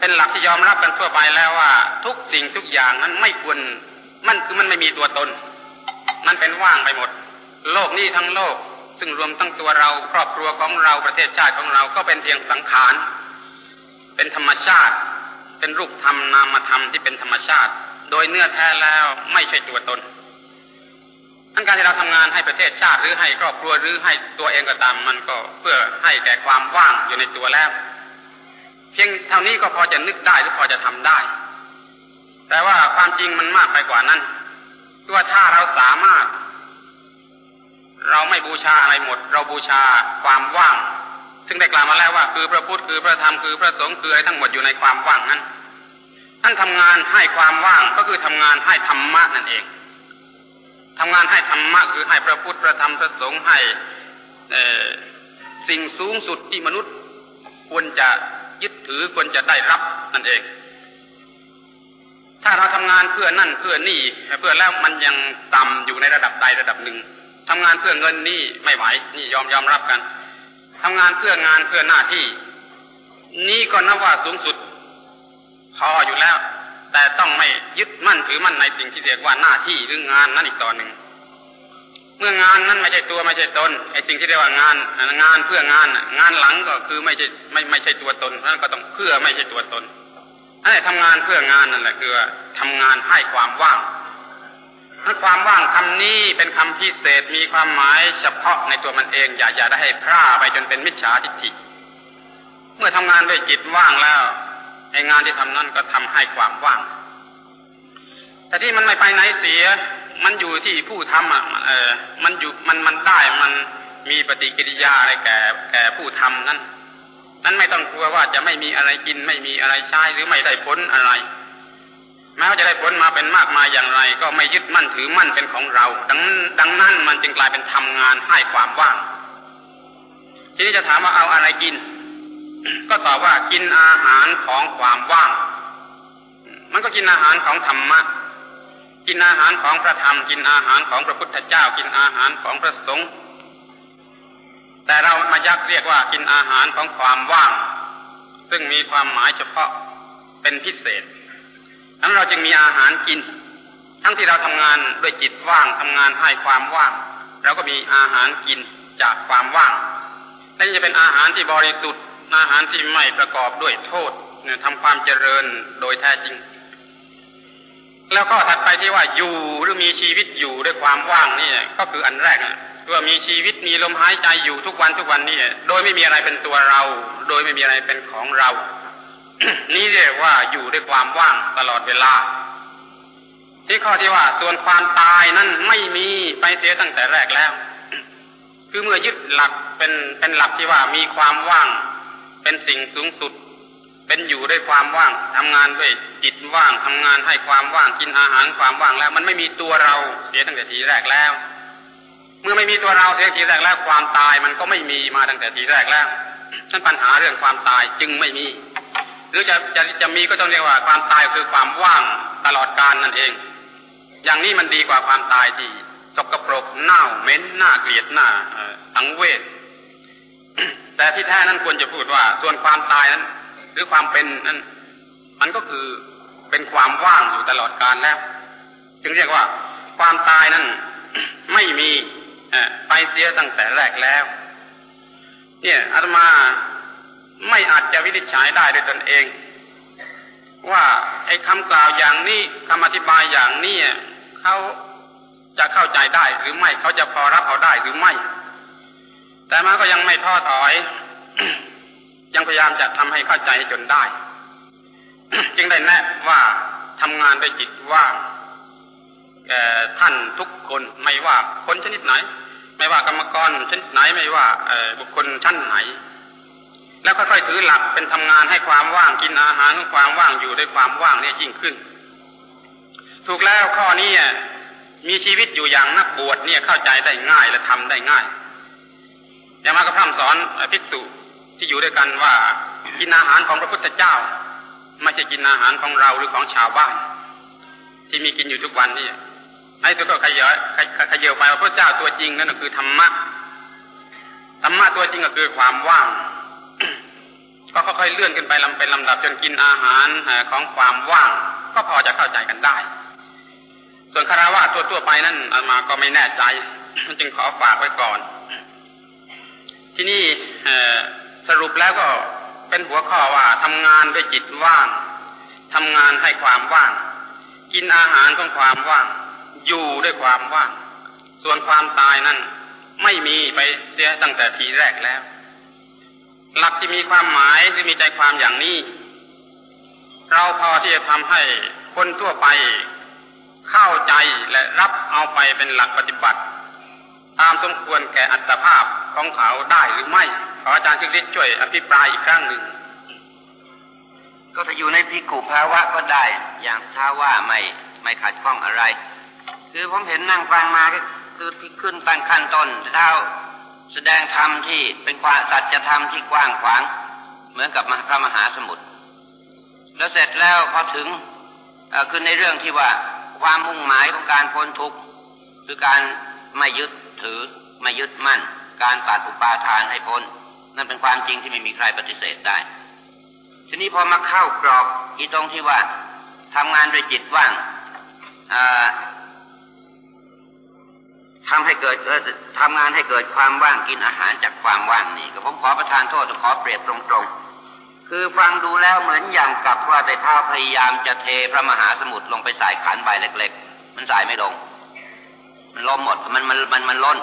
[SPEAKER 1] เป็นหลักที่ยอมรับกันทั่วไปแล้วว่า ทุกสิ่งทุกอย่างนั้นไม่ควร มันคือมันไม่มีตัวตน มันเป็นว่างไปหมด โลกนี้ทั้งโลก ซึ่งรวมทั้งตัวเราครอบครัวของเราประเทศชาติของเราก็เป็นเพียงสังขาร เป็นธรรมชาติ เป็นรูปธรรมนามธรรมที่เป็นธรรมชาติ โดยเนื้อแท้แล้วไม่ใช่ตัวตน ทั้งการที่เราทำงานให้ประเทศชาติหรือให้ครอบครัวหรือให้ตัวเองก็ตาม มันก็เพื่อให้แก่ความว่างอยู่ในตัวแล้ว เพียงเท่านี้ก็พอจะนึกได้หรือพอจะทำได้ แต่ว่าความจริงมันมากไปกว่านั้นคือว่าถ้าเราสามารถ เราไม่บูชาอะไรหมด เราบูชาความว่าง ซึ่งได้กล่าวมาแล้วว่า คือพระพุทธคือพระธรรมคือพระสงฆ์คืออะไรทั้งหมดอยู่ในความว่างนั้นท่านทำงานให้ความว่างก็คือทำงานให้ธรรมะนั่นเอง ทำงานให้ธรรมะคือให้พระพุทธพระธรรมพระสงฆ์ให้สิ่งสูงสุดที่มนุษย์ควรจะยึดถือควรจะได้รับนั่นเอง ถ้าเราทำงานเพื่อนั่นเพื่อนี่เพื่อแล้วมันยังต่ำอยู่ในระดับใดระดับหนึ่งทำงานเพื่อเงินนี่ไม่ไหวนี่ยอมยอมรับกันทำงานเพื่องานเพื่อหน้าที่ นี่ก็นับว่าสูงสุด พออยู่แล้ว แต่ต้องไม่ยึดมั่นถือมั่นในสิ่งที่เรียกว่าหน้าที่หรืองานนั่นอีกต่อหนึ่ง เมื่องานนั้นไม่ใช่ตัวไม่ใช่ตนไอ้สิ่งที่เรียกว่างานงานเพื่องานงานหลังก็คือไม่ใช่ไม่ไม่ใช่ตัวตนเพรานั้นก็ต้องเพื่อไม่ใช่ตัวตนอันนี้ทำงานเพื่องานนั่นแหละคือทำงานให้ความว่างนั้นความว่างคำนี้เป็นคำพิเศษมีความหมายเฉพาะในตัวมันเอง อย่าอย่าได้ให้พร่าไปจนเป็นมิจฉาทิฏฐิเมื่อทำงานด้วยจิตว่างแล้ว ไอ้งานที่ทำนั่นก็ทำให้ความว่าง แต่ที่มันไม่ไปไหนเสีย มันอยู่ที่ผู้ทำอะเออ มันอยู่มันมันได้มันมีปฏิกิริยาอะไรแก่แก่ผู้ทำนั้นนั้นไม่ต้องกลัวว่าจะไม่มีอะไรกินไม่มีอะไรใช้หรือไม่ได้ผลอะไรแม้ว่าจะได้ผลมาเป็นมากมายอย่างไร ก็ไม่ยึดมั่นถือมั่นเป็นของเรา ดังดังนั้นมันจึงกลายเป็นทำงานให้ความว่าง ทีนี้จะถามว่าเอาอะไรกิน ก็ตอบว่ากินอาหารของความว่าง มันก็กินอาหารของธรรมะ กินอาหารของพระธรรม กินอาหารของพระพุทธเจ้า กินอาหารของพระสงฆ์ แต่เรามายักเรียกว่ากินอาหารของความว่าง ซึ่งมีความหมายเฉพาะเป็นพิเศษนั้นเราจึงมีอาหารกิน ทั้งที่เราทำงานด้วยจิตว่างทำงานให้ความว่าง เราก็มีอาหารกินจากความว่างและจะเป็นอาหารที่บริสุทธิ์ อาหารที่ไม่ประกอบด้วยโทษเนี่ยทำความเจริญโดยแท้จริง แล้วก็ถัดไปที่ว่าอยู่หรือมีชีวิตอยู่ด้วยความว่างนี่ก็คืออันแรกนะว่ามีชีวิตมีลมหายใจอยู่ทุกวันทุกวันนี่โดยไม่มีอะไรเป็นตัวเรา โดยไม่มีอะไรเป็นของเรา นี่เรียกว่าอยู่ด้วยความว่างตลอดเวลา ที่ข้อที่ว่าส่วนความตายนั้นไม่มีไปเสียตั้งแต่แรกแล้ว คือเมื่อยึดหลักเป็นเป็นหลักที่ว่ามีความว่าง เป็นสิ่งสูงสุด เป็นอยู่ด้วยความว่างทำงานด้วยจิตว่างทำงานให้ความว่างกินอาหารความว่างแล้ว มันไม่มีตัวเราเสียตั้งแต่ทีแรกแล้ว เมื่อไม่มีตัวเราเสียทีแรกแล้ว ความตายมันก็ไม่มีมาตั้งแต่ทีแรกแล้วนั่นปัญหาเรื่องความตายจึงไม่มี หรือจะจะจะมีก็ต้องเรียกว่าความตายคือความว่างตลอดกาลนั่นเอง อย่างนี้มันดีกว่าความตายที่สกปรกเน่าเหม็นหน้าเกลียดหน้าสังเวช แต่ที่แท้นั้นควรจะพูดว่า ส่วนความตายนั้น หรือความเป็นนั้น มันก็คือเป็นความว่างอยู่ตลอดกาลแล้ว จึงเรียกว่า ความตายนั้นไม่มีไปเสียตั้งแต่แรกแล้ว เนี่ยอาตมาไม่อาจจะวินิจฉัยได้ด้วยตนเอง ว่าไอ้คำกล่าวอย่างนี้คำอธิบายอย่างนี้เขาจะเข้าใจได้หรือไม่เขาจะพอรับเอาได้หรือไม่ แต่มาก็ยังไม่ท้อถอย ยังพยายามจะทำให้เข้าใจจนได้ จึงได้แนะว่าทำงานด้วยจิตว่างแก่ท่านทุกคนไม่ว่าคนชนิดไหน ไม่ว่ากรรมกรชนิดไหนไม่ว่าบุคคลชั้นไหน แล้วค่อยๆถือหลักเป็นทำงานให้ความว่างกินอาหารความว่างอยู่ด้วยความว่างเนี่ยยิ่งขึ้น ถูกแล้วข้อนี้มีชีวิตอยู่อย่างนักบวชเนี่ยเข้าใจได้ง่ายและทำได้ง่าย อย่างมาก็พร่ำสอนภิกษุที่อยู่ด้วยกันว่ากินอาหารของพระพุทธเจ้า ไม่ใช่กินอาหารของเราหรือของชาวบ้าน ที่มีกินอยู่ทุกวันนี่ไอ้ตัวก็ขยายขยายไปว่าพระเจ้าตัวจริงนั่นคือธรรมะธรรมะตัวจริงก็คือความว่าง ก็ค่อยๆเลื่อนขึ้นไปลำเป็นลำดับจนกินอาหารของความว่าง ก็พอจะเข้าใจกันได้ ส่วนคาราวาตัวตัวไปนั่นอามาก็ไม่แน่ใจจึงขอฝากไว้ก่อน ที่นี่สรุปแล้วก็เป็นหัวข้อว่าทำงานด้วยจิตว่างทำงานให้ความว่าง กินอาหารของความว่าง อยู่ด้วยความว่าง ส่วนความตายนั้นไม่มีไปเสียตั้งแต่ทีแรกแล้ว หลักที่มีความหมายหรือมีใจความอย่างนี้ เราพอที่จะทำให้คนทั่วไปเข้าใจและรับเอาไปเป็นหลักปฏิบัติ ตามสมควรแก่อัตภาพของเขาได้หรือไม่ ขออาจารย์ชิริช่วยอภิปรายอีกครั้งหนึ่ง
[SPEAKER 2] ก็ถ้าอยู่ในพิกุภาวะก็ได้ อย่างท้าว่าไม่ไม่ขัดข้องอะไร คือผมเห็นนั่งฟังมาก็คือที่ขึ้นตั้งขั้นต้นเท้าแสดงธรรมที่เป็นความสัจธรรมที่กว้างขวาง เหมือนกับพระมหาสมุทรแล้วเสร็จแล้วพอถึงคือในเรื่องที่ว่าความมุ่งหมายของการพ้นทุกข์คือการ ไม่ยึดถือ ไม่ยึดมั่น การตัดอุปาทานให้พ้น นั่นเป็นความจริงที่ไม่มีใครปฏิเสธได้ ทีนี้พอมาเข้ากรอบอีตรงที่ว่าทำงานด้วยจิตว่างทำให้เกิดทำงานให้เกิดความว่างกินอาหารจากความว่างนี่ก็ผมขอประทานโทษขอเปรียบตรงๆ คือฟังดูแล้วเหมือนอย่างกับว่าแต่ท้าพยายามจะเทพระมหาสมุทรลงไปใส่ขันใบเล็ก ๆ มันใส่ไม่ลง ลมหมดมันมันมันมันล้น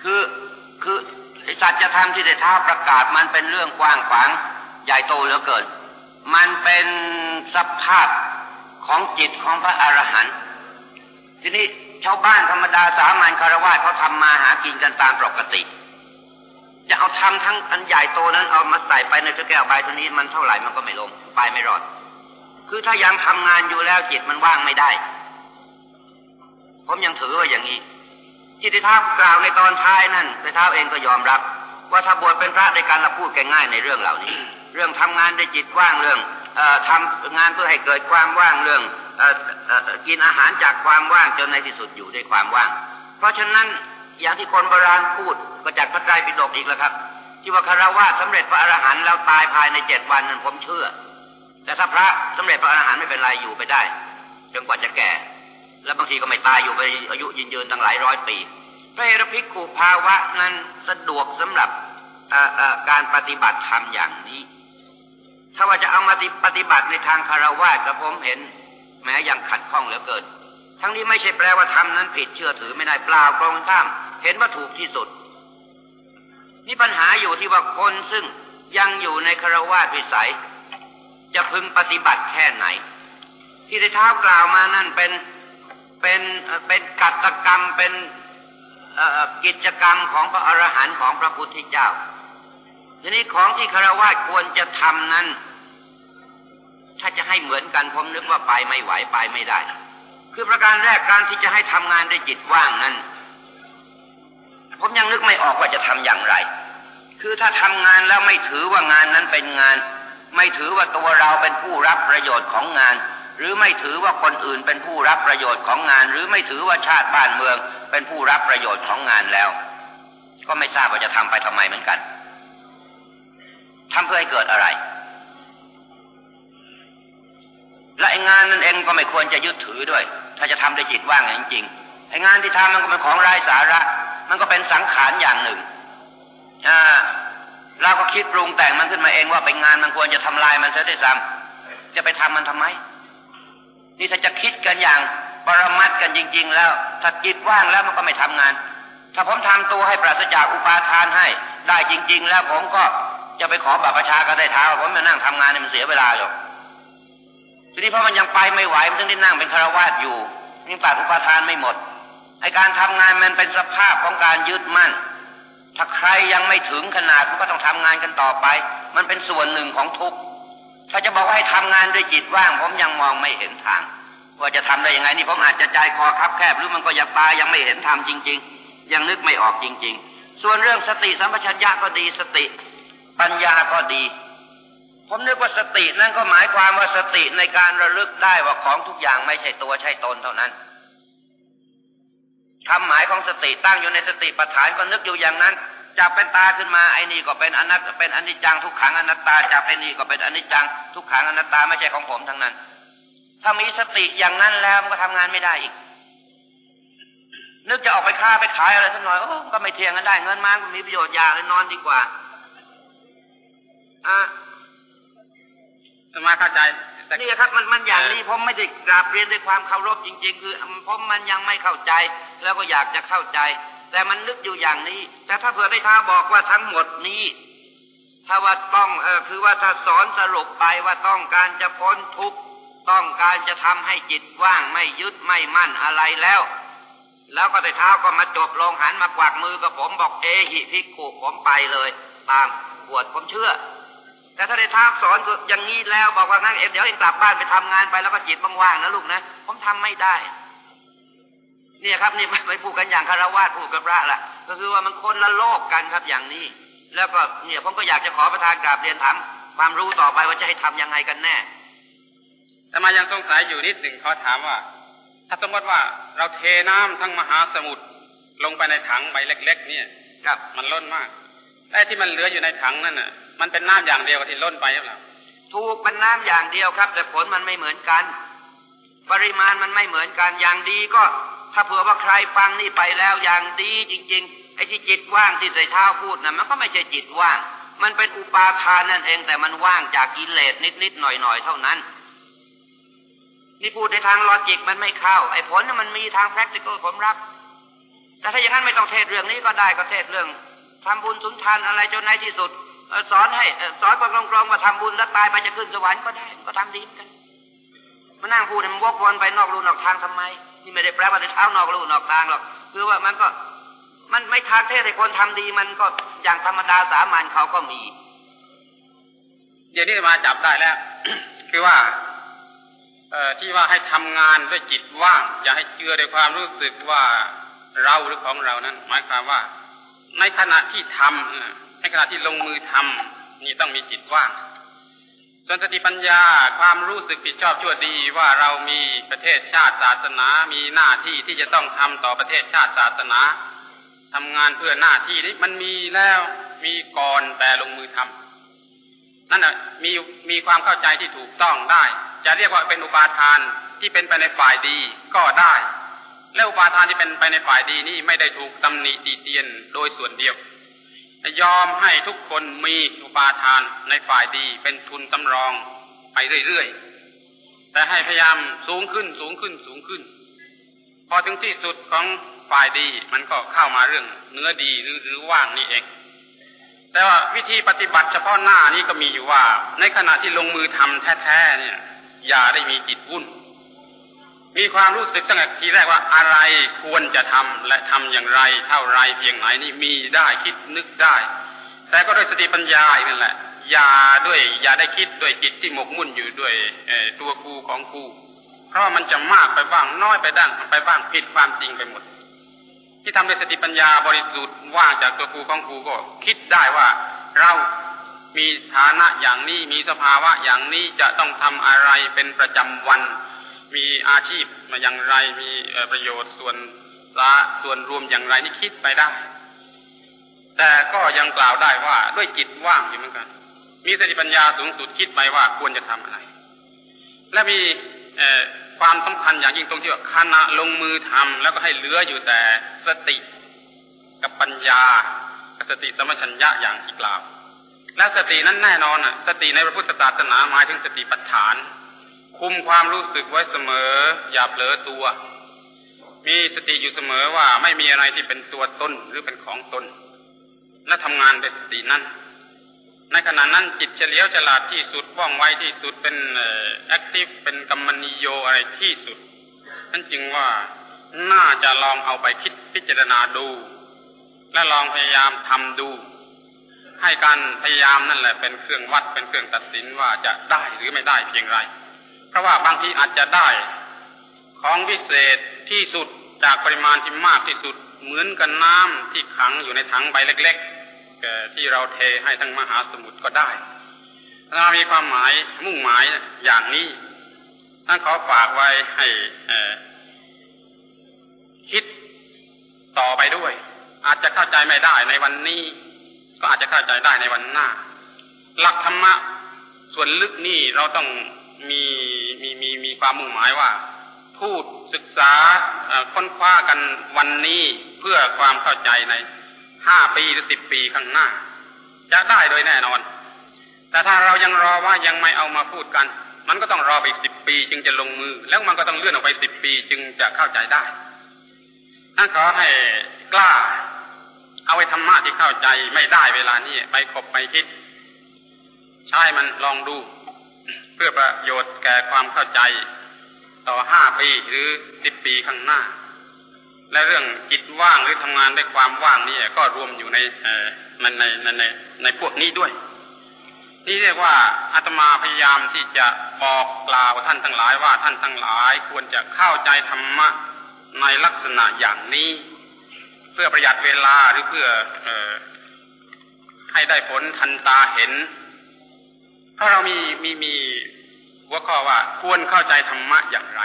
[SPEAKER 2] คือคือสัจธรรมที่ได้ท้าประกาศมันเป็นเรื่องกว้างขวางใหญ่โตเหลือเกิน มันเป็นสภาพของจิตของพระอรหันต์ทีนี้ชาวบ้านธรรมดาสามัญคารวะเขาทำมาหากินกันตามปกติ จะเอาทำทั้งอันใหญ่โตนั้นเอามาใส่ไปในเจ้าแก้วใบตัวนี้มันเท่าไหร่มันก็ไม่ลงไปไม่รอด คือถ้ายังทำงานอยู่แล้วจิตมันว่างไม่ได้ ผมยังถือว่าอย่างนี้ที่ที่ท้ากล่าวในตอนท้ายนั่นในท้าเองก็ยอมรับ ว่าถ้าบวชเป็นพระในการเราพูดง่ายในเรื่องเหล่านี้ เรื่องทำงานด้วยจิตว่างเรื่องอทำงานเพื่อให้เกิดความว่างเรื่องกินอาหารจากความว่างจนในที่สุดอยู่ด้วยความว่าง เพราะฉะนั้นอย่างที่คนโบราณพูดก็จากพระไตรปิฎกอีกแล้วครับ ที่ว่าคารวะสำเร็จพระอรหันต์แล้วตายภายในเจ็ดวันนั้นผมเชื่อ แต่ถ้าพระสำเร็จพระอรหันต์ไม่เป็นไรอยู่ไปได้จนกว่าจะแก่ แล้วบางทีก็ไม่ตายอยู่ไปอายุยืนยืนตั้งหลายร้อยปี พระเอรพิกขุภาวะนั้นสะดวกสำหรับการปฏิบัติธรรมอย่างนี้ ถ้าว่าจะเอามาปฏิบัติในทางคารวะกับผมเห็น แม้ยังขัดข้องเหลือเกินทั้งนี้ไม่ใช่แปลว่าทำนั้นผิดเชื่อถือไม่ได้เปล่าตรงข้าม เห็นว่าถูกที่สุด นี่ปัญหาอยู่ที่ว่าคนซึ่งยังอยู่ในคารวะวิสัย จะพึงปฏิบัติแค่ไหน ที่ได้เท้ากล่าวมานั่นเป็น เป็นเป็นกัตกรรมเป็นกิจกรรมของพระอรหันต์ของพระพุทธเจ้า ทีนี้ของที่คารวะควรจะทำนั้น ถ้าจะให้เหมือนกันผมนึกว่าไปไม่ไหวไปไม่ได้ คือประการแรกการที่จะให้ทำงานด้วยจิตว่างนั้น ผมยังนึกไม่ออกว่าจะทำอย่างไร คือถ้าทำงานแล้วไม่ถือว่างานนั้นเป็นงาน ไม่ถือว่าตัวเราเป็นผู้รับประโยชน์ของงาน รือไม่ถือว่าคนอื่นเป็นผู้รับประโยชน์ของงาน หรือไม่ถือว่าชาติบ้านเมือง เป็นผู้รับประโยชน์ของงานแล้ว ก็ไม่ทราบว่าจะทำไปทำไมเหมือนกันทำเพื่อให้เกิดอะไร และไอ้งานนั่นเองก็ไม่ควรจะยึดถือด้วย ถ้าจะทำด้วยจิตว่างจริงๆไอ้งานที่ทำมันก็เป็นของไร้สาระ มันก็เป็นสังขารอย่างหนึ่ง อ่าเราก็คิดปรุงแต่งมันขึ้นมาเองว่าเป็นงานมันควรจะทำลายมันซะด้วยซ้ำจะไปทำมันทำไม นี่ถ้าจะคิดกันอย่างปรมัดกันจริง ๆ แล้ว ถ้าจิตว่างแล้วมันก็ไม่ทำงาน ถ้าผมทำตัวให้ปราศจากอุปาทานให้ ได้จริง ๆ แล้วผมก็จะไปขอบัตรประชาก็ได้เท้าผมมานั่งทำงานเนี่ยมันเสียเวลาอยู่ทีนี้เพราะมันยังไปไม่ไหวมันต้องได้นั่งเป็นคารวาสอยู่ยังตัดอุปทานไม่หมดไอการทำงานมันเป็นสภาพของการยึดมั่น ถ้าใครยังไม่ถึงขนาดมันก็ต้องทำงานกันต่อไป มันเป็นส่วนหนึ่งของทุกข์ ถ้าจะบอกว่าให้ทำงานด้วยจิตว่าง ผมยังมองไม่เห็นทาง ว่าจะทำได้ยังไงนี่ผมอาจจะใจคอคับแคบหรือมันก็ยังตายยังไม่เห็นทำจริง ๆ ยังนึกไม่ออกจริง ๆ ส่วนเรื่องสติสัมปชัญญะก็ดีสติ ปัญญาก็ดี ผมนึกว่าสตินั่นก็หมายความว่าสติในการระลึกได้ว่าของทุกอย่างไม่ใช่ตัวใช่ตนเท่านั้นคำหมายของสติตั้งอยู่ในสติปัฏฐานก็นึกอยู่อย่างนั้น จับเป็นตาขึ้นมาไอ้นี่ก็เป็นอนัตเป็นอนิจจังทุกขังอนัตตาจับเป็นนี่ก็เป็นอนิจจังทุกขังอนัตตาไม่ใช่ของผมทั้งนั้น ถ้ามีสติอย่างนั้นแล้วมันก็ทำงานไม่ได้อีก นึกจะออกไปค้าไปขายอะไรสักหน่อยโอ้ก็ไม่เทียงกันได้เงินมามีประโยชน์อย่างเลยนอนดีกว่าอ่า
[SPEAKER 1] สมาเข้าใจ
[SPEAKER 2] นี่ครับมันมันอย่างนี้ผมไม่ได้กราบเรียนด้วยความเคารพจริง ๆ คือผมมันยังไม่เข้าใจ แล้วก็อยากจะเข้าใจ แต่มันนึกอยู่อย่างนี้ แต่ถ้าเผื่อได้ท้าบอกว่าทั้งหมดนี้ ถ้าว่าต้องเออคือว่าถ้าสอนสรุปไปว่าต้องการจะพ้นทุกข์ต้องการจะทำให้จิตว่างไม่ยึดไม่มั่นอะไรแล้ว แล้วก็ได้เท้าก็มาจบลงหันมากวักมือกับผมบอกเอหิพิกขุผมไปเลย ตามบวชผมเชื่อ แต่ถ้าได้ท้าสอนอย่างนี้แล้วบอกว่างั้นเอเดี๋ยวเองกลับบ้านไปทำงานไปแล้วก็จิตว่างๆนะลูกนะ ผมทำไม่ได้ เนี่ยครับนี่ไม่พูดกันอย่างคารวะพูดกับพระละก็คือว่ามันคนละโลกกันครับอย่างนี้ แล้วก็เนี่ยผมก็อยากจะขอประธานกราบเรียนถามความรู้ต่อไปว่าจะให้ทํำยังไงกันแน่
[SPEAKER 1] แต่มายังสงสัยอยู่นิดหนึ่งเขาถามว่า ถ้าสมมติว่าเราเทน้ำทั้งมหาสมุทรลงไปในถังใบเล็ก ๆ เนี่ย
[SPEAKER 2] ครับ
[SPEAKER 1] มันล้นมากแต่ที่มันเหลืออยู่ในถังนั่นน่ะ มันเป็นน้ำอย่างเดียวที่ล้นไปหรือเปล่า
[SPEAKER 2] ถูกเป็นน้ำอย่างเดียวครับ แต่ผลมันไม่เหมือนกัน ปริมาณมันไม่เหมือนกันอย่างดีก็ ถ้าเผื่อว่าใครฟังนี่ไปแล้วอย่างดีจริง ๆ ไอ้ที่จิตว่างที่ใส่เท้าพูดนะมันก็ไม่ใช่จิตว่าง มันเป็นอุปาทานนั่นเองแต่มันว่างจากกิเลสนิดๆหน่อยๆเท่านั้นนี่พูดในทางลอจิกมันไม่เข้า ไอ้ผลมันมีทาง practical ผมรับ แต่ถ้าอย่างนั้นไม่ต้องเทศเรื่องนี้ก็ได้ก็เทศเรื่องทำบุญสุนทานอะไรจนในที่สุดสอนให้สอนความกลงๆว่าทำบุญแล้วตายไปจะขึ้นสวรรค์ก็ได้ก็ทำดีกัน มานั่งพูดมันวกวนไปนอกรูนอกทางทำไมนี่ไม่ได้แปลว่าจะเท้านอกลู่นอกทางหรอกคือว่ามันก็ มันไม่ทางเทศให้คนทำดีมันก็อย่างธรรมดาสามัญเขาก็มี
[SPEAKER 1] เดี๋ยวนี้มาจับได้แล้ว คือว่า เอ่อที่ว่าให้ทำงานด้วยจิตว่าง อย่าให้เชื่อด้วยความรู้สึกว่าเราหรือของเรานั้น หมายความว่า ในขณะที่ทำในขณะที่ลงมือทำนี่ต้องมีจิตว่าง ส่วนสติปัญญาความรู้สึกผิดชอบชั่วดีว่าเรามีประเทศชาติศาสนา มีหน้าที่ที่จะต้องทำต่อประเทศชาติศาสนาทำงานเพื่อหน้าที่นี้มันมีแล้วมีก่อนแต่ลงมือทำนั่นแหะมีมีความเข้าใจที่ถูกต้องได้ จะเรียกว่าเป็นอุปาทานที่เป็นไปในฝ่ายดีก็ได้และอุปาทานที่เป็นไปในฝ่ายดีนี่ไม่ได้ถูกตำหนิดีเตียนโดยส่วนเดียว ยอมให้ทุกคนมีอุปาทานในฝ่ายดีเป็นทุนสำรองไปเรื่อยๆ แต่ให้พยายามสูงขึ้นสูงขึ้นสูงขึ้น พอถึงที่สุดของฝ่ายดีมันก็เข้ามาเรื่องเนื้อดีหรือหรือว่างนี่เอง แต่ว่าวิธีปฏิบัติเฉพาะหน้านี้ก็มีอยู่ว่า ในขณะที่ลงมือทำแท้ๆเนี่ย อย่าได้มีจิตวุ่น มีความรู้สึกตั้งแต่ทีแรกว่าอะไรควรจะทำและทำอย่างไร เท่าไรเพียงไหนนี่มีได้คิดนึกได้ แต่ก็ด้วยสติปัญญาอีกนั่นแหละอย่าด้วยอย่าได้คิดด้วยจิตที่หมกมุ่นอยู่ด้วยตัวกูของกูเพราะมันจะมากไปบ้างน้อยไปดั้งไปบ้างผิดความจริงไปหมด ที่ทำด้วยสติปัญญาบริสุทธิ์ว่างจากตัวกูของกูก็คิดได้ว่าเรามีฐานะอย่างนี้มีสภาวะอย่างนี้จะต้องทำอะไรเป็นประจำวัน มีอาชีพมาอย่างไรมีประโยชน์ส่วนละส่วนรวมอย่างไรนี่คิดไปได้ แต่ก็ยังกล่าวได้ว่าด้วยจิตว่างอยู่เหมือนกัน มีสติปัญญาสูงสุดคิดไปว่าควรจะทำอะไร และมีความสำคัญอย่างยิ่งตรงที่ว่าขณะลงมือทำแล้วก็ให้เหลืออยู่แต่สติกับปัญญากับสติสมัชัญญะอย่างที่กล่าว และสตินั้นแน่นอนอะสติในพระพุทธศาสนาหมายถึงสติปัฏฐาน คุมความรู้สึกไว้เสมอ อย่าเผลอตัว มีสติอยู่เสมอว่าไม่มีอะไรที่เป็นตัวตนหรือเป็นของตน และทำงานด้วยสตินั้นในขณะนั้นจิตเฉลียวฉลาดที่สุดว่องไวที่สุดเป็นแอคทีฟเป็นกรรมนิโยอะไรที่สุดนั่นจึงว่าน่าจะลองเอาไปคิดพิจารณาดู และลองพยายามทำดู ให้การพยายามนั่นแหละเป็นเครื่องวัดเป็นเครื่องตัดสินว่าจะได้หรือไม่ได้เพียงไร เพราะว่าบางทีอาจจะได้ของพิเศษที่สุดจากปริมาณที่มากที่สุดเหมือนกับน้ำที่ขังอยู่ในถังใบเล็กๆที่เราเทให้ทั้งมหาสมุทรก็ได้ถ้ามีความหมายมุ่งหมายอย่างนี้ท่านขอฝากไว้ให้คิดต่อไปด้วย อาจจะเข้าใจไม่ได้ในวันนี้ ก็อาจจะเข้าใจได้ในวันหน้า หลักธรรมะส่วนลึกนี่เราต้อง มีมีมีมีความมุ่งหมายว่า พูดศึกษาค้นคว้ากันวันนี้เพื่อความเข้าใจในห้าปีหรือสิบปีข้างหน้า จะได้โดยแน่นอน แต่ถ้าเรายังรอว่ายังไม่เอามาพูดกัน มันก็ต้องรอไปอีกสิบปี จึงจะลงมือ แล้วมันก็ต้องเลื่อนออกไปสิบปี จึงจะเข้าใจได้ท่านขอให้กล้า เอาไว้ธรรมะที่เข้าใจไม่ได้เวลานี้ไปคบไปคิด ใช่มันลองดู เพื่อประโยชน์แก่ความเข้าใจ ต่อห้าปีหรือสิบปีข้างหน้า และเรื่องจิตว่างหรือทำงานด้วยความว่างนี่ก็รวมอยู่ในในในในในพวกนี้ด้วย นี่เรียกว่าอาตมาพยายามที่จะบอกกล่าวท่านทั้งหลายว่าท่านทั้งหลายควรจะเข้าใจธรรมะในลักษณะอย่างนี้ เพื่อประหยัดเวลาหรือเพื่ออให้ได้ผลทันตาเห็น เพราเรามีมีมีหัวข้อว่าควรเข้าใจธรรมะอย่างไร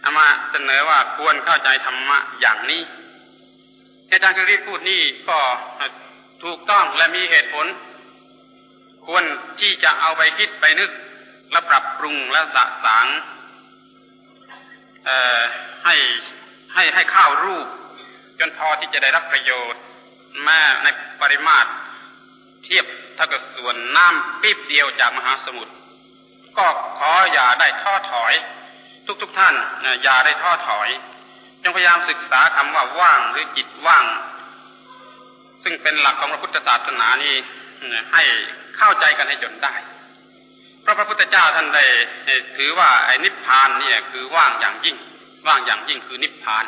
[SPEAKER 1] เอามาเสนอว่าควรเข้าใจธรรมะอย่างนี้อาจารย์คริสพูดนี่ก็ถูกต้องและมีเหตุผล ควรที่จะเอาไปคิดไปนึกและปรับปรุงและสะสางให้ให้ให้ข้าวรูป จนพอที่จะได้รับประโยชน์แม้ในปริมาตร เทียบเท่ากับส่วนน้ำปีบเดียวจากมหาสมุทรก็ขออย่าได้ท้อถอย ทุกๆทท่านอย่าได้ท้อถอย จงพยายามศึกษาคำว่าว่างหรือจิตว่าง ซึ่งเป็นหลักของพระพุทธศาสนานี้ให้เข้าใจกันให้จนได้เพราะพระพุทธเจ้าท่านได้ถือว่าไอ้นิพพานเนี่ยคือว่างอย่างยิ่ง ว่างอย่างยิ่งคือนิพพาน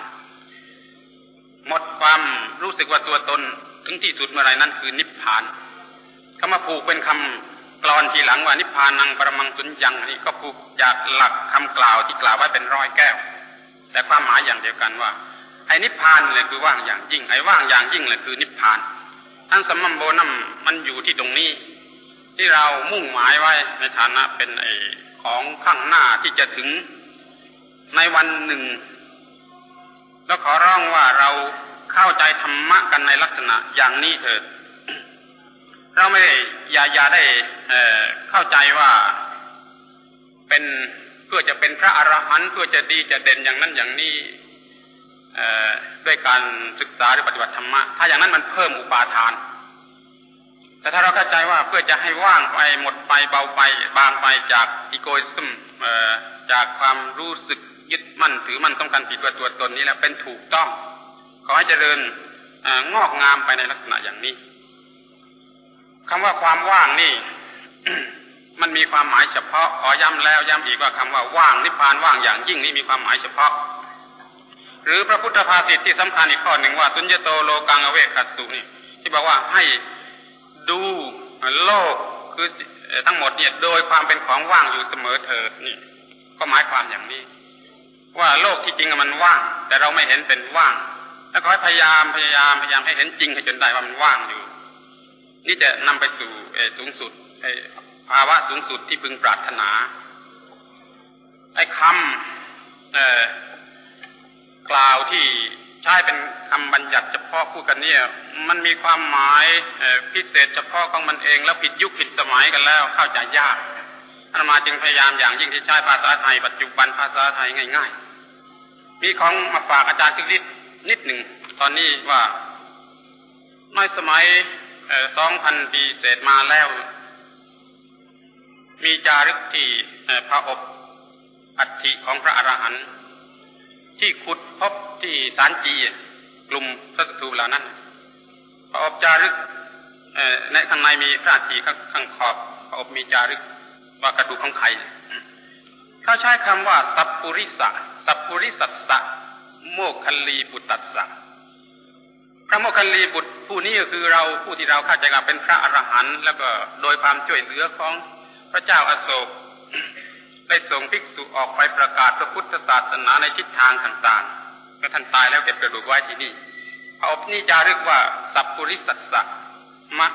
[SPEAKER 1] หมดความรู้สึกว่าตัวตนถึงที่สุดเมื่อไรนั่นคือนิพพาน คำว่าผูกเป็นคำกลอนทีหลังว่านิพพานังปรมังสุญญังนี่ก็ผูกจากหลักคำกล่าวที่กล่าวไว้เป็นร้อยแก้ว แต่ความหมายอย่างเดียวกันว่าไอ้นิพพานเลยคือว่างอย่างยิ่งไอ้ว่างอย่างยิ่งเลยคือนิพพานทั้งสมัมโบนัมมันอยู่ที่ตรงนี้ ที่เรามุ่งหมายไว้ในฐานะเป็นไอของข้างหน้าที่จะถึงในวันหนึ่ง แล้วขอร้องว่าเราเข้าใจธรรมะกันในลักษณะอย่างนี้เถิด เราไม่อย่าอย่าได้เเข้าใจว่าเป็นเพื่อจะเป็นพระอรหันต์เพื่อจะดีจะเด่นอย่างนั้นอย่างนี้ด้วยการศึกษาหรือปฏิบัติธรรมะถ้าอย่างนั้นมันเพิ่มอุปาทาน แต่ถ้าเราเข้าใจว่าเพื่อจะให้ว่างไปหมดไปเบาไปบางไปจากอีโกอิซึมจากความรู้สึกยึดมั่นถือมั่นต้องการผิดตัวตัวตนนี้แล้วเป็นถูกต้องขอให้เจริญงอกงามไปในลักษณะอย่างนี้ คำว่าความว่างนี่ มันมีความหมายเฉพาะขอย้ำแล้วย้ำอีกว่าคำว่าว่างนิพพานว่างอย่างยิ่งนี้มีความหมายเฉพาะ หรือพระพุทธภาษิตที่สำคัญอีกข้อหนึ่งว่าสุญญโตโลกังอเวคัตสุนี่ ที่บอกว่าให้ดูโลกคือทั้งหมดเนี่ยโดยความเป็นของว่างอยู่เสมอเถิดนี่ ก็หมายความอย่างนี้ ว่าโลกที่จริงมันว่าง แต่เราไม่เห็นเป็นว่าง แล้วก็พยายามพยายามพยายามให้เห็นจริงให้จนได้ว่ามันว่างอยู่ นี่จะนำไปสู่สูงสุดภาวะสูงสุดที่พึงปรารถนา ไอ้คำกล่าวที่ใช้เป็นคำบัญญัติเฉพาะพูดกันเนี่ย มันมีความหมายพิเศษเฉพาะของมันเองแล้วผิดยุคผิดสมัยกันแล้วเข้าใจยากอาตมาจึงพยายามอย่างยิ่งที่ใช้ภาษาไทยปัจจุบันภาษาไทยง่าย ๆ มีของมาฝากอาจารย์คึกฤทธิ์นิดหนึ่งตอนนี้ว่าในสมัย สองพันปีเศษมาแล้ว มีจารึกที่พระอบอัฐิของพระอรหันต์ที่ขุดพบที่สารจีกลุ่มสตว์เหล่านั้น พระอบจารึกในข้างในมีพระทีข้างข้างขอบ พระอบมีจารึกว่ากระดูกของใครเขาใช้คำว่า สัพปุริสะสัพปุริสัสสะโมคัลลีบุตตัสสะ พระโมคคัลลีบุตรผู้นี้ก็คือเราผู้ที่เราเข้าใจว่าเป็นพระอรหันต์แล้วก็โดยความช่วยเหลือของพระเจ้าอาโศกได้ส่งภิกษุออกไปประกาศพระพุทธศาสนาในทิศทางต่างๆเมื่อท่านตายแล้วเก็บกระดูกไว้ที่นี่พระอบนี่จารึกว่าสัพปุริสัสสะมะ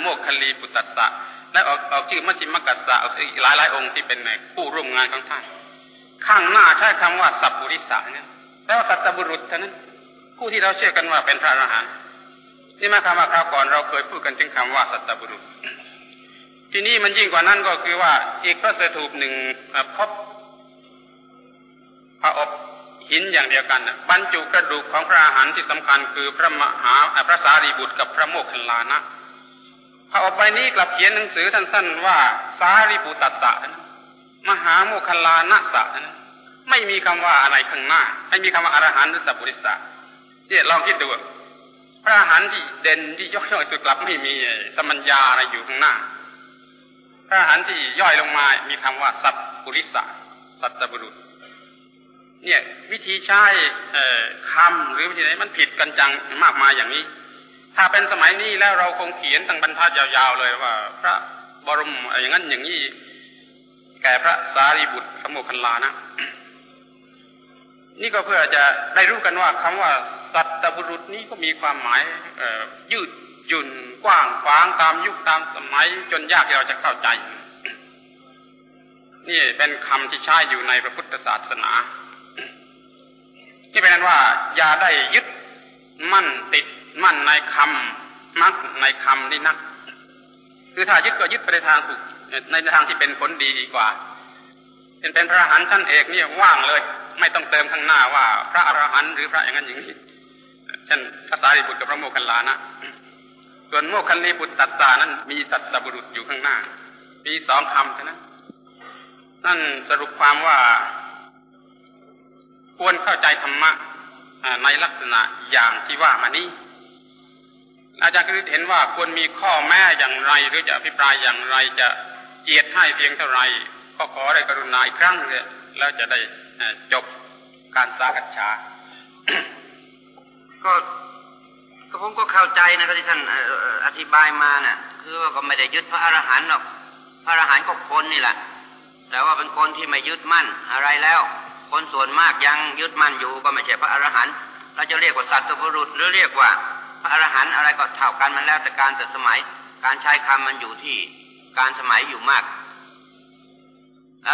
[SPEAKER 1] โมกคลีปุตตะและออกออกชื่อมัชฌิมกัสสะอีกหลายหลายองค์ที่เป็นผู้ร่วมงานของท่าน ข้างหน้าใช้คำว่าสัพปุริสาเนี่ยแต่ว่าสัตบุรุษเท่านั้น ผู้ที่เราเชื่อกันว่าเป็นพระอรหันต์นี่มาความว่าคราวก่อนเราเคยพูดกันถึงคำว่าสัตบุรุษ ทีนี้มันยิ่งกว่านั้นก็คือว่าอีกพระสถูปหนึ่งพบพระอบหินอย่างเดียวกันบรรจุกระดูกของพระอาหารที่สำคัญคือพระมหาพระสารีบุตรกับพระโมคคัลลานะพระอบใบนี้กลับเขียนหนังสือสั้นๆว่าสารีบุตตะมหาโมคคัลลานะสะนะไม่มีคำว่าอะไรข้างหน้า ไม่มีคำว่าอรหันต์หรือสัพพุริสะ เนี่ยลองคิดดูพระอรหันต์ที่เด่นที่ย่อยๆสุดกลับไม่มีสมัญญาอะไรอยู่ข้างหน้า พระอรหันต์ที่ย่อยลงมา มีคำว่า สัพพุริสะสัตบุรุษ เนี่ย วิธีใช้คำหรือวิธีไหนมันผิดกันจังมากมายอย่างนี้ ถ้าเป็นสมัยนี้แล้วเราคงเขียนตั้งบรรทัดยาวๆเลยว่า พระบรมอย่างนั้นอย่างนี้ แก่พระสารีบุตรสมุคันลานะ นี่ก็เพื่อจะได้รู้กันว่าคำว่า สัตบุรุษนี้ก็มีความหมายยืดหยุ่นกว้างขวางตามยุคตามสมัย จนยากที่เราจะเข้าใจ นี่เป็นคำที่ใช้อยู่ในพระพุทธศาสนาที่เป็นนั้นว่า อย่าได้ยึดมั่นติดมั่นในคำมักในคำนี่นัก คือถ้ายึดก็ยึดไปในทางถูกในทางที่เป็นผลดีดีกว่าเป็นเป็นพระอรหันต์ชั้นเอกนี่ว่างเลย ไม่ต้องเติมข้างหน้าว่า พระอรหันต์หรือพระอย่างนั้นอย่างนี้ เช่นพระสารีบุตรกับพระโมคคัลลานะ ส่วนโมคคัลลีบุตรตัดตานั้นมีสัตบุรุษอยู่ข้างหน้า มีสองคำเท่านั้นนั่นสรุปความว่า ควรเข้าใจธรรมะในลักษณะอย่างที่ว่ามานี้อาจารย์คือเห็นว่าควรมีข้อแม้อย่างไร หรือจะอภิปรายอย่างไรจะเกียรติให้เพียงเท่าไรก็ขอได้กรุณาอีกครั้งเลยแล้วจะได้จบการสากัฉา
[SPEAKER 2] ก็ก็ผมก็เข้าใจนะครับที่ท่านอธิบายมาเนี่ยคือว่าก็ไม่ได้ยึดพระอรหันต์หรอก พระอรหันต์ก็คนนี่แหละ แต่ว่าเป็นคนที่ไม่ยึดมั่นอะไรแล้ว คนส่วนมากยังยึดมั่นอยู่ก็ไม่ใช่พระอรหันต์เราจะเรียกว่าสัตว์บุรุษหรือเรียกว่า พระอรหันต์อะไรก็เท่ากันมันแล้วแต่การแต่สมัย การใช้คำมันอยู่ที่การสมัยอยู่มากอ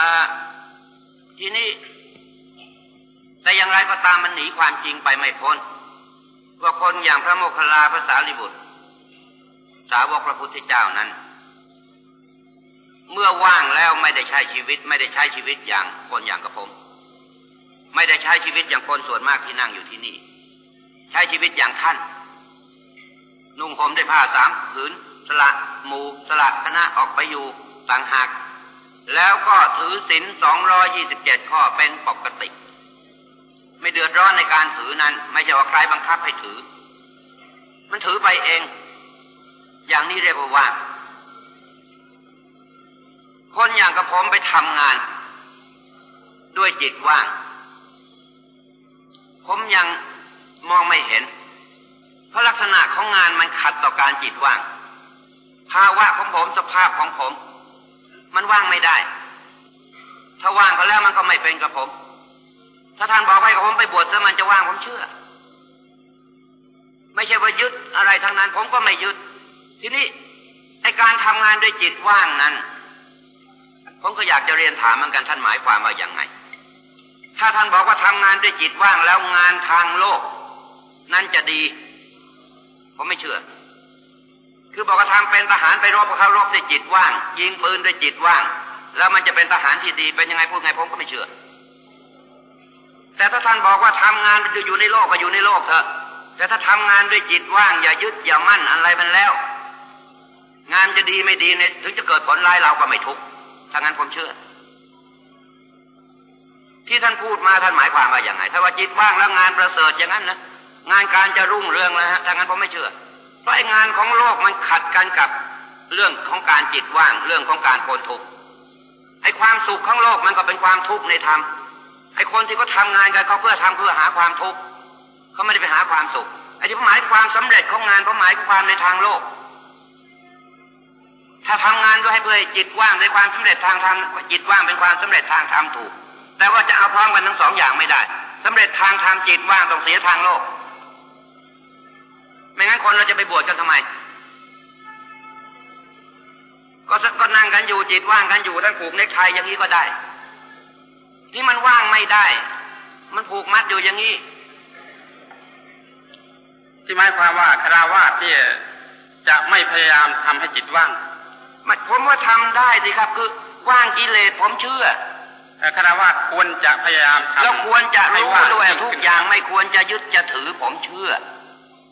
[SPEAKER 2] ทีนี้แต่อย่างไรก็ตามมันหนีความจริงไปไม่พ้น ว่าคนอย่างพระโมคคัลลาพระสารีบุตร สาวกพระพุทธเจ้านั้น เมื่อว่างแล้วไม่ได้ใช้ชีวิต ไม่ได้ใช้ชีวิตอย่างคนอย่างกระผม ไม่ได้ใช้ชีวิตอย่างคนส่วนมากที่นั่งอยู่ที่นี่ ใช้ชีวิตอย่างท่าน นุ่งห่มได้ผ้าสามผืน สละหมู่สละคณะออกไปอยู่ต่างหากแล้วก็ถือศีลสองรอยี่สิบเจ็ดข้อเป็นปกติ ไม่เดือดร้อนในการถือนั้น ไม่ใช่ว่าใครบังคับให้ถือ มันถือไปเอง อย่างนี้เรียกว่า คนอย่างกับผมไปทำงาน ด้วยจิตว่าง ผมยังมองไม่เห็น เพราะลักษณะของงานมันขัดต่อการจิตว่าง ภาวะของผมสภาพของผม มันว่างไม่ได้ ถ้าว่างก็แล้วมันก็ไม่เป็นกับผม ถ้าท่านบอกให้ผมไปบวชซะมันจะว่างผมเชื่อ ไม่ใช่ว่ายึดอะไรทางนั้น ผมก็ไม่ยึด ทีนี้ไอการทำงานด้วยจิตว่างนั้น ผมก็อยากจะเรียนถามเหมือนกันท่านหมายความว่าอย่างไง ถ้าท่านบอกว่าทำงานด้วยจิตว่างแล้วงานทางโลก นั่นจะดี ผมไม่เชื่อ คือบอกว่าทำเป็นทหารไปรบกับเขารบด้วยจิตว่าง ยิงปืนด้วยจิตว่าง แล้วมันจะเป็นทหารที่ดีเป็นยังไงพูดไงผมก็ไม่เชื่อ แต่ถ้าท่านบอกว่าทำงานจะอยู่ในโลกก็อยู่ในโลกเถอะ แต่ถ้าทำงานด้วยจิตว่างอย่ายึดอย่ามั่นอะไรมันแล้ว งานจะดีไม่ดีเนี่ยถึงจะเกิดผลร้ายเราก็ไม่ทุกข์ถ้างั้นผมเชื่อ ที่ท่านพูดมาท่านหมายความว่าอย่างไง ถ้าว่าจิตว่างแล้วงานประเสริฐอย่างนั้นนะงานการจะรุ่งเรืองนะฮะถ้างั้นผมไม่เชื่อ เพราะไอ้งานของโลกมันขัดกันกับเรื่องของการจิตว่างเรื่องของการพ้นทุกข์ไอ้ความสุขของโลกมันก็เป็นความทุกข์ในธรรม ไอ้คนที่เขาทางานกันเขาเพื่อทำเพื่อหาความทุกข์เขาไม่ได้ไปหาความสุขไอ้ที่หมายความสำเร็จของงานเขาหมายความในทางโลก ถ้าทำงานด้วยให้เพื่อจิตว่างในความสำเร็จทางธรรมจิตว่างเป็นความสำเร็จทางธรรมถูก แต่ว่าจะเอาพร้อมกันทั้งสองอย่างไม่ได้สำเร็จทางทางจิตว่างต้องเสียทางโลก ไม่งั้นคนเราจะไปบวชกันทำไมก็ก็นั่งกันอยู่จิตว่างกันอยู่ท่านผูกเนคไทอย่างนี้ก็ได้ ที่มันว่างไม่ได้ มันผูกมัดอยู่อย่างนี้
[SPEAKER 1] ที่หมายความว่าคาราวาสที่จะไม่พยายามทำให้จิตว่าง
[SPEAKER 2] มันผมว่าทำได้สิครับ คือว่างกิเลสผมเชื่อ
[SPEAKER 1] คาราวาสควรจะพยายามทำ
[SPEAKER 2] แล้วควรจะรู้
[SPEAKER 1] ให้าง
[SPEAKER 2] ด้วย
[SPEAKER 1] ยิ่
[SPEAKER 2] ทุก
[SPEAKER 1] ขึ้น
[SPEAKER 2] อย่างไม่ควรจะยึดจะถือผมเชื่อ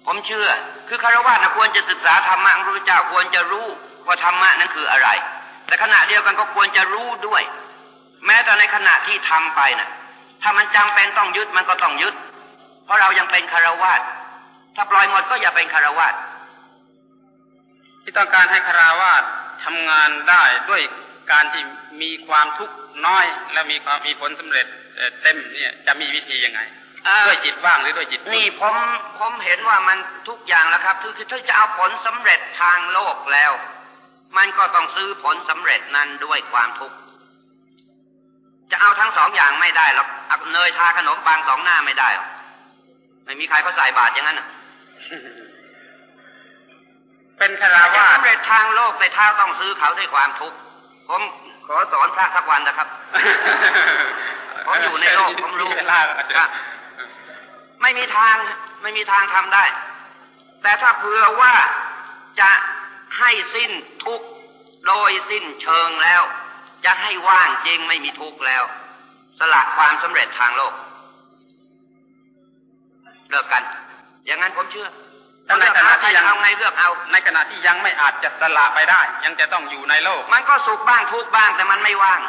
[SPEAKER 2] ผมเชื่อ คือคารวะนะควรจะศึกษาธรรมะของพระพุทธเจ้าควรจะรู้ว่าธรรมะนั้นคืออะไร แต่ขณะเดียวกันก็ควรจะรู้ด้วย แม้แต่ในขณะที่ทำไปนะ่ะ ถ้ามันจำเป็นต้องยึดมันก็ต้องยึด เพราะเรายังเป็นคารวะถ้าปล่อยหมดก็อย่าเป็นคารวะ
[SPEAKER 1] ที่ต้องการให้คาราวาสทำงานได้ด้วยการที่มีความทุกข์น้อย และมีความมีผลสำเร็จเอ่อเต็มเนี่ยจะมีวิธียังไง
[SPEAKER 2] อ่า
[SPEAKER 1] ด้วยจิตว่างหรือด้วยจิตว่าง
[SPEAKER 2] นี่ผมผมเห็นว่ามันทุกอย่างแล้วครับคือคือถ้าจะเอาผลสำเร็จทางโลกแล้ว มันก็ต้องซื้อผลสำเร็จนั้นด้วยความทุกข์ จะเอาทั้งสองอย่างไม่ได้หรอกเอาเนยทาขนมปังสองหน้าไม่ได้หรอกไม่มีใครเขาใส่บาตรอย่างนั้นน่ะ
[SPEAKER 1] เป็นคาราวาส
[SPEAKER 2] สำเร็จทางโลกแต่เท้าต้องซื้อเขาด้วยความทุกข์ผมขอสอนพระสักวันนะครับผมอยู่ในโลกผมรู้
[SPEAKER 1] เวลาก็จะ
[SPEAKER 2] ครับไม่มีทางไม่มีทางทำได้ แต่ถ้าเผื่อว่าจะให้สิ้นทุกข์โดยสิ้นเชิงแล้ว จะให้ว่างจริงไม่มีทุกข์แล้ว สละความสำเร็จทางโลกเลิกกัน อย่างนั้นผมเชื่อ
[SPEAKER 1] แต่ในขณะที่ยัง
[SPEAKER 2] เอาไงเลือกเอา
[SPEAKER 1] ในขณะที่ยังไม่อาจจะสละไปได้ ยังจะต้องอยู่ในโลก
[SPEAKER 2] มันก็สุขบ้างทุกข์บ้างแต่มันไม่ว่าง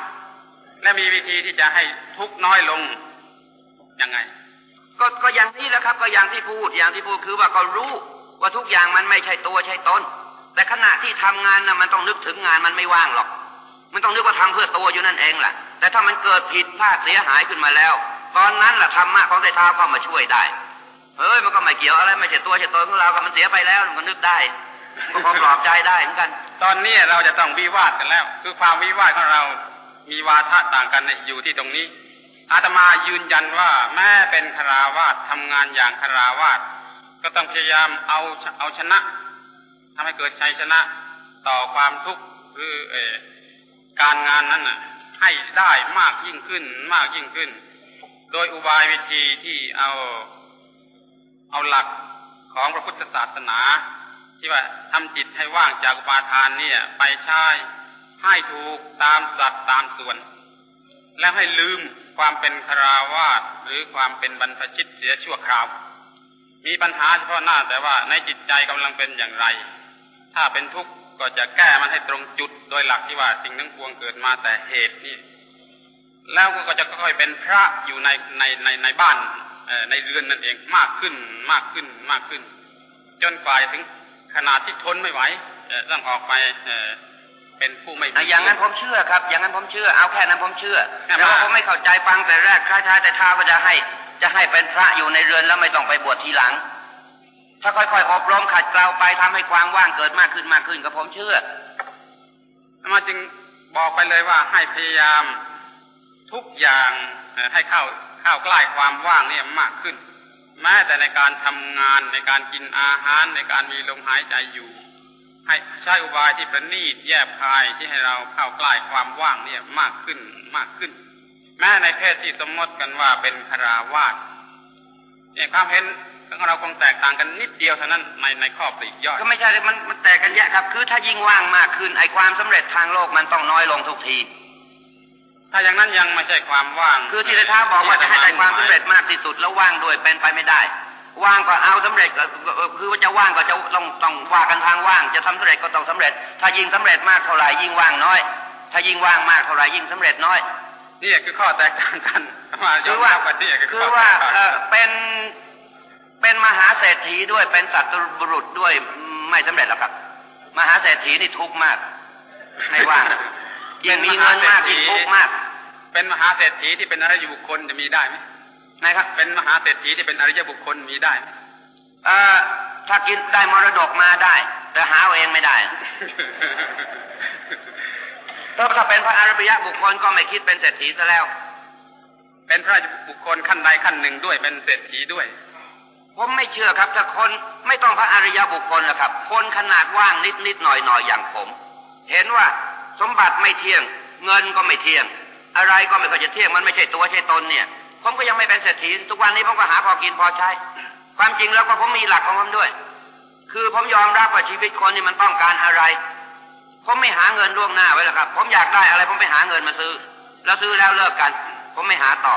[SPEAKER 1] และมีวิธีที่จะให้ทุกข์น้อยลงยังไง
[SPEAKER 2] ก็ก็อย่างนี้แหละครับ ก็อย่างที่พูดอย่างที่พูดคือว่าก็รู้ ว่าทุกอย่างมันไม่ใช่ตัวใช่ตนแต่ขณะที่ทำงานนะมันต้องนึกถึงงานมันไม่ว่างหรอก มันต้องนึกว่าทำเพื่อตัวอยู่นั่นเองแหละแต่ถ้ามันเกิดผิดพลาดเสียหายขึ้นมาแล้ว ตอนนั้นแหละธรรมะของไตรเท้าก็มาช่วยได้เฮ้ยมันก็ไม่เกี่ยวอะไรไม่ใช่ตัวใช่ตนของเราก็มันเสียไปแล้วมันก็นึกได้ก็พอปลอบใจได้เหมือนกัน
[SPEAKER 1] ตอนนี้เราจะต้องวิวาทกันแล้ว คือความวิวาทของเรา มีวาทะต่างกันอยู่ที่ตรงนี้ อาตมายืนยันว่าแม้เป็นคาราวาสทำงานอย่างคาราวาสก็ต้องพยายามเอาเอาชนะทำให้เกิดชัยชนะต่อความทุกข์หรือเออ การงานนั้นน่ะ ให้ได้มากยิ่งขึ้น มากยิ่งขึ้น โดยอุบายวิธีที่เอาเอาหลักของพระพุทธศาสนา ที่ว่าทำจิตให้ว่างจากอุปาทานเนี่ย ไปใช้ให้ถูกตามสัดตามส่วน แล้วให้ลืมความเป็นคาราวาสหรือความเป็นบรรพชิตเสียชั่วคราว มีปัญหาเฉพาะหน้าแต่ว่าในจิตใจกำลังเป็นอย่างไร ถ้าเป็นทุกข์ ก็จะแก้มันให้ตรงจุดโดยหลักที่ว่าสิ่งทั้งปวงเกิดมาแต่เหตุนี่ แล้วก็จะค่อยๆเป็นพระอยู่ในในในในบ้านเอ่อในเรือนนั่นเองมากขึ้นมากขึ้นมากขึ้น จนกว่าถึงขนาดที่ทนไม่ไหวเอ่อต้องออกไปเอ่อเป็นผู้ไม่มี
[SPEAKER 2] อะอย่างนั้นผมเชื่อครับ อย่างนั้นผมเชื่อ เอาแค่นั้นผมเชื่อ
[SPEAKER 1] แค่
[SPEAKER 2] แต่ว่า
[SPEAKER 1] ว่า
[SPEAKER 2] ผมไม่เข้าใจฟังแต่แรกคล้ายๆแต่ท้าว่าจะให้ จะให้เป็นพระอยู่ในเรือนแล้วไม่ต้องไปบวชทีหลัง ถ้าค่อยๆอบรมขัดเกลาไปทำให้ความว่างเกิดมากขึ้นมากขึ้นก็ผมเชื่อ
[SPEAKER 1] มาจึงบอกไปเลยว่าให้พยายามทุกอย่างให้เข้าเข้าใกล้ความว่างเนี่ยมากขึ้น แม้แต่ในการทำงานในการกินอาหารในการมีลมหายใจอยู่ ให้ใช้อุบายที่ประณีตแยบคายที่ให้เราเข้าใกล้ความว่างเนี่ยมากขึ้นมากขึ้น แม้ในเพศที่สมมติกันว่าเป็นคาราวาสเนี่ยความเห็น ของเราคงแตกต่างกันนิดเดียวเท่านั้นในในข้อปลีกย่อย
[SPEAKER 2] ก็ไม่ใช่เลยมันมันแตกกันแยะครับ คือถ้ายิ่งว่างมากขึ้นไอ้ความสำเร็จทางโลกมันต้องน้อยลงทุกที
[SPEAKER 1] ถ้าอย่างนั้นยังไม่ใช่ความว่าง
[SPEAKER 2] คือที่ได้ท้าบอกว่าจะให้ได้ความสำเร็จมากที่สุดแล้วว่างด้วยเป็นไปไม่ได้ ว่างก็เอาสำเร็จก็ก็คือว่าจะว่างก็จะต้องต้องว่ากันทางว่าง จะทำสำเร็จก็ต้องสำเร็จ ถ้ายิ่งสำเร็จมากเท่าไหร่ยิ่งว่างน้อย ถ้ายิ่งว่างมากเท่าไหร่ยิ่งสำเร็จน้อย
[SPEAKER 1] นี่คือข้อแตกต่างกันมาย
[SPEAKER 2] คืออว่า
[SPEAKER 1] รับว่านี่คือ
[SPEAKER 2] คือ
[SPEAKER 1] ข้อ
[SPEAKER 2] ว่า
[SPEAKER 1] แตกต่าง
[SPEAKER 2] เออเป็น เป็นมหาเศรษฐีด้วยเป็นสัตว์บุรุษด้วยไม่สำเร็จหรอกครับ มหาเศรษฐีนี่ทุกข์มากไม่ว่างยิ่งมีเงินมากยิ่งทุกข์มาก
[SPEAKER 1] เป็นมหาเศรษฐีที่เป็นอริยบุคคลจะมีได้ไหม
[SPEAKER 2] นะครับ
[SPEAKER 1] เป็นมหาเศรษฐีที่เป็นอริยบุคคลมีได้ไหม
[SPEAKER 2] เอ่อถ้ากินได้มรดกมาได้ แต่หาเอาเองไม่ได้ถ้าถ้าเป็นพระอริยบุคคลก็ไม่คิดเป็นเศรษฐีซะแล้ว
[SPEAKER 1] เป็นพระบุคคลขั้นใดขั้นหนึ่งด้วยเป็นเศรษฐีด้วย
[SPEAKER 2] ผมไม่เชื่อครับ ถ้าคนไม่ต้องพระอริยบุคคลหรอกครับ คนขนาดว่างนิดนิดหน่อยหน่อยอย่างผม เห็นว่าสมบัติไม่เที่ยง เงินก็ไม่เที่ยง อะไรก็ไม่ค่อยจะเที่ยงมันไม่ใช่ตัวใช่ตนเนี่ย ผมก็ยังไม่เป็นเศรษฐีทุกวันนี้ผมก็หาพอกินพอใช้ ความจริงแล้วก็ผมมีหลักของผมด้วย คือผมยอมรับว่าชีวิตคนนี่มันต้องการอะไร ผมไม่หาเงินล่วงหน้าไว้แล้วครับ ผมอยากได้อะไร ผมไปหาเงินมาซื้อ แล้วซื้อแล้วเลิกกัน ผมไม่หาต่อ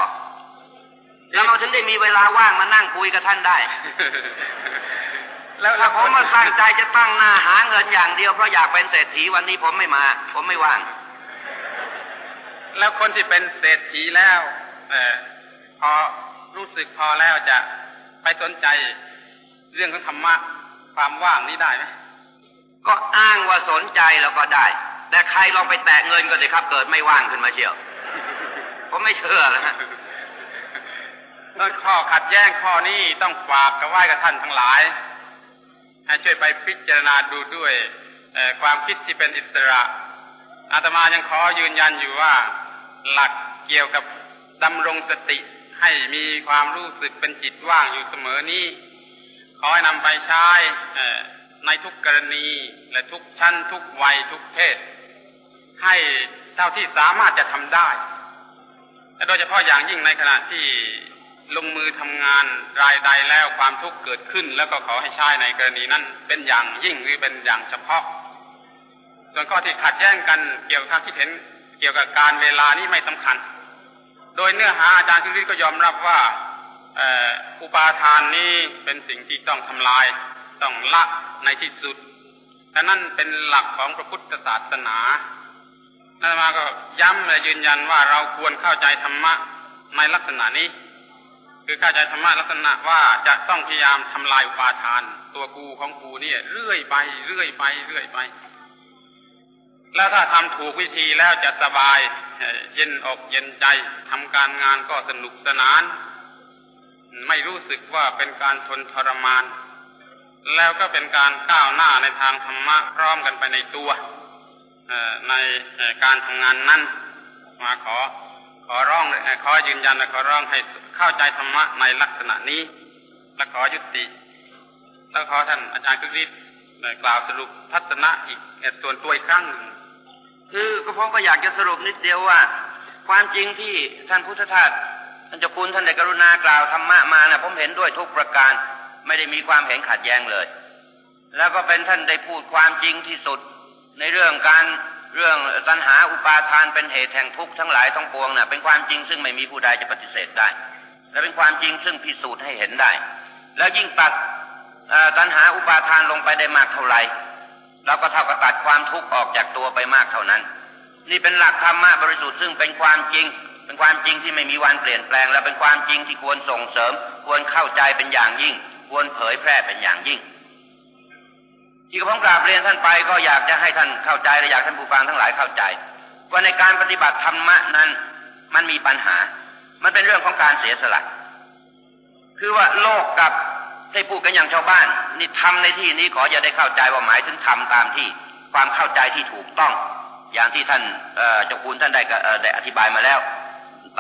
[SPEAKER 2] แล้วเราถึงได้มีเวลาว่างมานั่งคุยกับท่านได้แล้วผมมาตั้งใจจะตั้งหน้าหาเงินอย่างเดียวเพราะอยากเป็นเศรษฐีวันนี้ผมไม่มา ผมไม่ว่าง
[SPEAKER 1] แล้วคนที่เป็นเศรษฐีแล้ว เออพอรู้สึกพอแล้วจะไปสนใจเรื่องของธรรมะความว่างนี้ได้ไหม
[SPEAKER 2] ก็อ้างว่าสนใจแล้วก็ได้ แต่ใครลองไปแตะเงินก็เลยครับ เกิดไม่ว่างขึ้นมาเชียวผมไม่เชื่อแล้วฮะ
[SPEAKER 1] ข้อขัดแย้งข้อนี้ต้องฝากกับไหว้กับท่านทั้งหลาย ให้ช่วยไปพิจารณาดูด้วยความคิดที่เป็นอิสระอาตมายังขอยืนยันอยู่ว่า หลักเกี่ยวกับดำรงสติให้มีความรู้สึกเป็นจิตว่างอยู่เสมอนี้ ขอให้นำไปใช้ในทุกกรณีและทุกชั้นทุกวัยทุกเพศ ให้เท่าที่สามารถจะทำได้ และโดยเฉพาะอย่างยิ่งในขณะที่ ลงมือทำงานรายใดแล้วความทุกข์เกิดขึ้น แล้วก็ขอให้ใช้ในกรณีนั้น เป็นอย่างยิ่งหรือเป็นอย่างเฉพาะ ส่วนข้อที่ขัดแย้งกันเกี่ยวกับทางคิดเห็นเกี่ยวกับการเวลานี้ไม่สำคัญ โดยเนื้อหาอาจารย์คิริก็ยอมรับว่าอุปาทานนี้เป็นสิ่งที่ต้องทำลาย ต้องละในที่สุดแต่นั่นเป็นหลักของพระพุทธศาสนานั่นมาก็ย้ำและยืนยันว่าเราควรเข้าใจธรรมะในลักษณะนี้ คือเข้าใจธรรมะลักษณะว่าจะต้องพยายามทำลายอุปาทาน ตัวกูของกูเนี่ยเรื่อยไปเรื่อยไปเรื่อยไป แล้วถ้าทำถูกวิธีแล้วจะสบายเย็นอกเย็นใจทำการงานก็สนุกสนาน ไม่รู้สึกว่าเป็นการทนทรมาน แล้วก็เป็นการก้าวหน้าในทางธรรมะพร้อมกันไปในตัวในการทำงานนั้นมาขอขอร้องขอยืนยันและขอร้องให้ เข้าใจธรรมะในลักษณะนี้ และขอยุติ แล้วขอท่านอาจารย์กฤษกล่าวสรุปทัศนะอีกส่วนตัวอีกครั้งหนึ่ง
[SPEAKER 2] คือก็ผมก็อยากจะสรุปนิดเดียวว่า ความจริงที่ท่านพุทธทาสท่านเจ้าคุณท่านได้กรุณากล่าวธรรมะมานะผมเห็นด้วยทุกประการ ไม่ได้มีความเห็นขัดแย้งเลย แล้วก็เป็นท่านได้พูดความจริงที่สุด ในเรื่องการเรื่องตัณหาอุปาทานเป็นเหตุแห่งทุกข์ทั้งหลายทั้งปวงนะ่ะเป็นความจริงซึ่งไม่มีผู้ใดจะปฏิเสธได้ และเป็นความจริงซึ่งพิสูจน์ให้เห็นได้ แล้วยิ่งตัดตัณหาอุปาทานลงไปได้มากเท่าไหร่เราก็เท่ากับตัดความทุกข์ออกจากตัวไปมากเท่านั้น นี่เป็นหลักธรรมะบริสุทธิ์ซึ่งเป็นความจริง เป็นความจริงที่ไม่มีวันเปลี่ยนแปลง และเป็นความจริงที่ควรส่งเสริม ควรเข้าใจเป็นอย่างยิ่ง ควรเผยแพร่เป็นอย่างยิ่ง ที่ผมกราบเรียนท่านไปก็อยากจะให้ท่านเข้าใจและอยากท่านผู้ฟังทั้งหลายเข้าใจ ว่าในการปฏิบัติธรรมะนั้น มันมีปัญหา มันเป็นเรื่องของการเสียสละ คือว่าโลกกับให้พูดกันอย่างชาวบ้าน นี่ทำในที่นี้ขออย่าได้เข้าใจว่าหมายถึงทำตามที่ความเข้าใจที่ถูกต้อง อย่างที่ท่านเจ้าคุณท่านได้ได้อธิบายมาแล้ว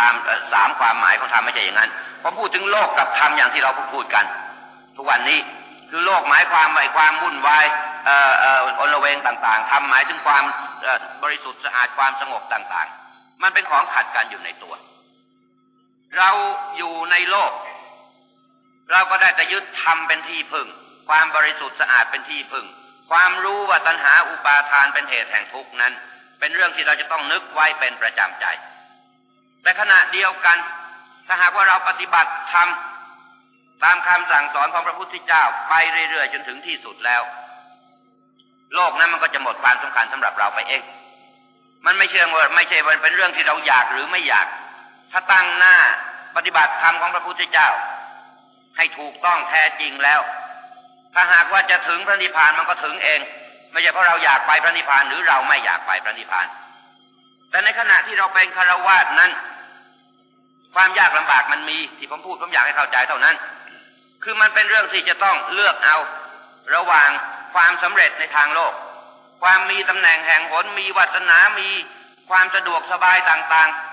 [SPEAKER 2] ตามสามความหมายของธรรมไม่ใช่อย่างนั้นผมพูดถึงโลกกับธรรมอย่างที่เราพูดกัน ทุกวันนี้คือโลกหมายความหมายความวุ่นวายเอ่อเอ่ออนละเวงต่างๆทำหมายถึงความบริสุทธิ์สะอาดความสงบต่างๆ มันเป็นของขัดกันอยู่ในตัว เราอยู่ในโลก เราก็ได้แต่ยึดธรรมเป็นที่พึ่ง ความบริสุทธิ์สะอาดเป็นที่พึ่ง ความรู้ว่าตัณหาอุปาทานเป็นเหตุแห่งทุกข์นั้น เป็นเรื่องที่เราจะต้องนึกไว้เป็นประจำใจ แต่ขณะเดียวกัน ถ้าหากว่าเราปฏิบัติธรรมตามคำสั่งสอนของพระพุทธเจ้าไปเรื่อยๆจนถึงที่สุดแล้ว โลกนั้นมันก็จะหมดความสำคัญสำหรับเราไปเอง มันไม่เชื่อว่าไม่ใช่เป็นเรื่องที่เราอยากหรือไม่อยาก ถ้าตั้งหน้าปฏิบัติธรรมของพระพุทธเจ้า ให้ถูกต้องแท้จริงแล้ว ถ้าหากว่าจะถึงพระนิพพานมันก็ถึงเอง ไม่ใช่เพราะเราอยากไปพระนิพพานหรือเราไม่อยากไปพระนิพพาน แต่ในขณะที่เราเป็นคารวาสนั้น ความยากลำบากมันมีที่ผมพูดผมอยากให้เข้าใจเท่านั้น คือมันเป็นเรื่องที่จะต้องเลือกเอา ระหว่างความสำเร็จในทางโลก ความมีตำแหน่งแห่งหนมีวัฒนา มีความสะดวกสบายต่างๆ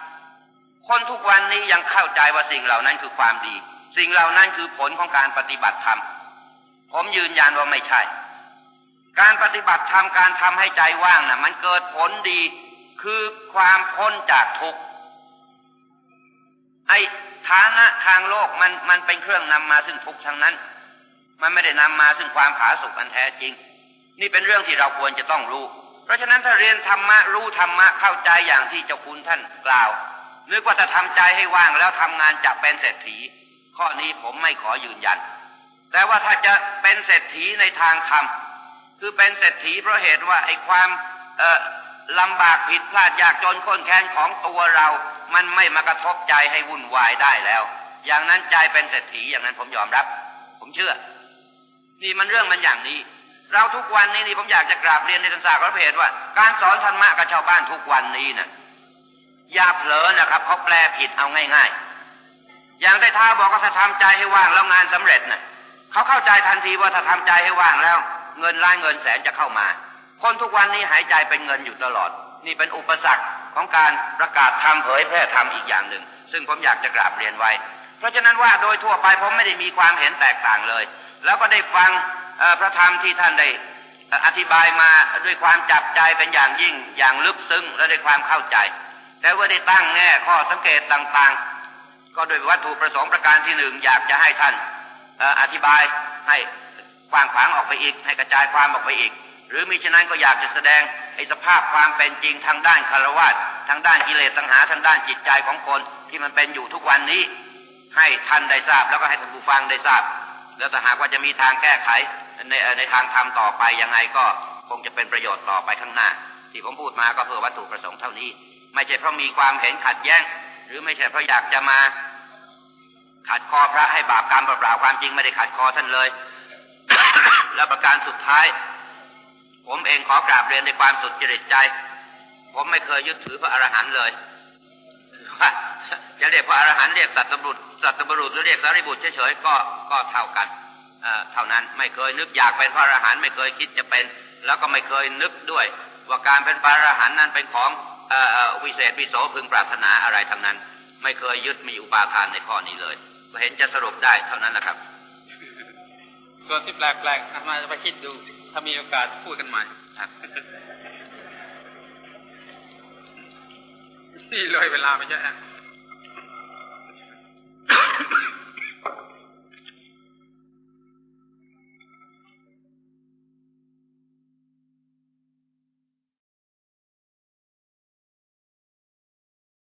[SPEAKER 2] คนทุกวันนี้ยังเข้าใจว่าสิ่งเหล่านั้นคือความดี สิ่งเหล่านั้นคือผลของการปฏิบัติธรรม ผมยืนยันว่าไม่ใช่ การปฏิบัติธรรมการทำให้ใจว่างนะ่ะ มันเกิดผลดีคือความพ้นจากทุกข์ไอ้ฐานะทางโลกมันมันเป็นเครื่องนำมาซึ่งทุกข์ทั้งนั้น มันไม่ได้นำมาซึ่งความผาสุกอันแท้จริง นี่เป็นเรื่องที่เราควรจะต้องรู้ เพราะฉะนั้นถ้าเรียนธรรมะรู้ธรรมะเข้าใจอย่างที่เจ้าคุณท่านกล่าว นึกว่าจะทำใจให้ว่างแล้วทำงานจะเป็นเศรษฐี ข้อนี้ผมไม่ขอยืนยัน แต่ว่าถ้าจะเป็นเศรษฐีในทางธรรมคือเป็นเศรษฐีเพราะเหตุว่าไอ้ความลำบากผิดพลาดยากจนข้นแค้นของตัวเรา มันไม่มากระทบใจให้วุ่นวายได้แล้ว อย่างนั้นใจเป็นเศรษฐีอย่างนั้นผมยอมรับ ผมเชื่อ นี่มันเรื่องมันอย่างนี้ เราทุกวันนี้นี่ผมอยากจะกราบเรียนในทางศาสตร์พระเพทว่า การสอนธรรมะกับชาวบ้านทุกวันนี้นะ่ะ อย่าเผลอนะครับเขาแปลผิดเอาง่าย ๆ อย่างได้ท้าบอกว่าถ้าทำใจให้ว่างแล้วงานสำเร็จนะ่ะเขาเข้าใจทันทีว่าถ้าทำใจให้ว่างแล้ว เงินล้านเงินแสนจะเข้ามา คนทุกวันนี้หายใจเป็นเงินอยู่ตลอด นี่เป็นอุปสรรคของการประกาศทำเผยแพร่ทำอีกอย่างหนึ่ง ซึ่งผมอยากจะกราบเรียนไว้ เพราะฉะนั้นว่าโดยทั่วไปผมไม่ได้มีความเห็นแตกต่างเลย แล้วก็ได้ฟังพระธรรมที่ท่านได้อธิบายมาด้วยความจับใจเป็นอย่างยิ่งอย่างลึกซึ้งและด้วยความเข้าใจ แต่ว่าได้ตั้งแง่ข้อสังเกตต่างๆ ก็โดยวัตถุประสงค์ประการที่หนึ่งอยากจะให้ท่านอธิบายให้กว้างขวางออกไปอีก ให้กระจายความออกไปอีก หรือมิฉะนั้นก็อยากจะแสดงไอ้สภาพความเป็นจริงทางด้านคารวะทางด้านกิเลสตัณหาทางด้านจิตใจของคนที่มันเป็นอยู่ทุกวันนี้ ให้ท่านได้ทราบแล้วก็ให้ท่านผู้ฟังได้ทราบ แล้วถ้าหากว่าจะมีทางแก้ไขในในทางธรรมต่อไปยังไงก็คงจะเป็นประโยชน์ต่อไปข้างหน้า ที่ผมพูดมาก็เพื่อวัตถุประสงค์เท่านี้ ไม่ใช่เพราะมีความเห็นขัดแย้ง หรือไม่ใช่เพราะอยากจะมาขัดคอพระให้บาปกรรมเปล่าความจริงไม่ได้ขัดคอท่านเลย และประการสุดท้าย ผมเองขอกราบเรียนในความสุดจริตใจ ผมไม่เคยยึดถือพระอรหันต์เลยว่าจะเรียกพระอรหันต์เรียกสัตบุตรสัตบุรุษหรือเรียกสารีบุตรเฉยๆก็ก็เท่ากันเท่านั้นไม่เคยนึกอยากเป็นพระอรหันต์ไม่เคยคิดจะเป็น แล้วก็ไม่เคยนึกด้วย ว่าการเป็นพระอรหันต์นั้นเป็นของ วิเศษวิโสพึงปรารถนาอะไรทั้งนั้น ไม่เคยยึดมีอุปาทานในข้อนี้เลยเห็นจะสรุปได้เท่านั้นแหละครับ
[SPEAKER 3] ส่วนที่แปลกๆมาจะไปคิดดู ถ้ามีโอกาสพูดกันใหม่นี่เลยเวลาไปเยอะ